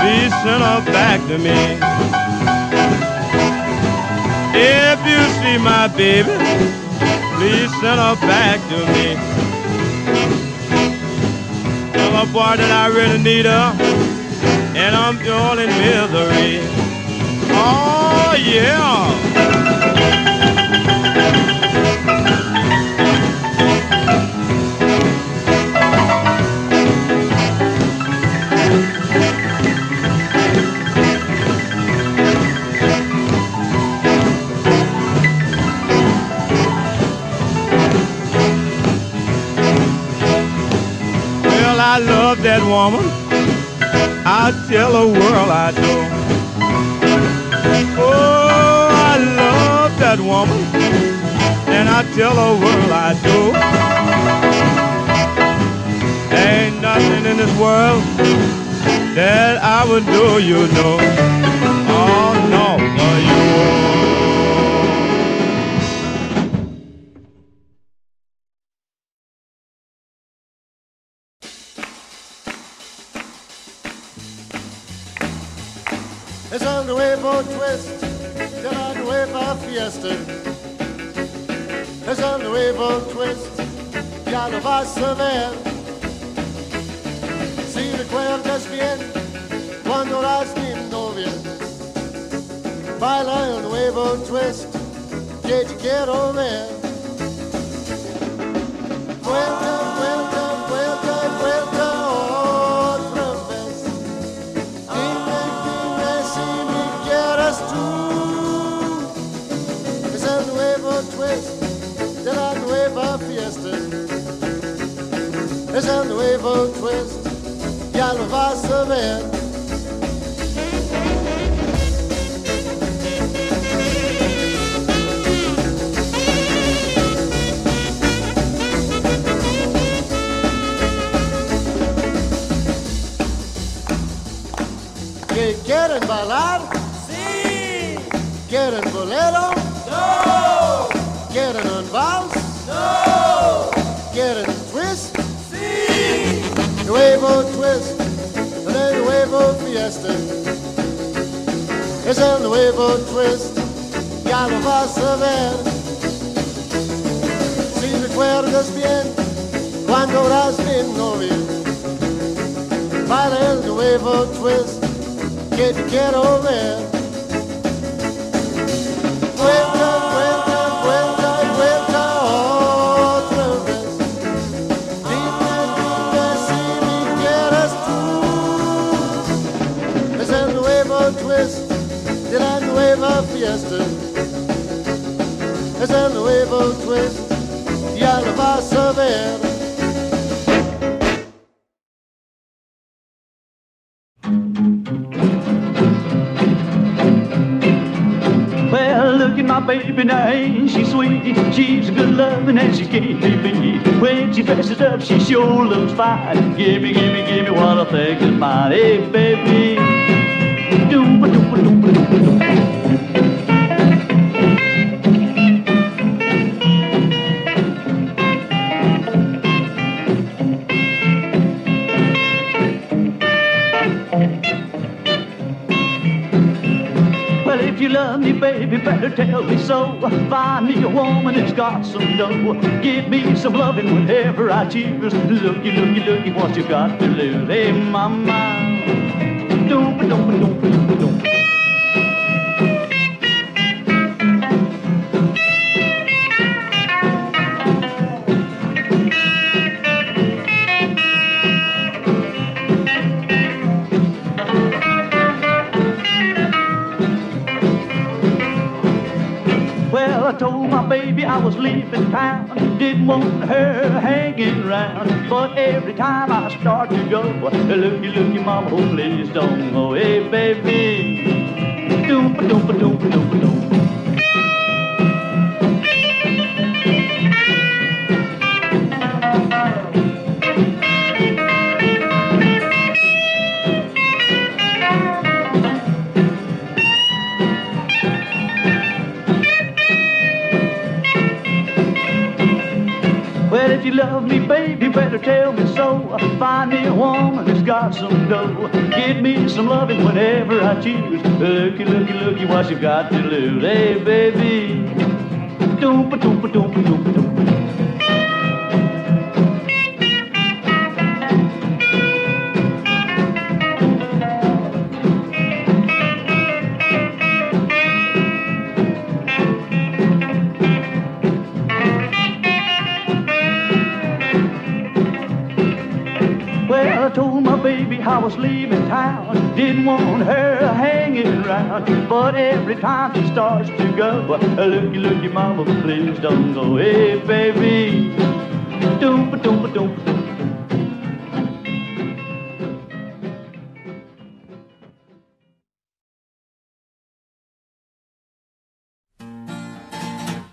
please send her back to me. If you see my baby, please send her back to me. Tell her boy that I really need her, and I'm all in misery. Oh yeah. I love that woman. I tell the world I do. Oh, I love that woman. And I tell the world I do. Ain't nothing in this world that I would do, you know. Fiesta. Es el nuevo twist, ya lo vas a ver. Si recuerdas bien, cuando eras mi novia, baila el nuevo twist, que te quiero ver. Vuelta, vuelta, lo vas a ver. ¿Que quieren bailar? Sí. ¿Quieren bolero? No. ¿Quieren un vals? No. ¿Quieren twist? Sí. Nuevo twist, fiesta. Es el nuevo twist, ya lo vas a ver. Si recuerdas bien, cuando eras mi novia, baila el nuevo twist que te quiero ver. Es el nuevo twist, ya lo vas a ver. Well, look at my baby now, she's sweet? She's a good loving and she can't be beat. When she dresses up, she sure looks fine. Give me, give me, give me what I think is mine. Hey, baby. Doom, doom, doom, doom. Me, baby, better tell me so. Find me a woman that's got some dough. Give me some loving whenever I choose. Looky, looky, looky, what you got to lose. Hey, mama. Doom, doom, doom, doom, doom. Want her hanging around. But every time I start to go, looky, looky, mama, oh, please don't go. Hey, baby. Doom, doom, doom, doom, doom. That's some dough. Give me some loving whenever I choose. Looky, looky, looky, what you got to lose. Hey, baby. Doompa, doompa, doompa, doompa, doompa. Was leaving town. Didn't want her hanging around. But every time she starts to go, uh, looky, looky, mama, please don't go. Hey, baby. Doompa, doompa, doompa.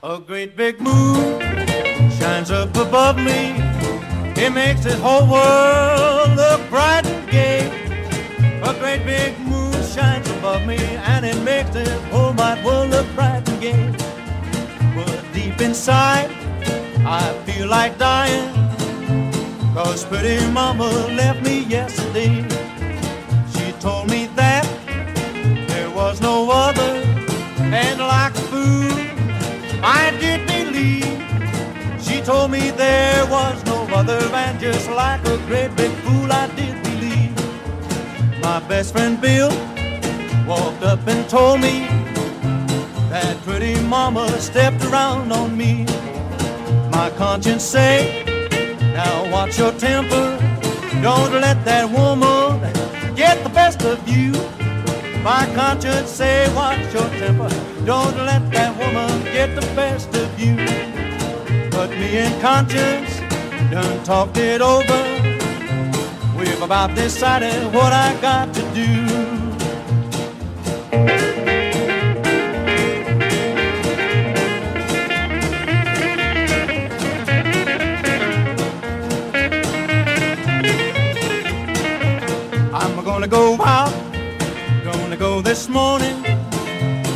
A great big moon shines up above me. It makes this whole world look bright. A great big moon shines above me and it makes this whole wide world look bright and gay. But deep inside, I feel like dying. Cause pretty mama left me yesterday. She told me that there was no other. And like a fool, I did believe. She told me there was no other. And just like a great big fool, I did my best friend Bill walked up and told me that pretty mama stepped around on me. My conscience say, now watch your temper. Don't let that woman get the best of you. My conscience say, watch your temper. Don't let that woman get the best of you. But me and conscience done talked it over. We've about decided what I got to do. I'm gonna go out, gonna go this morning.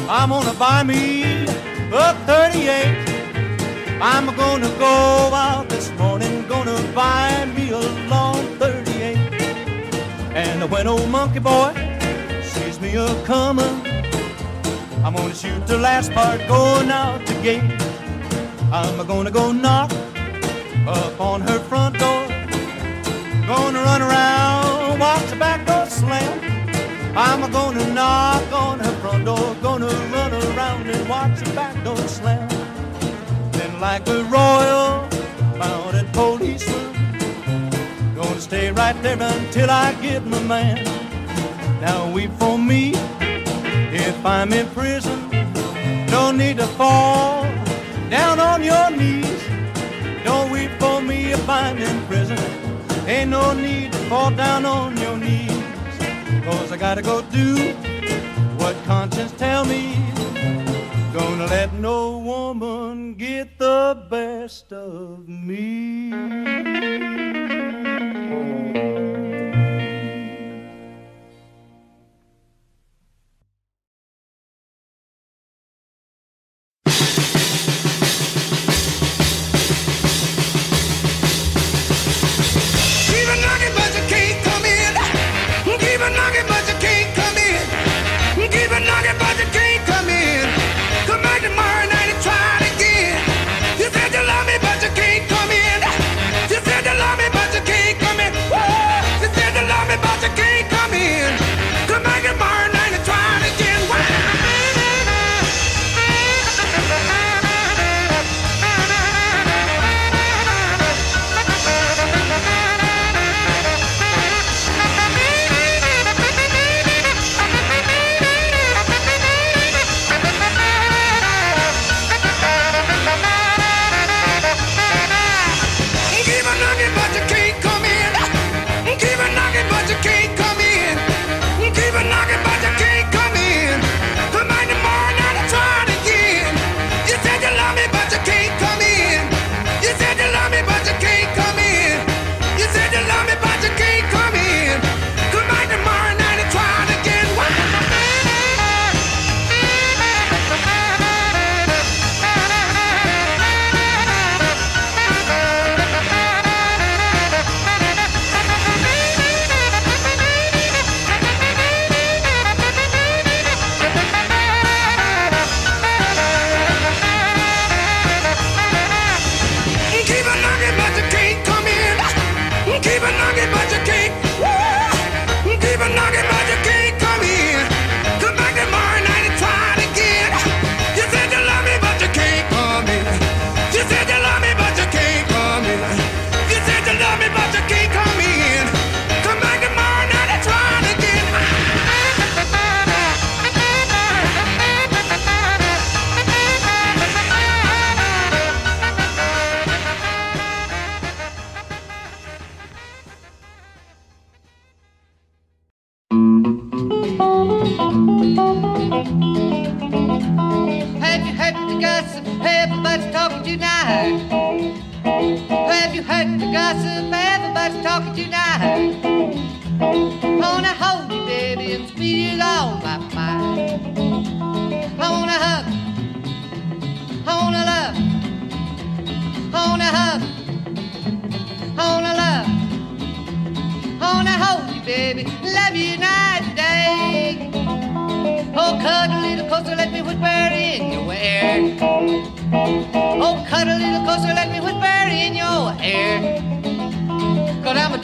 I'm gonna buy me a 38. I'm gonna go out this morning, gonna buy me a 38. And when old monkey boy sees me a coming, I'm gonna shoot the last part going out the gate. I'm gonna go knock up on her front door. Gonna run around, watch the back door slam. I'm gonna knock on her front door, gonna run around and watch the back door slam. Then, like a royal mounted policeman, stay right there until I get my man. Now weep for me if I'm in prison. No need to fall down on your knees. Don't weep for me if I'm in prison. Ain't no need to fall down on your knees. Cause I gotta go do what conscience tell me. Gonna let no woman get the best of me.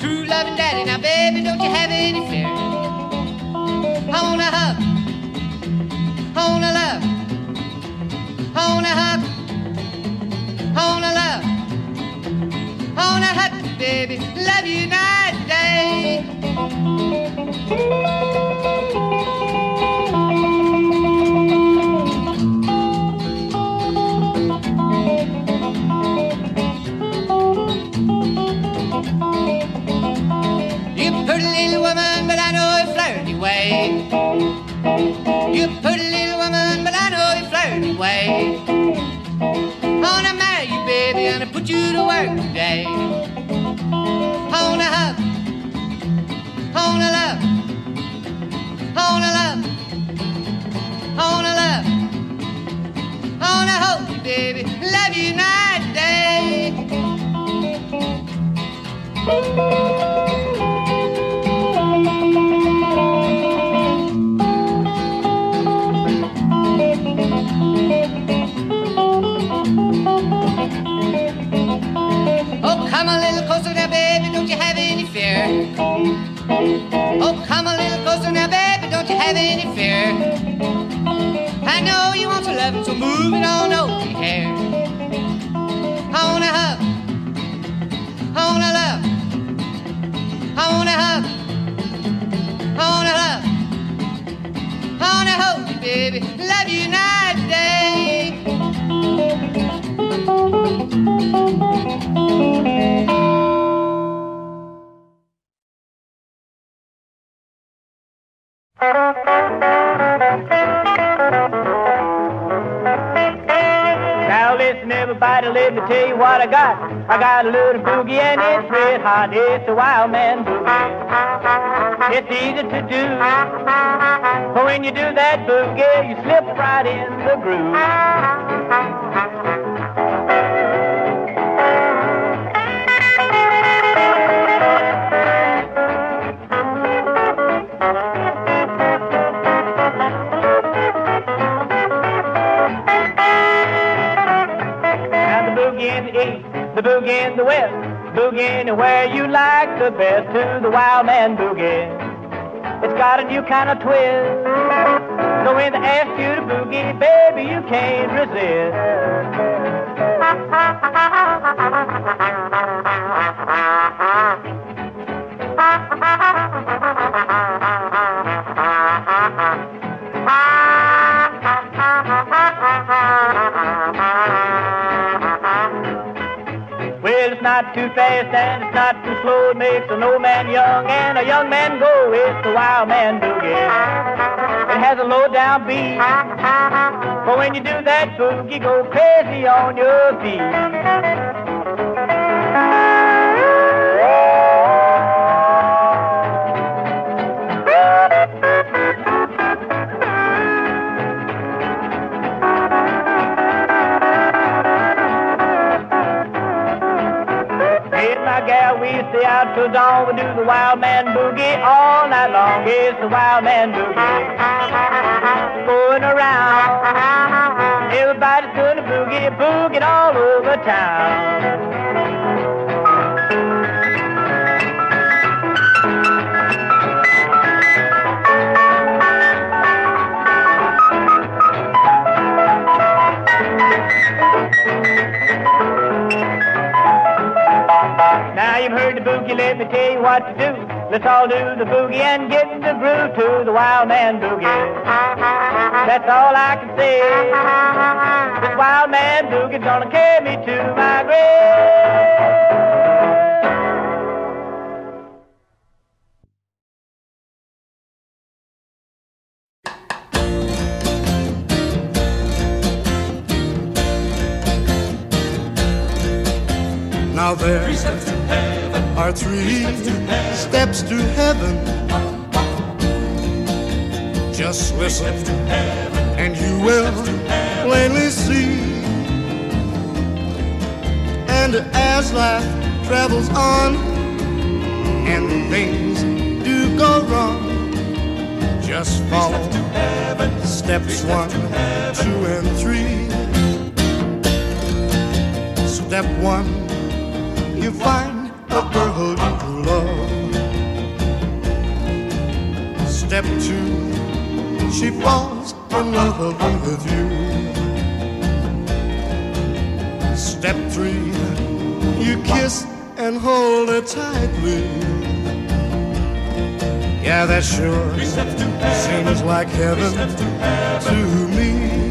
True loving daddy. Now, baby, don't you have any fear. I wanna hug, I wanna love, I wanna hug, I wanna love, I wanna hug you, baby. Love you night and day. To work today. I wanna hug, I wanna love, I wanna love, I wanna love, I wanna hold you, baby, love you night and day. Closer now, baby, don't you have any fear? I know you want some loving, so move it on over here. I wanna hug, I wanna love, I wanna hug, I wanna love, I wanna hold you, baby, love you night and day. Listen, everybody, let me tell you what I got. I got a little boogie and it's red hot. It's the wild man boogie. It's easy to do. But when you do that boogie, you slip right in the groove. The boogie in the west, boogie anywhere you like the best to the wild man boogie. It's got a new kind of twist. So when they ask you to boogie, baby, you can't resist. Not too fast and it's not too slow. It makes an old man young and a young man go. It's the wild man boogie. It has a low down beat. But when you do that boogie, go crazy on your feet. Out till dawn. We do the wild man boogie all night long. It's the wild man boogie. Going around. Everybody's gonna boogie, boogie all over town. You've heard let me tell you what to do. Let's all do the boogie and get the groove to the wild man boogie. That's all I can say. This wild man boogie's gonna carry me to my grave. Now there are three steps to heaven. Just listen, and you will plainly see. And as life travels on, and things do go wrong, just follow steps one, two, and three. Step one, you find brotherhood of love. Step two, she falls in love with you. Step three, you kiss and hold her tightly. Yeah, that sure seems like heaven to me.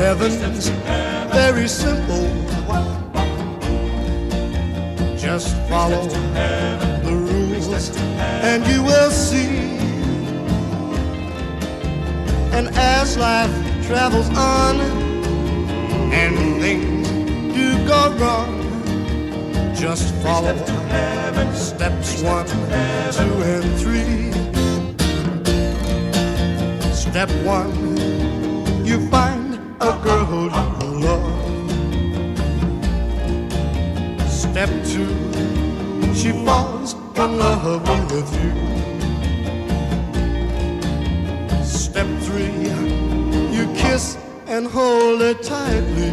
heaven's very simple. Just follow the rules and you will see. And as life travels on and things do go wrong, just follow steps one, two, and three. Step one a girl who you love. Step two, she falls in love with you. Step three, you kiss and hold it tightly.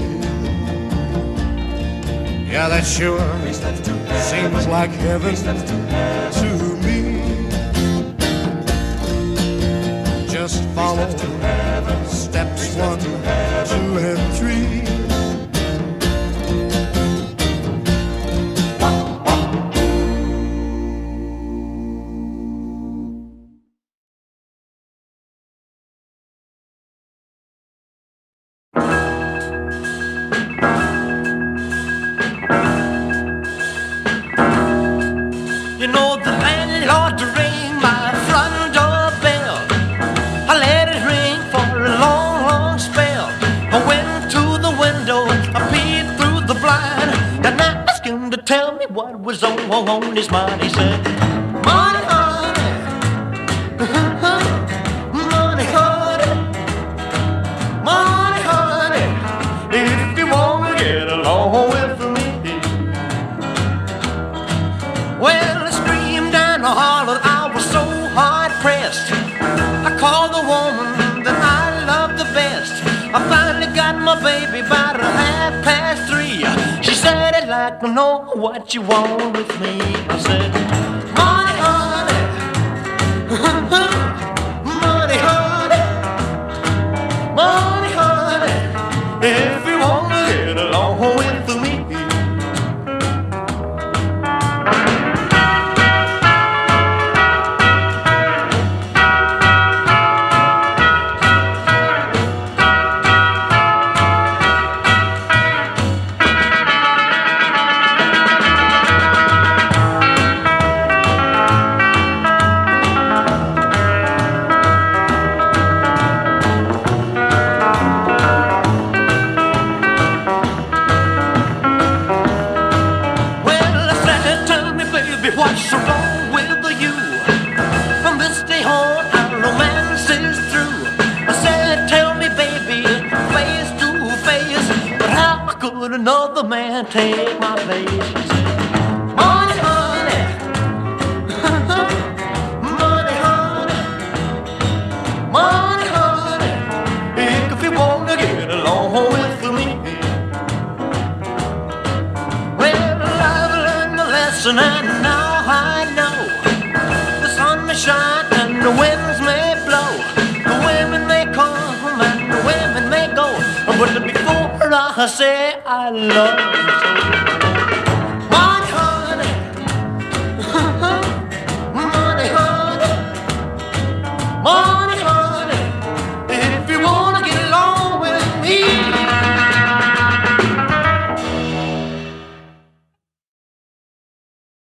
Yeah, that sure seems like heaven to me. Just follow steps one.